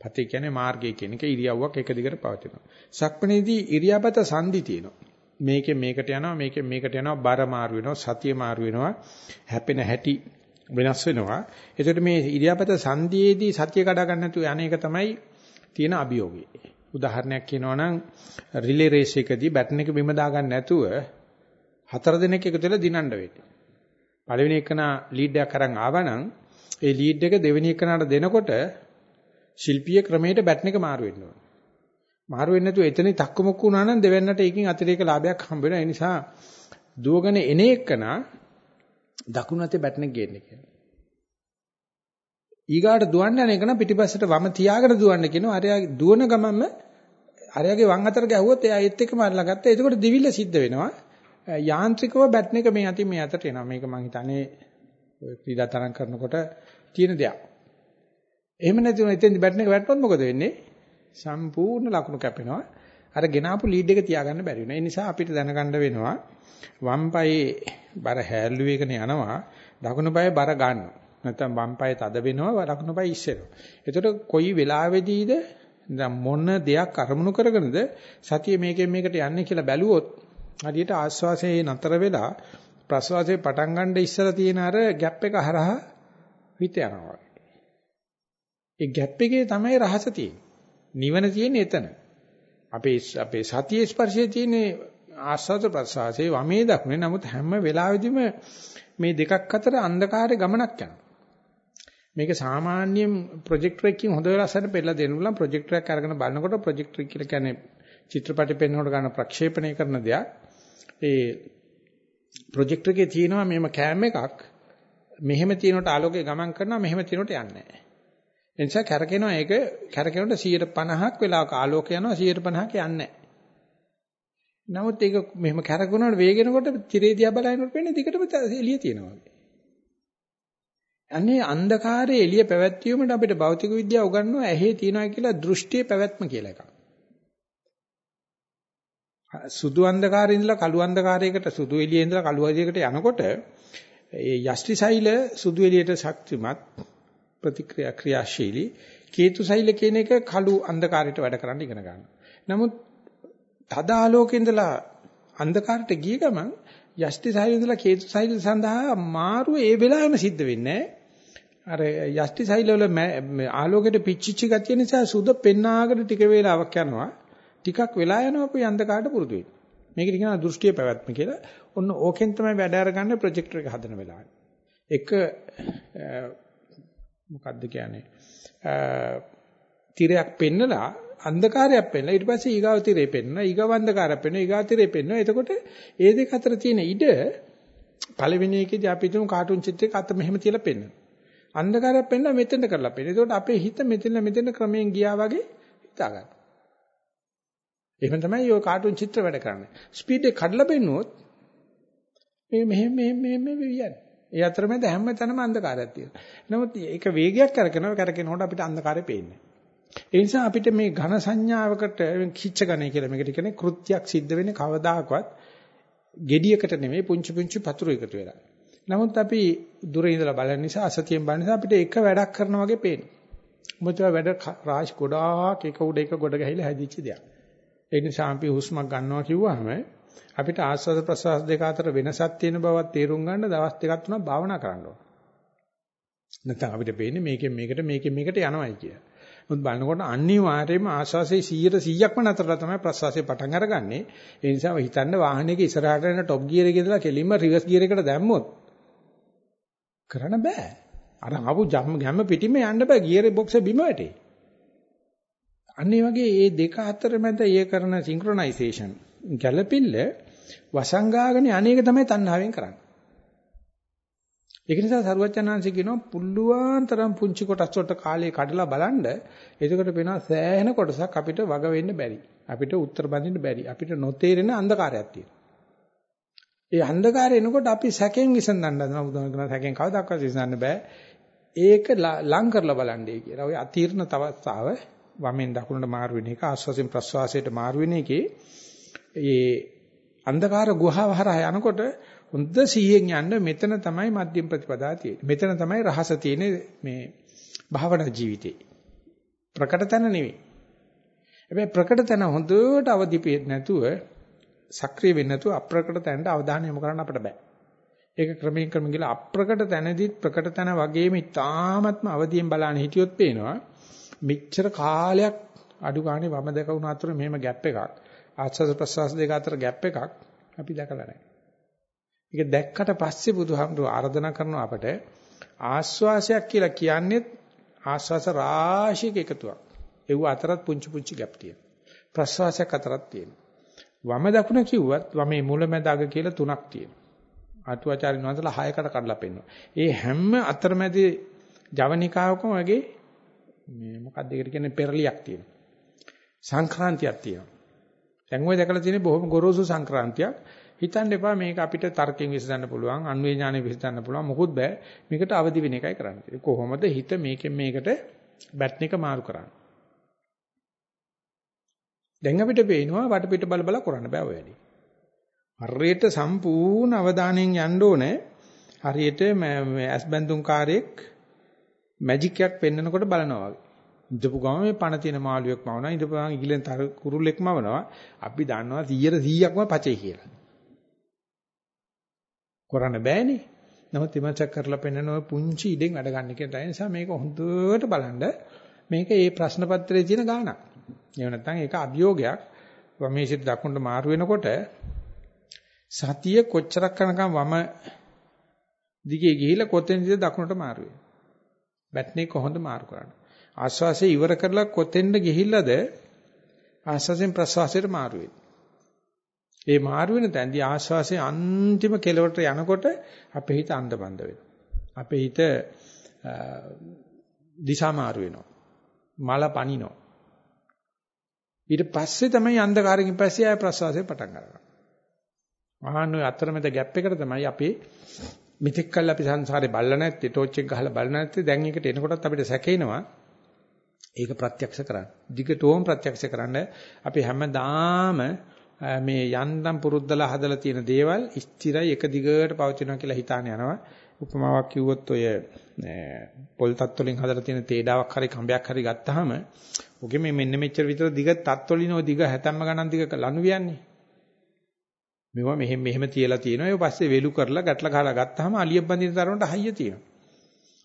පතේ කියන්නේ මාර්ගය කියන එක ඉරියව්වක් එක දිගට පවතිනවා. සක්මණේදී ඉරියාපත සංදි තියෙනවා. මේකෙන් මේකට යනවා මේකෙන් මේකට යනවා බර මාරු වෙනවා සතිය මාරු වෙනවා හැපෙන හැටි වෙනස් වෙනවා. ඒකට මේ ඉරියාපත සංදියේදී සතිය කඩා ගන්න නැතුව යන එක තමයි තියෙන අභියෝගය. උදාහරණයක් කියනවා නම් රිලේ රේස් එකදී බැටන් එක බිම දාගන්න නැතුව හතර දිනක් එකතු වෙලා දිනන්න වෙන්නේ. පළවෙනි එකන ලීඩ් එකක් අරන් ආවනම් ඒ ලීඩ් එක දෙවෙනි එකනට දෙනකොට ශිල්පීය ක්‍රමයට බැටන් එක මාරු වෙන්න ඕන. මාරු වෙන්නේ නැතුව එතනින් තක්කමුක්කු වුණා නම් දෙවෙන්නට ඒකෙන් අතිරේක ලාභයක් හම්බ වෙනවා. ඒ නිසා දුවගෙන එන එකන දකුණු අතේ බැටන් එක ගේන්න කියලා. ඊගාට දුවන්න යන එක නම් පිටිපස්සට වම තියාගෙන දුවන්න කියනවා. අරයා දුවන ගමන්ම අරයාගේ වම් අතට ගැහුවොත් එයා ඒත් එක්කම අරලා ගත්තා. එතකොට දිවිල්ල සිද්ධ වෙනවා. යාන්ත්‍රිකව බැටන් එක මේ අතින් මේ අතට එනවා. මේක මං හිතන්නේ ඔය ක්‍රීඩා තරම් කරනකොට තියෙන දෙයක්. එහෙම නැති වුණා එතෙන් බැටන් එක වැටුනොත් මොකද වෙන්නේ? සම්පූර්ණ ලකුණු කැපෙනවා. අර ගෙනාපු ලීඩ් එක තියාගන්න බැරි වෙනවා. ඒ නිසා අපිට දැනගන්න වෙනවා වම් පායේ බර හැල්ලු වේගන යනවා දකුණු පායේ බර ගන්නවා. නැත්නම් වම් පායේ තද වෙනවා දකුණු පායේ ඉස්සෙනවා. එතකොට කොයි වෙලාවෙදීද දැන් මොන දෙයක් අරමුණු කරගෙනද සතිය මේකෙන් මේකට යන්නේ කියලා බැලුවොත් හරියට ආස්වාසයේ නතර වෙලා ප්‍රස්වාසයේ පටන් ගන්න ඉස්සලා තියෙන අර ગેප් එක හරහා හිත යනවා. ඒ ગેප් එකේ තමයි රහස තියෙන්නේ. නිවන තියෙන්නේ එතන. අපේ අපේ සතියේ ස්පර්ශයේ තියෙන්නේ ආස්වාද ප්‍රසආසයේ වමේ දක්නේ. නමුත් හැම වෙලාවෙදිම මේ දෙකක් අතර අන්ධකාරයේ ගමනක් යනවා. මේක සාමාන්‍යයෙන් ප්‍රොජෙක්ටර් එකකින් හොඳ වෙලාවට පෙන්නලා දෙන්න පුළුවන් ප්‍රොජෙක්ටර් එකක් අරගෙන බලනකොට ප්‍රොජෙක්ටර් කියලා කියන්නේ චිත්‍රපටි පෙන්වනකොට ගන්න ප්‍රක්ෂේපණය කරන දෙයක්. ඒ ප්‍රොජෙක්ටර් එකේ තියෙනවා මෙහෙම කෑම එකක් මෙහෙම තියෙනකොට ආලෝකය ගමන් කරනවා මෙහෙම තියෙනකොට යන්නේ නැහැ. ඒ නිසා කැරකෙනවා ඒක කැරකෙනකොට 150ක් වෙලාවක ආලෝකය යනවා 150ක් යන්නේ නැහැ. නමුත් ඒක මෙහෙම කැරකුණාට වේගෙනකොට තිරේ දිහා බලනකොට වෙන්නේ දිගටම එළිය තියෙනවා වගේ. අනේ අන්ධකාරයේ එළිය පැවැත්වීමට අපිට භෞතික විද්‍යාව උගන්වනවා ඇහි තියනවා කියලා දෘෂ්ටියේ පැවැත්ම කියලා එකක්. සුදු අන්ධකාරයේ ඉඳලා කළු අන්ධකාරයකට සුදු එළියේ ඉඳලා කළු එළියකට යනකොට ඒ යෂ්ටි සෛල සුදු එළියට ශක්තිමත් ප්‍රතික්‍රියා ක්‍රියාශීලී කේතු සෛල කියන එක කළු අන්ධකාරයට වැඩ කරන්න ඉගෙන ගන්නවා. නමුත් තද ආලෝකේ ඉඳලා අන්ධකාරයට ගිය ගමන් යෂ්ටි සෛල ඉඳලා කේතු සෛල සඳහා මාරු ඒ වෙලාවෙම සිද්ධ වෙන්නේ අර යෂ්ටි සෛල වල ආලෝකයට පිච්චිච්ච ගතිය නිසා සුද පෙන්නාගෙන ටික වේලාවක් යනවා. ටිකක් වෙලා යනවා අපි අන්ධකාරයට පුරුදු වෙනවා. මේකට කියනවා දෘෂ්ටිය පැවැත්ම කියලා. ඔන්න ඕකෙන් තමයි වැඩ අරගන්න ප්‍රොජෙක්ටර් එක හදන වෙලාවේ. එක මොකද්ද කියන්නේ? තිරයක් පෙන්නලා අන්ධකාරයක් පෙන්නලා ඊට පස්සේ ඊගාව තිරේ පෙන්නනවා ඊගාව අන්ධකාරයක් පෙන්නනවා ඊගාව තිරේ පෙන්නනවා එතකොට ඒ දෙක අතර තියෙන ඉඩ පළවෙනි එකේදී අපි තුමු කාටුන් චිත්‍රයක අත මෙහෙම තියලා පෙන්නනවා අන්ධකාරයක් පෙන්නලා මෙතෙන්ද කරලා පෙන්නනවා එතකොට අපේ හිත මෙතෙන් මෙතෙන් ක්‍රමයෙන් ගියා වගේ හිතා ගන්න එහෙම තමයි ඔය කාටුන් චිත්‍ර වැඩ කරන්නේ. ස්පීඩ් එක කඩලා පෙන්නුවොත් මේ මෙහෙම මෙහෙම මෙහෙම යන්නේ. ඒ අතරමැද හැම තැනම අන්ධකාරයක් තියෙනවා. නමුත් ඒක වේගයක් කරකිනවා කරකිනකොට අපිට අන්ධකාරය පේන්නේ. ඒ නිසා අපිට මේ ඝන සංඥාවකට කිච්ච ඝනය කියලා මේකට කියන්නේ කෘත්‍යයක් සිද්ධ වෙන්නේ කවදාකවත් gediයකට නෙමෙයි පුංචි පුංචි පතුරු එකතු වෙලා. නමුත් අපි දුරින් ඉඳලා බලන නිසා අසතියෙන් බලන නිසා අපිට එක වැඩක් කරනවා වගේ පේනවා. මොකද වැඩ රාශි ගොඩාක් එක උඩ එක ගොඩ ගැහිලා හැදිච්ච දෙයක්. ඒ නිසා අපි හුස්මක් ගන්නවා කිව්වහම අපිට ආස්වාද ප්‍රසවාස දෙක අතර වෙනසක් තියෙන බවත් තේරුම් ගන්න දවස් දෙකක් තුනක් භාවනා කරන්න ඕන. නැත්නම් අපිට පේන්නේ මේකෙන් මේකට මේකෙන් මේකට යනවායි කියලා. මුත් බලනකොට අනිවාර්යයෙන්ම ආශ්වාසයේ 100%ක්ම නතරලා තමයි ප්‍රශ්වාසය පටන් අරගන්නේ. ඒ නිසා හිතන්න වාහනයක ඉස්සරහට යන টොප් ගියර් එකේ ඉඳලා කෙලින්ම රිවර්ස් ගියර් එකට දැම්මොත් කරන්න බෑ. අර ආපු ජම්ම ගැම්ම පිටින්ම යන්න බෑ ගියර් බොක්ස් එක බිම වැටේ. අන්න ඒ වගේ මේ දෙක අතර මැද ඒ කරන සින්ක්‍රොනයිසේෂන් ගැළපිල්ල වසංගාගෙන අනේක තමයි තණ්හාවෙන් කරන්නේ. ඒක නිසා සරුවචනාංශي කියනවා පුල්ලුවන් තරම් පුංචි කොටස් වලට කාලේ කඩලා බලන්න එතකොට වෙනවා සෑහෙන කොටසක් අපිට වග වෙන්න බැරි. අපිට උත්තර බඳින්න බැරි. අපිට නොතේරෙන අන්ධකාරයක් තියෙනවා. ඒ අන්ධකාරය එනකොට අපි සැකෙන් විසඳන්න හදනවා බුදුන් කියන සැකෙන් කවදාවත් විසඳන්න බෑ. ඒක ලං කරලා බලන්නේ කියලා. ඔය අතීර්ණ තවස්තාව වමෙන් දකුණට මාරු වෙන එක ආස්වාසයෙන් ප්‍රස්වාසයට මාරු වෙන එකේ ඒ අන්ධකාර ගුහාව හරහා යනකොට හොඳ සිහියෙන් යන්න මෙතන තමයි මධ්‍යම ප්‍රතිපදා තියෙන්නේ. මෙතන තමයි රහස තියෙන්නේ මේ භාවනා ජීවිතේ. ප්‍රකට තැන නෙවෙයි. හැබැයි ප්‍රකට තැන හොඳට අවදි නැතුව සක්‍රිය වෙන්නේ නැතුව අප්‍රකට තැනට අවධානය යොමු කරන්න අපිට බෑ. ඒක ක්‍රමයෙන් ක්‍රමයෙන් ගිහලා අප්‍රකට තැනදිත් ප්‍රකට තැන වගේම ඉතාමත්ම අවදියෙන් බලන්න හිටියොත් පේනවා මෙච්චර කාලයක් අඩු ගානේ වම දෙක වුණ අතර මෙහෙම ગેප් එකක් ආස්වාද ප්‍රසවාස දෙක අතර ગેප් එකක් අපි දැකලා නැහැ. ඒක දැක්කට පස්සේ බුදුහාමුදුරුවෝ ආර්දනා කරනවා අපට ආස්වාසයක් කියලා කියන්නේ ආස්වාස රාශියක එකතුවක්. ඒව අතරත් පුංචි පුංචි ગેප් තියෙනවා. ප්‍රසවාසයක් අතරත් තියෙනවා. වම දකුණ කිව්වත් වමේ මුල මැද අග කියලා තුනක් තියෙනවා. අටුවාචාරින් වහන්සේලා හයකට කඩලා පෙන්නනවා. ඒ හැම අතරමැදි ජවනිකාවකම වගේ මේ මොකක්ද ඒකට කියන්නේ පෙරලියක් තියෙනවා. සංක්‍රාන්තියක් තියෙනවා. දැන් ඔය දැකලා තියෙන බොහොම ගොරෝසු සංක්‍රාන්තියක්. හිතන්න එපා මේක අපිට තර්කයෙන් විසඳන්න පුළුවන්, අන්වේ ඥානෙ විසඳන්න පුළුවන්. මොකුත් බෑ. මේකට අවදි වෙන එකයි කරන්නේ. කොහොමද හිත මේකෙන් මේකට බැට්න එක මාරු කරන්නේ? දැන් අපිට පේනවා වටපිට බල බල කරන්න බෑ ඔය වැඩි. හරියට සම්පූර්ණ අවධානයෙන් යන්න ඕනේ. හරියට ඇස් බැඳුම් කාර්යයක් මැජික් එකක් පෙන්වනකොට බලනවා වගේ. ඉඳපු ගම මේ පණ තියෙන මාළුවෙක් මවනවා ඉඳපු ගම ඉගිලෙන් තර කුරුල්ලෙක් මවනවා අපි දන්නවා 100%ක්ම පචේ කියලා. කරන්න බෑනේ. නමුත් විමර්ශක කරලා පෙන්නන ඔය පුංචි ඉඩෙන් වැඩ ගන්න කියලා. ඒ නිසා මේක හොඳට බලන්න මේක ඒ ප්‍රශ්න පත්‍රයේ තියෙන ගාණක්. එහෙම නැත්නම් ඒක අභියෝගයක්. වමේශිත දකුණට මාරු වෙනකොට සතිය කොච්චරක් කරනකම් වම දිගේ ගිහිලා කොතෙන්ද දකුණට මාරු වෙන්නේ. බැට්නේ කොහොමද මාරු කරන්නේ? ආශ්වාසය ඉවර කරලා කොතෙන්ද ගිහිල්ලාද ආශ්වාසයෙන් ප්‍රශ්වාසයට මාරු වෙන්නේ. ඒ මාරු වෙන තැනදී ආශ්වාසයේ අන්තිම කෙලවරට යනකොට අපේ හිත අන්ධබන්ද වෙනවා. අපේ හිත දිශා මාරු වෙනවා. මල පනිනවා. ඊට පස්සේ තමයි අන්ධකාරයෙන් පස්සේ ආය ප්‍රශ්වාසය පටන් ගන්නවා. ආහන ඔය අතරමැද ગેප් එකට තමයි අපේ මෙතෙක් කල් අපි සංසාරේ බල්ල නැත්තේ ටෝච් එක ගහලා බල්ල නැත්තේ දැන් එකට එනකොටත් අපිට සැකේනවා ඒක ප්‍රත්‍යක්ෂ කරන්න. දිගටම ප්‍රත්‍යක්ෂ කරන්න අපි හැමදාම මේ යන්තම් පුරුද්දලා හදලා තියෙන දේවල් ස්ථිරයි එක දිගට පවතිනවා කියලා හිතාන යනවා. උපමාවක් කිව්වොත් ඔය පොල් තත් වලින් හදලා තියෙන තේඩාවක් හරි කඹයක් හරි ගත්තාම ඔගේ මේ මෙන්න මෙච්චර විතර දිග තත් වලින් ඔය දිග හැතැම්ම ගණන් දිග ලනු වියන්නේ. මේවා මෙහෙම මෙහෙම තියලා තියෙනවා. ඒ පස්සේ වෙලු කරලා ගැටලා ගහලා ගත්තාම අලියක් බඳින තරමට හයිය තියෙනවා.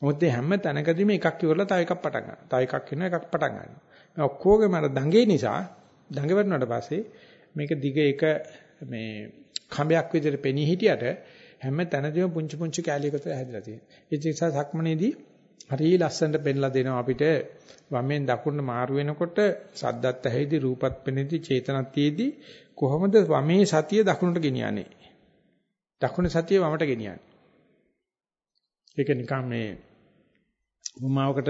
මොකද හැම තැනකදීම එකක් ඉවරලා තව එකක් පටන් ගන්නවා. තව එකක් වෙනවා එකක් පටන් ගන්නවා. මේ ඔක්කොගේම අර දඟේ නිසා දඟ වුණාට පස්සේ මේක දිග එක මේ කඹයක් විදිහට පෙනී හිටියට හැම තැනදීම පුංචි පුංචි කැලි එකතු හැදිලා තියෙනවා. ඒ නිසා සක්මනේදී හරිය ලස්සනට පෙන්ලා දෙනවා අපිට වමෙන් දකුණට මාරු වෙනකොට සද්දත් ඇහිදී රූපත් පෙනෙදී චේතනත් තියේදී කොහොමද වමේ සතිය දකුණට ගෙනියන්නේ? දකුණ සතිය වමට ගෙනියන්නේ. ඒක නිකන් මේ උමාවකට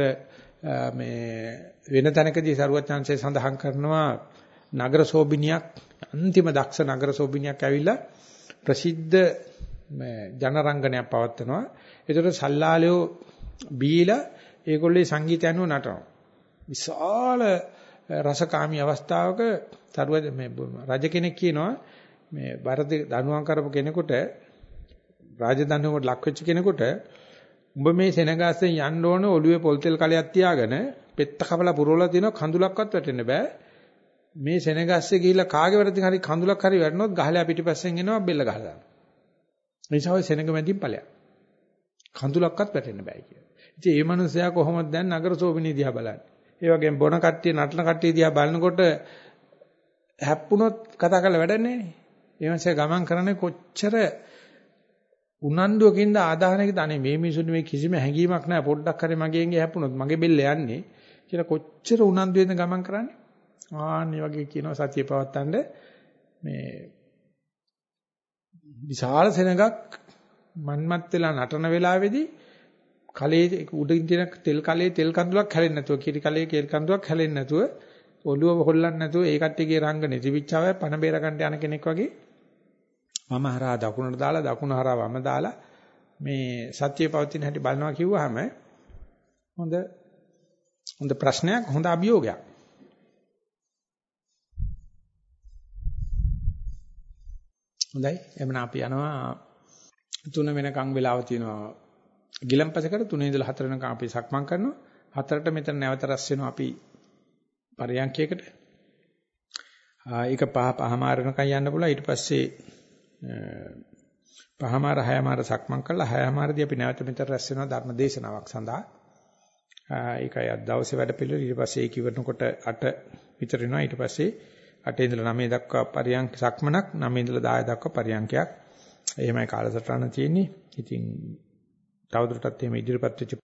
මේ වෙන තැනකදී සරුවත් chance සඳහන් කරනවා නගර සෝබිනියක් අන්තිම දක්ෂ නගර සෝබිනියක් ඇවිල්ලා ප්‍රසිද්ධ ජනරංගනයක් පවත්වනවා. ඒතර සල්ලාලයෝ බීලා ඒගොල්ලේ සංගීතය අනුව නටනවා. විශාල රසකාමී අවස්ථාවක තරුව මේ රජ කෙනෙක් කියනවා මේ වරද දනුවම් කරපු කෙනෙකුට රාජදඬුවමට ලක් වෙච්ච කෙනෙකුට උඹ මේ සෙනගාස්සේ යන්න ඕන ඔළුවේ පොල් තෙල් කලයක් තියාගෙන පෙත්ත කපලා පුරවලා තියෙනවා කඳුලක්වත් වැටෙන්න බෑ මේ සෙනගස්සේ ගිහිල්ලා කාගේ වරදින් හරි කඳුලක් හරි වැටුනොත් ගහලා පිටිපස්සෙන් එනවා බෙල්ල ගහලා දානවා. ඒ නිසා ඔය සෙනග මැදින් ඵලයක්. කඳුලක්වත් වැටෙන්න බෑ කියලා. ඉතින් මේ මනුස්සයා කොහොමද දැන් නගර සෝබිනී දිහා බලන්නේ? ඒ වගේම බොන කට්ටිය නටන කට්ටිය දිහා බලනකොට හැප්පුණොත් කතා කරලා වැඩන්නේ නැහැ. ඒ මාසේ ගමන් කරන්නේ කොච්චර උනන්දුවකින්ද ආදාහනයකද අනේ මේ මිනිසුන් මේ කිසිම හැඟීමක් නැහැ. පොඩ්ඩක් හරි මගෙන් හැප්පුණොත් මගේ බෙල්ල යන්නේ කියලා කොච්චර උනන්දුවෙන්ද ගමන් කරන්නේ? ආන්නේ වගේ කියනවා සතිය පවත්තන්න මේ විශාල සෙනඟක් මන්මත් වෙලා නටන වෙලාවේදී කලේ උඩින් තියෙන තෙල් කලේ තෙල් කඳුලක් හැලෙන්නේ නැතුව කිරි කලේ කෙල් කඳුලක් හැලෙන්නේ නැතුව ඔළුව හොල්ලන්නේ නැතුව ඒ කට්ටියගේ රංගනේ තිබිච්චාවය පණ බේර ගන්න යන කෙනෙක් වගේ මම හරහා දකුණට දාලා දකුණ හරහා වම දාලා මේ සත්‍ය පවතින හැටි බලනවා කිව්වහම හොඳ හොඳ ප්‍රශ්නයක් හොඳ අභියෝගයක්. හොඳයි. එhmenan අපි යනවා. තුන වෙනකන් වෙලාව තියෙනවා. ගිලම්පසකට තුනේ ඉඳලා හතර වෙනකන් අපි සක්මන් කරනවා. හතරට මෙතන නැවත රැස් වෙනවා අපි පරයන්කයකට ඒක පහ පහමාරනකන් යන්න පුළුවන්. ඊට පස්සේ පහමාර හයමාර සක්මන් කළා. හයමාරදී අපි නැවත මෙතන රැස් වෙනවා ධර්ම දේශනාවක් සඳහා. ඒකයි අද දවසේ වැඩ පිළිවෙල. ඊට පස්සේ ඒක ඉවරනකොට 8 විතර වෙනවා ඊට පස්සේ 8 ඉඳලා 9 දක්වා පරියන්ක සක්මනක් 9 ඉඳලා 10 දක්වා පරියන්කයක්. එහෙමයි කාලසටහන තියෙන්නේ. ඉතින් තවදුරටත් එහෙම ඉදිරිපත් වෙච්ච